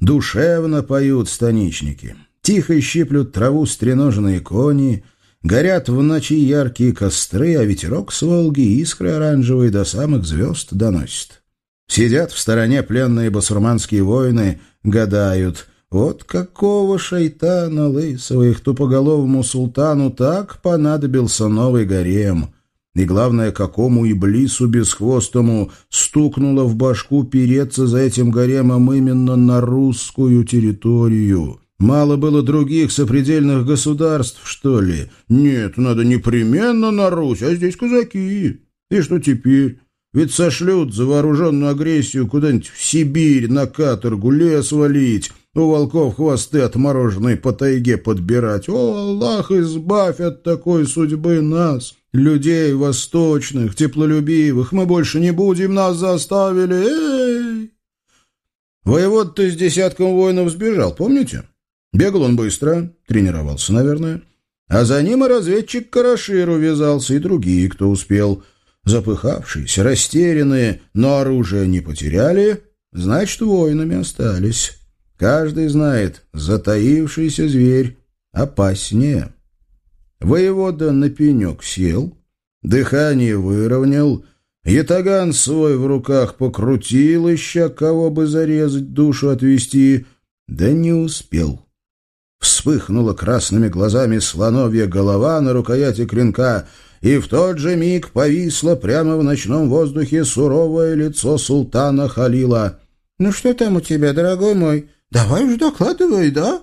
[SPEAKER 1] душевно поют станичники. Тихо щиплют траву стреноженные кони, горят в ночи яркие костры, а ветерок с Волги искры оранжевые до самых звезд доносит. Сидят в стороне пленные басурманские воины, гадают, вот какого шайтана лысого их тупоголовому султану так понадобился новый гарем. И главное, какому иблису бесхвостому стукнуло в башку переться за этим гаремом именно на русскую территорию. Мало было других сопредельных государств, что ли? Нет, надо непременно на Русь, а здесь казаки. И что теперь? Ведь сошлют за вооруженную агрессию куда-нибудь в Сибирь на каторгу лес валить, у волков хвосты отмороженные по тайге подбирать. О, Аллах, избавь от такой судьбы нас, людей восточных, теплолюбивых. Мы больше не будем, нас заставили. Эй! Воевод-то с десятком воинов сбежал, помните? Бегал он быстро, тренировался, наверное. А за ним и разведчик Карашир увязался, и другие, кто успел. Запыхавшиеся, растерянные, но оружие не потеряли, значит, воинами остались. Каждый знает, затаившийся зверь опаснее. Воевода на пенек сел, дыхание выровнял, ятаган свой в руках покрутил, ища кого бы зарезать, душу отвести, да не успел. Вспыхнула красными глазами слоновья голова на рукояти клинка, и в тот же миг повисло прямо в ночном воздухе суровое лицо султана Халила. «Ну что там у тебя, дорогой мой? Давай уж докладывай, да?»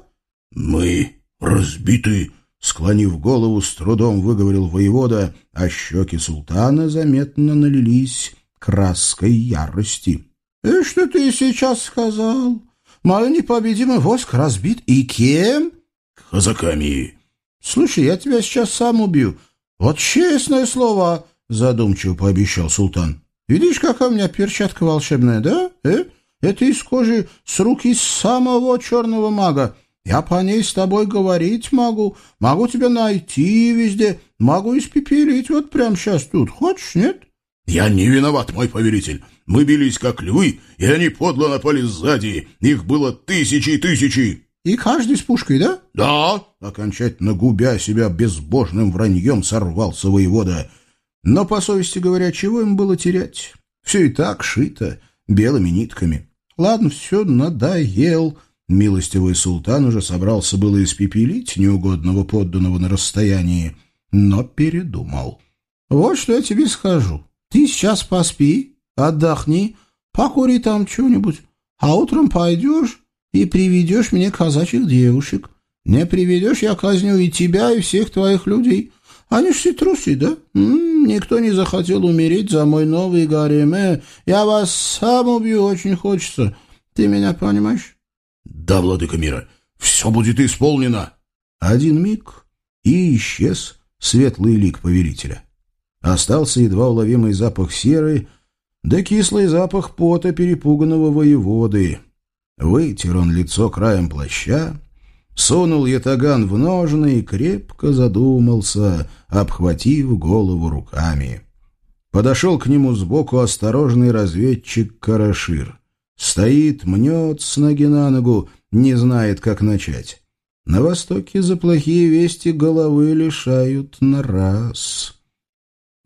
[SPEAKER 2] «Мы разбиты», — склонив голову, с трудом выговорил воевода, а щеки султана заметно налились краской ярости.
[SPEAKER 1] «И «Э, что ты сейчас сказал? Мой непобедимый воск разбит. И кем?»
[SPEAKER 2] «Казаками».
[SPEAKER 1] «Слушай, я тебя сейчас сам убью. Вот честное слово», — задумчиво пообещал султан. «Видишь, какая у меня перчатка волшебная, да? Э? Это из кожи с руки самого черного мага. Я по ней с тобой говорить могу, могу тебя найти везде, могу испепелить вот прямо сейчас тут. Хочешь, нет?»
[SPEAKER 2] «Я не виноват, мой повелитель. Мы бились как львы, и они подло напали сзади. Их было тысячи и тысячи».
[SPEAKER 1] «И каждый с пушкой, да?»
[SPEAKER 2] «Да!»
[SPEAKER 1] — окончательно губя себя безбожным враньем сорвался воевода. Но, по совести говоря, чего им было терять? Все и так шито белыми нитками. Ладно, все, надоел. Милостивый султан уже собрался было испепелить неугодного подданного на расстоянии, но передумал. «Вот что я тебе скажу. Ты сейчас поспи, отдохни, покури там что-нибудь, а утром пойдешь и приведешь мне казачьих девушек. Не приведешь, я казню и тебя, и всех твоих людей. Они ж все трусы, да? М -м, никто не захотел умереть за мой новый гарем. Я вас сам убью, очень хочется. Ты меня понимаешь?
[SPEAKER 2] Да, владыка мира, все будет исполнено.
[SPEAKER 1] Один миг, и исчез светлый лик повелителя. Остался едва уловимый запах серы, да кислый запах пота перепуганного воеводы. Вытер он лицо краем плаща, сунул ятаган в ножны и крепко задумался, обхватив голову руками. Подошел к нему сбоку осторожный разведчик Карашир. Стоит, мнет с ноги на ногу, не знает, как начать. На Востоке за плохие вести головы лишают на раз.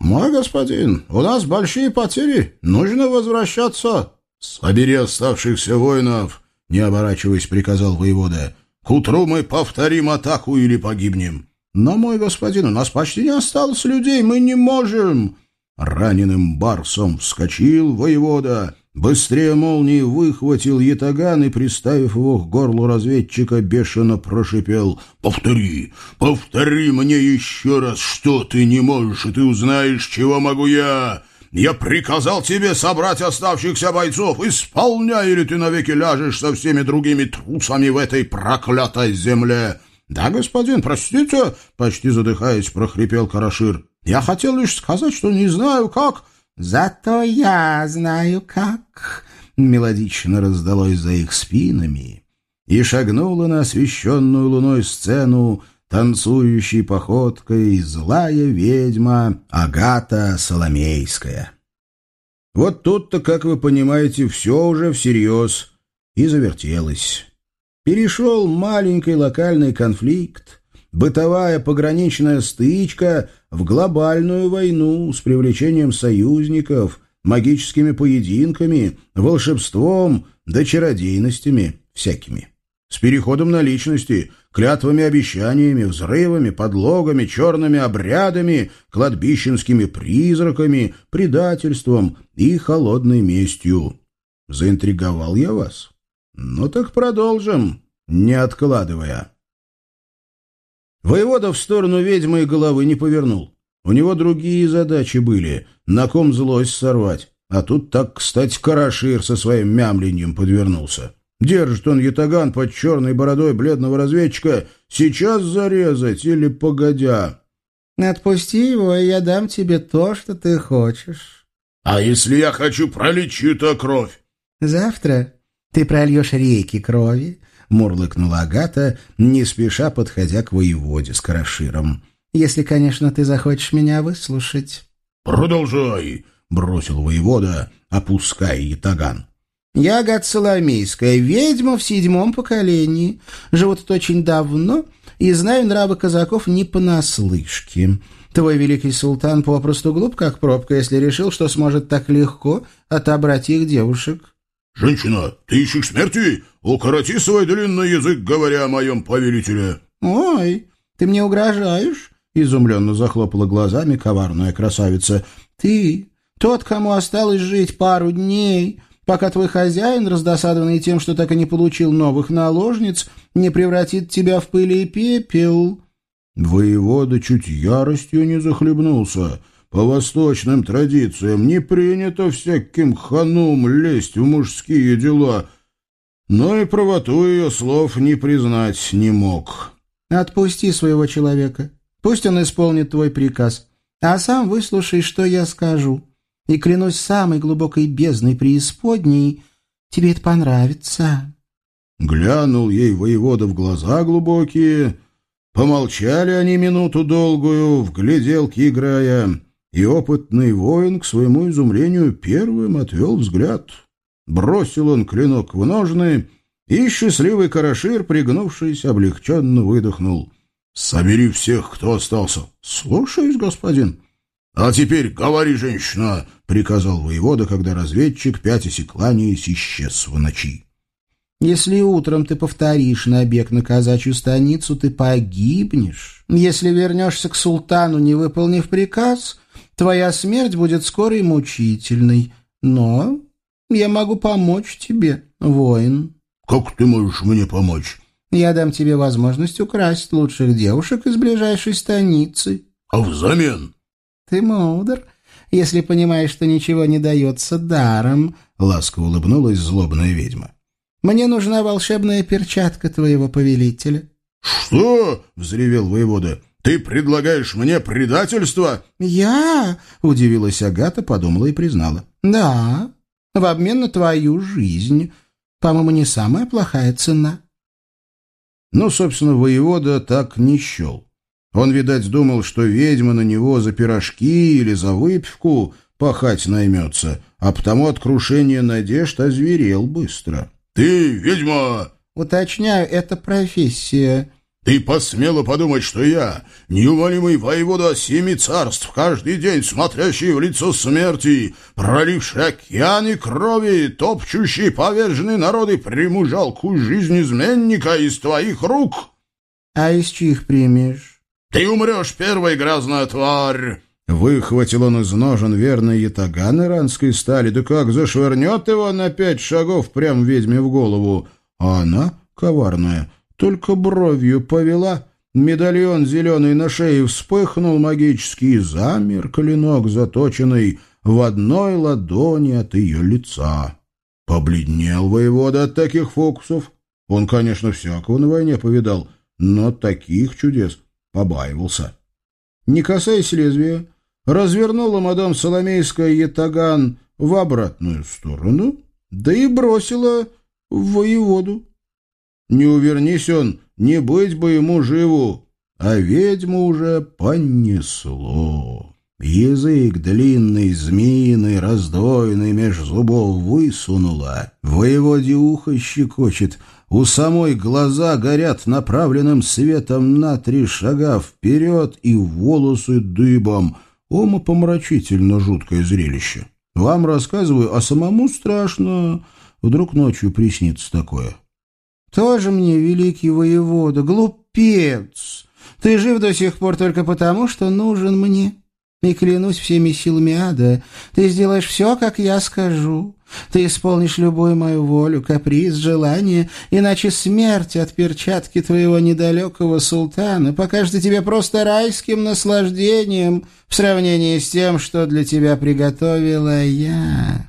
[SPEAKER 1] «Мой господин, у нас большие потери, нужно возвращаться».
[SPEAKER 2] «Собери оставшихся воинов», — не оборачиваясь, приказал воевода. «К утру мы повторим атаку или погибнем».
[SPEAKER 1] «Но, мой господин, у нас почти не осталось людей, мы не можем». Раненым барсом вскочил воевода, быстрее молнии выхватил ятаган и, приставив его к горлу разведчика, бешено прошипел.
[SPEAKER 2] «Повтори, повтори мне еще раз, что ты не можешь, и ты узнаешь, чего могу я. Я приказал тебе собрать оставшихся бойцов. Исполняй, или ты навеки ляжешь со всеми другими трусами в этой проклятой земле».
[SPEAKER 1] «Да, господин, простите», — почти задыхаясь, прохрипел Карашир. «Я хотел лишь сказать, что не знаю, как...» «Зато я знаю, как...» — мелодично раздалось за их спинами, и шагнула на освещенную луной сцену танцующей походкой злая ведьма Агата Соломейская. Вот тут-то, как вы понимаете, все уже всерьез и завертелось. Перешел маленький локальный конфликт, бытовая пограничная стычка в глобальную войну с привлечением союзников, магическими поединками, волшебством да чародейностями всякими. С переходом на личности, клятвами обещаниями, взрывами, подлогами, черными обрядами, кладбищенскими призраками, предательством и холодной местью. Заинтриговал я вас? Ну так продолжим, не откладывая. Воевода в сторону ведьмы и головы не повернул. У него другие задачи были, на ком злость сорвать. А тут так, кстати, Карашир со своим мямленьем подвернулся. Держит он ятаган под черной бородой бледного разведчика. Сейчас зарезать или погодя? Отпусти его, и я дам тебе то, что ты хочешь.
[SPEAKER 2] А если я хочу пролить чью-то кровь?
[SPEAKER 1] Завтра ты прольешь реки крови, мурлыкнула Агата, не спеша подходя к воеводе с Караширом. Если, конечно, ты захочешь меня выслушать.
[SPEAKER 2] Продолжай, бросил воевода, опуская ятаган.
[SPEAKER 1] Я Гад Соломейская, ведьма в седьмом поколении. Живу тут очень давно и знаю нравы казаков не понаслышке. Твой великий султан попросту глуп, как пробка, если решил, что сможет так легко отобрать их девушек.
[SPEAKER 2] «Женщина, ты ищешь смерти? Укороти свой длинный язык, говоря о моем повелителе!»
[SPEAKER 3] «Ой, ты мне угрожаешь?» — изумленно захлопала глазами коварная красавица. «Ты, тот, кому осталось жить пару дней, пока твой хозяин, раздосадованный тем, что так и не получил новых наложниц, не превратит тебя в пыль и пепел».
[SPEAKER 1] Воевода чуть яростью не захлебнулся. По восточным традициям не принято всяким ханум лезть в мужские дела, но и правоту ее слов не признать не мог.
[SPEAKER 3] «Отпусти своего человека. Пусть он исполнит твой приказ, а сам выслушай, что я скажу. И клянусь самой глубокой бездной преисподней, тебе это понравится».
[SPEAKER 1] Глянул ей воевода в глаза глубокие, помолчали они минуту долгую, в гляделки играя, и опытный воин, к своему изумлению, первым отвел взгляд. Бросил он клинок в ножны, и счастливый карашир, пригнувшись, облегченно выдохнул. «Собери всех, кто остался». «Слушаюсь, господин». «А теперь говори, женщина!» — приказал воевода, когда разведчик, пятясь и кланяясь, исчез в ночи.
[SPEAKER 3] Если утром ты повторишь набег на казачью станицу, ты погибнешь. Если вернешься к султану, не выполнив приказ, твоя смерть будет скорой и мучительной. Но я могу помочь тебе, воин».
[SPEAKER 1] «Как ты можешь мне помочь?»
[SPEAKER 3] «Я дам тебе возможность украсть лучших девушек из ближайшей станицы».
[SPEAKER 1] «А взамен?»
[SPEAKER 3] «Ты мудр, если понимаешь, что ничего не дается даром», — ласково улыбнулась злобная ведьма. Мне нужна волшебная перчатка твоего повелителя».
[SPEAKER 1] «Что?» — взревел воевода. «Ты предлагаешь мне предательство?»
[SPEAKER 3] «Я?» — удивилась Агата, подумала и признала. «Да, в обмен на твою жизнь. По-моему, не самая плохая цена».
[SPEAKER 1] Ну, собственно, воевода так не счел. Он, видать, думал, что ведьма на него за пирожки или за выпивку пахать наймется, а потому от крушения надежд озверел быстро. «Ты ведьма!»
[SPEAKER 3] «Уточняю, это профессия».
[SPEAKER 1] «Ты посмела подумать, что я, неумолимый воевода семи царств, каждый день смотрящий в лицо смерти, проливший океаны крови, топчущий поверженные народы, приму жалкую жизнь изменника из твоих рук?»
[SPEAKER 3] «А из чьих примешь?»
[SPEAKER 1] «Ты умрешь, первая грязная тварь!» Выхватил он из ножен верный ятаган иранской стали, да как зашвырнет его на пять шагов прям ведьме в голову. А она, коварная, только бровью повела. Медальон зеленый на шее вспыхнул магический, замер клинок заточенный в одной ладони от ее лица. Побледнел воевода от таких фокусов. Он, конечно, всякого на войне повидал, но таких чудес побаивался. Не касаясь лезвия, развернула мадам Соломейская ятаган в обратную сторону, да и бросила в воеводу. Не увернись он, не быть бы ему живу, а ведьму уже понесло. Язык длинный, змеиный, раздвоенный меж зубов высунула. Воеводе ухо щекочет, у самой глаза горят направленным светом на три шага вперед и волосы дыбом — Умопомрачительно жуткое зрелище. Вам рассказываю, а самому страшно. Вдруг ночью приснится такое.
[SPEAKER 3] Тоже мне великий воевода, глупец. Ты жив до сих пор только потому, что нужен мне. И клянусь всеми силами ада, ты сделаешь все, как я скажу. Ты исполнишь любую мою волю, каприз, желание, иначе смерть от перчатки твоего недалекого султана покажется тебе просто райским наслаждением в сравнении с тем, что для тебя приготовила я».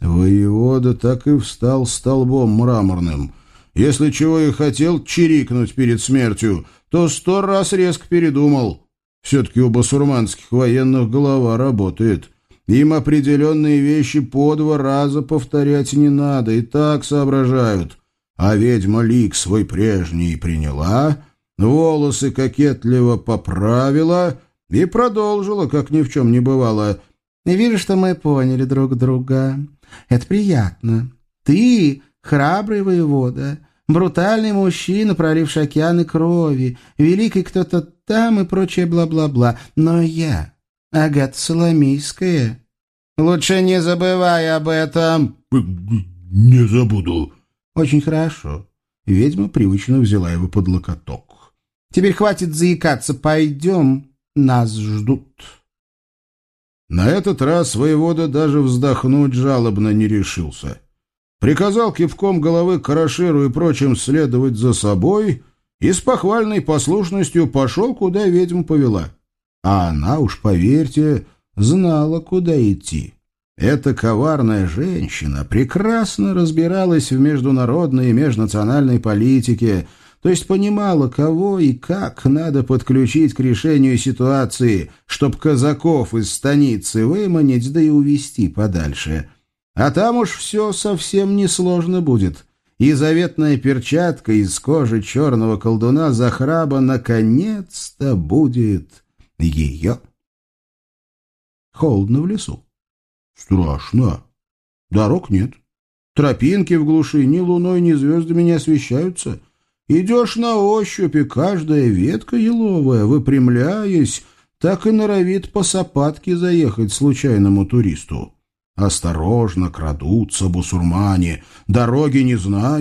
[SPEAKER 1] Воевода так и встал столбом мраморным. Если чего и хотел чирикнуть перед смертью, то сто раз резко передумал — все-таки у басурманских военных голова работает. Им определенные вещи по два раза повторять не надо, и так соображают. А ведьма лик свой прежний приняла, волосы кокетливо поправила и продолжила, как ни в чем не бывало.
[SPEAKER 3] «Вижу, что мы поняли друг друга. Это приятно. Ты храбрый воевода, брутальный мужчина, проливший океаны крови, великий кто-то там и прочее бла-бла-бла. Но я, Агата Соломийская... Лучше не забывай об этом.
[SPEAKER 2] не забуду».
[SPEAKER 1] «Очень хорошо». Ведьма привычно взяла его под локоток. «Теперь хватит заикаться. Пойдем. Нас ждут».
[SPEAKER 2] На этот раз воевода даже вздохнуть жалобно не решился. Приказал кивком головы Караширу и прочим следовать за собой и с похвальной послушностью пошел, куда ведьма повела. А она уж, поверьте, знала, куда идти. Эта коварная женщина прекрасно разбиралась в международной и межнациональной политике, то есть понимала, кого и как надо подключить к решению ситуации, чтоб казаков из станицы выманить, да и увести подальше. А там уж все совсем несложно будет. И заветная перчатка из кожи черного колдуна Захраба наконец-то будет ее. Холодно в лесу. Страшно. Дорог нет. Тропинки в глуши ни луной, ни звездами не освещаются. Идешь на ощупь, и каждая ветка еловая, выпрямляясь, так и норовит по сапатке заехать случайному туристу. Осторожно крадутся бусурмане, дороги не знают,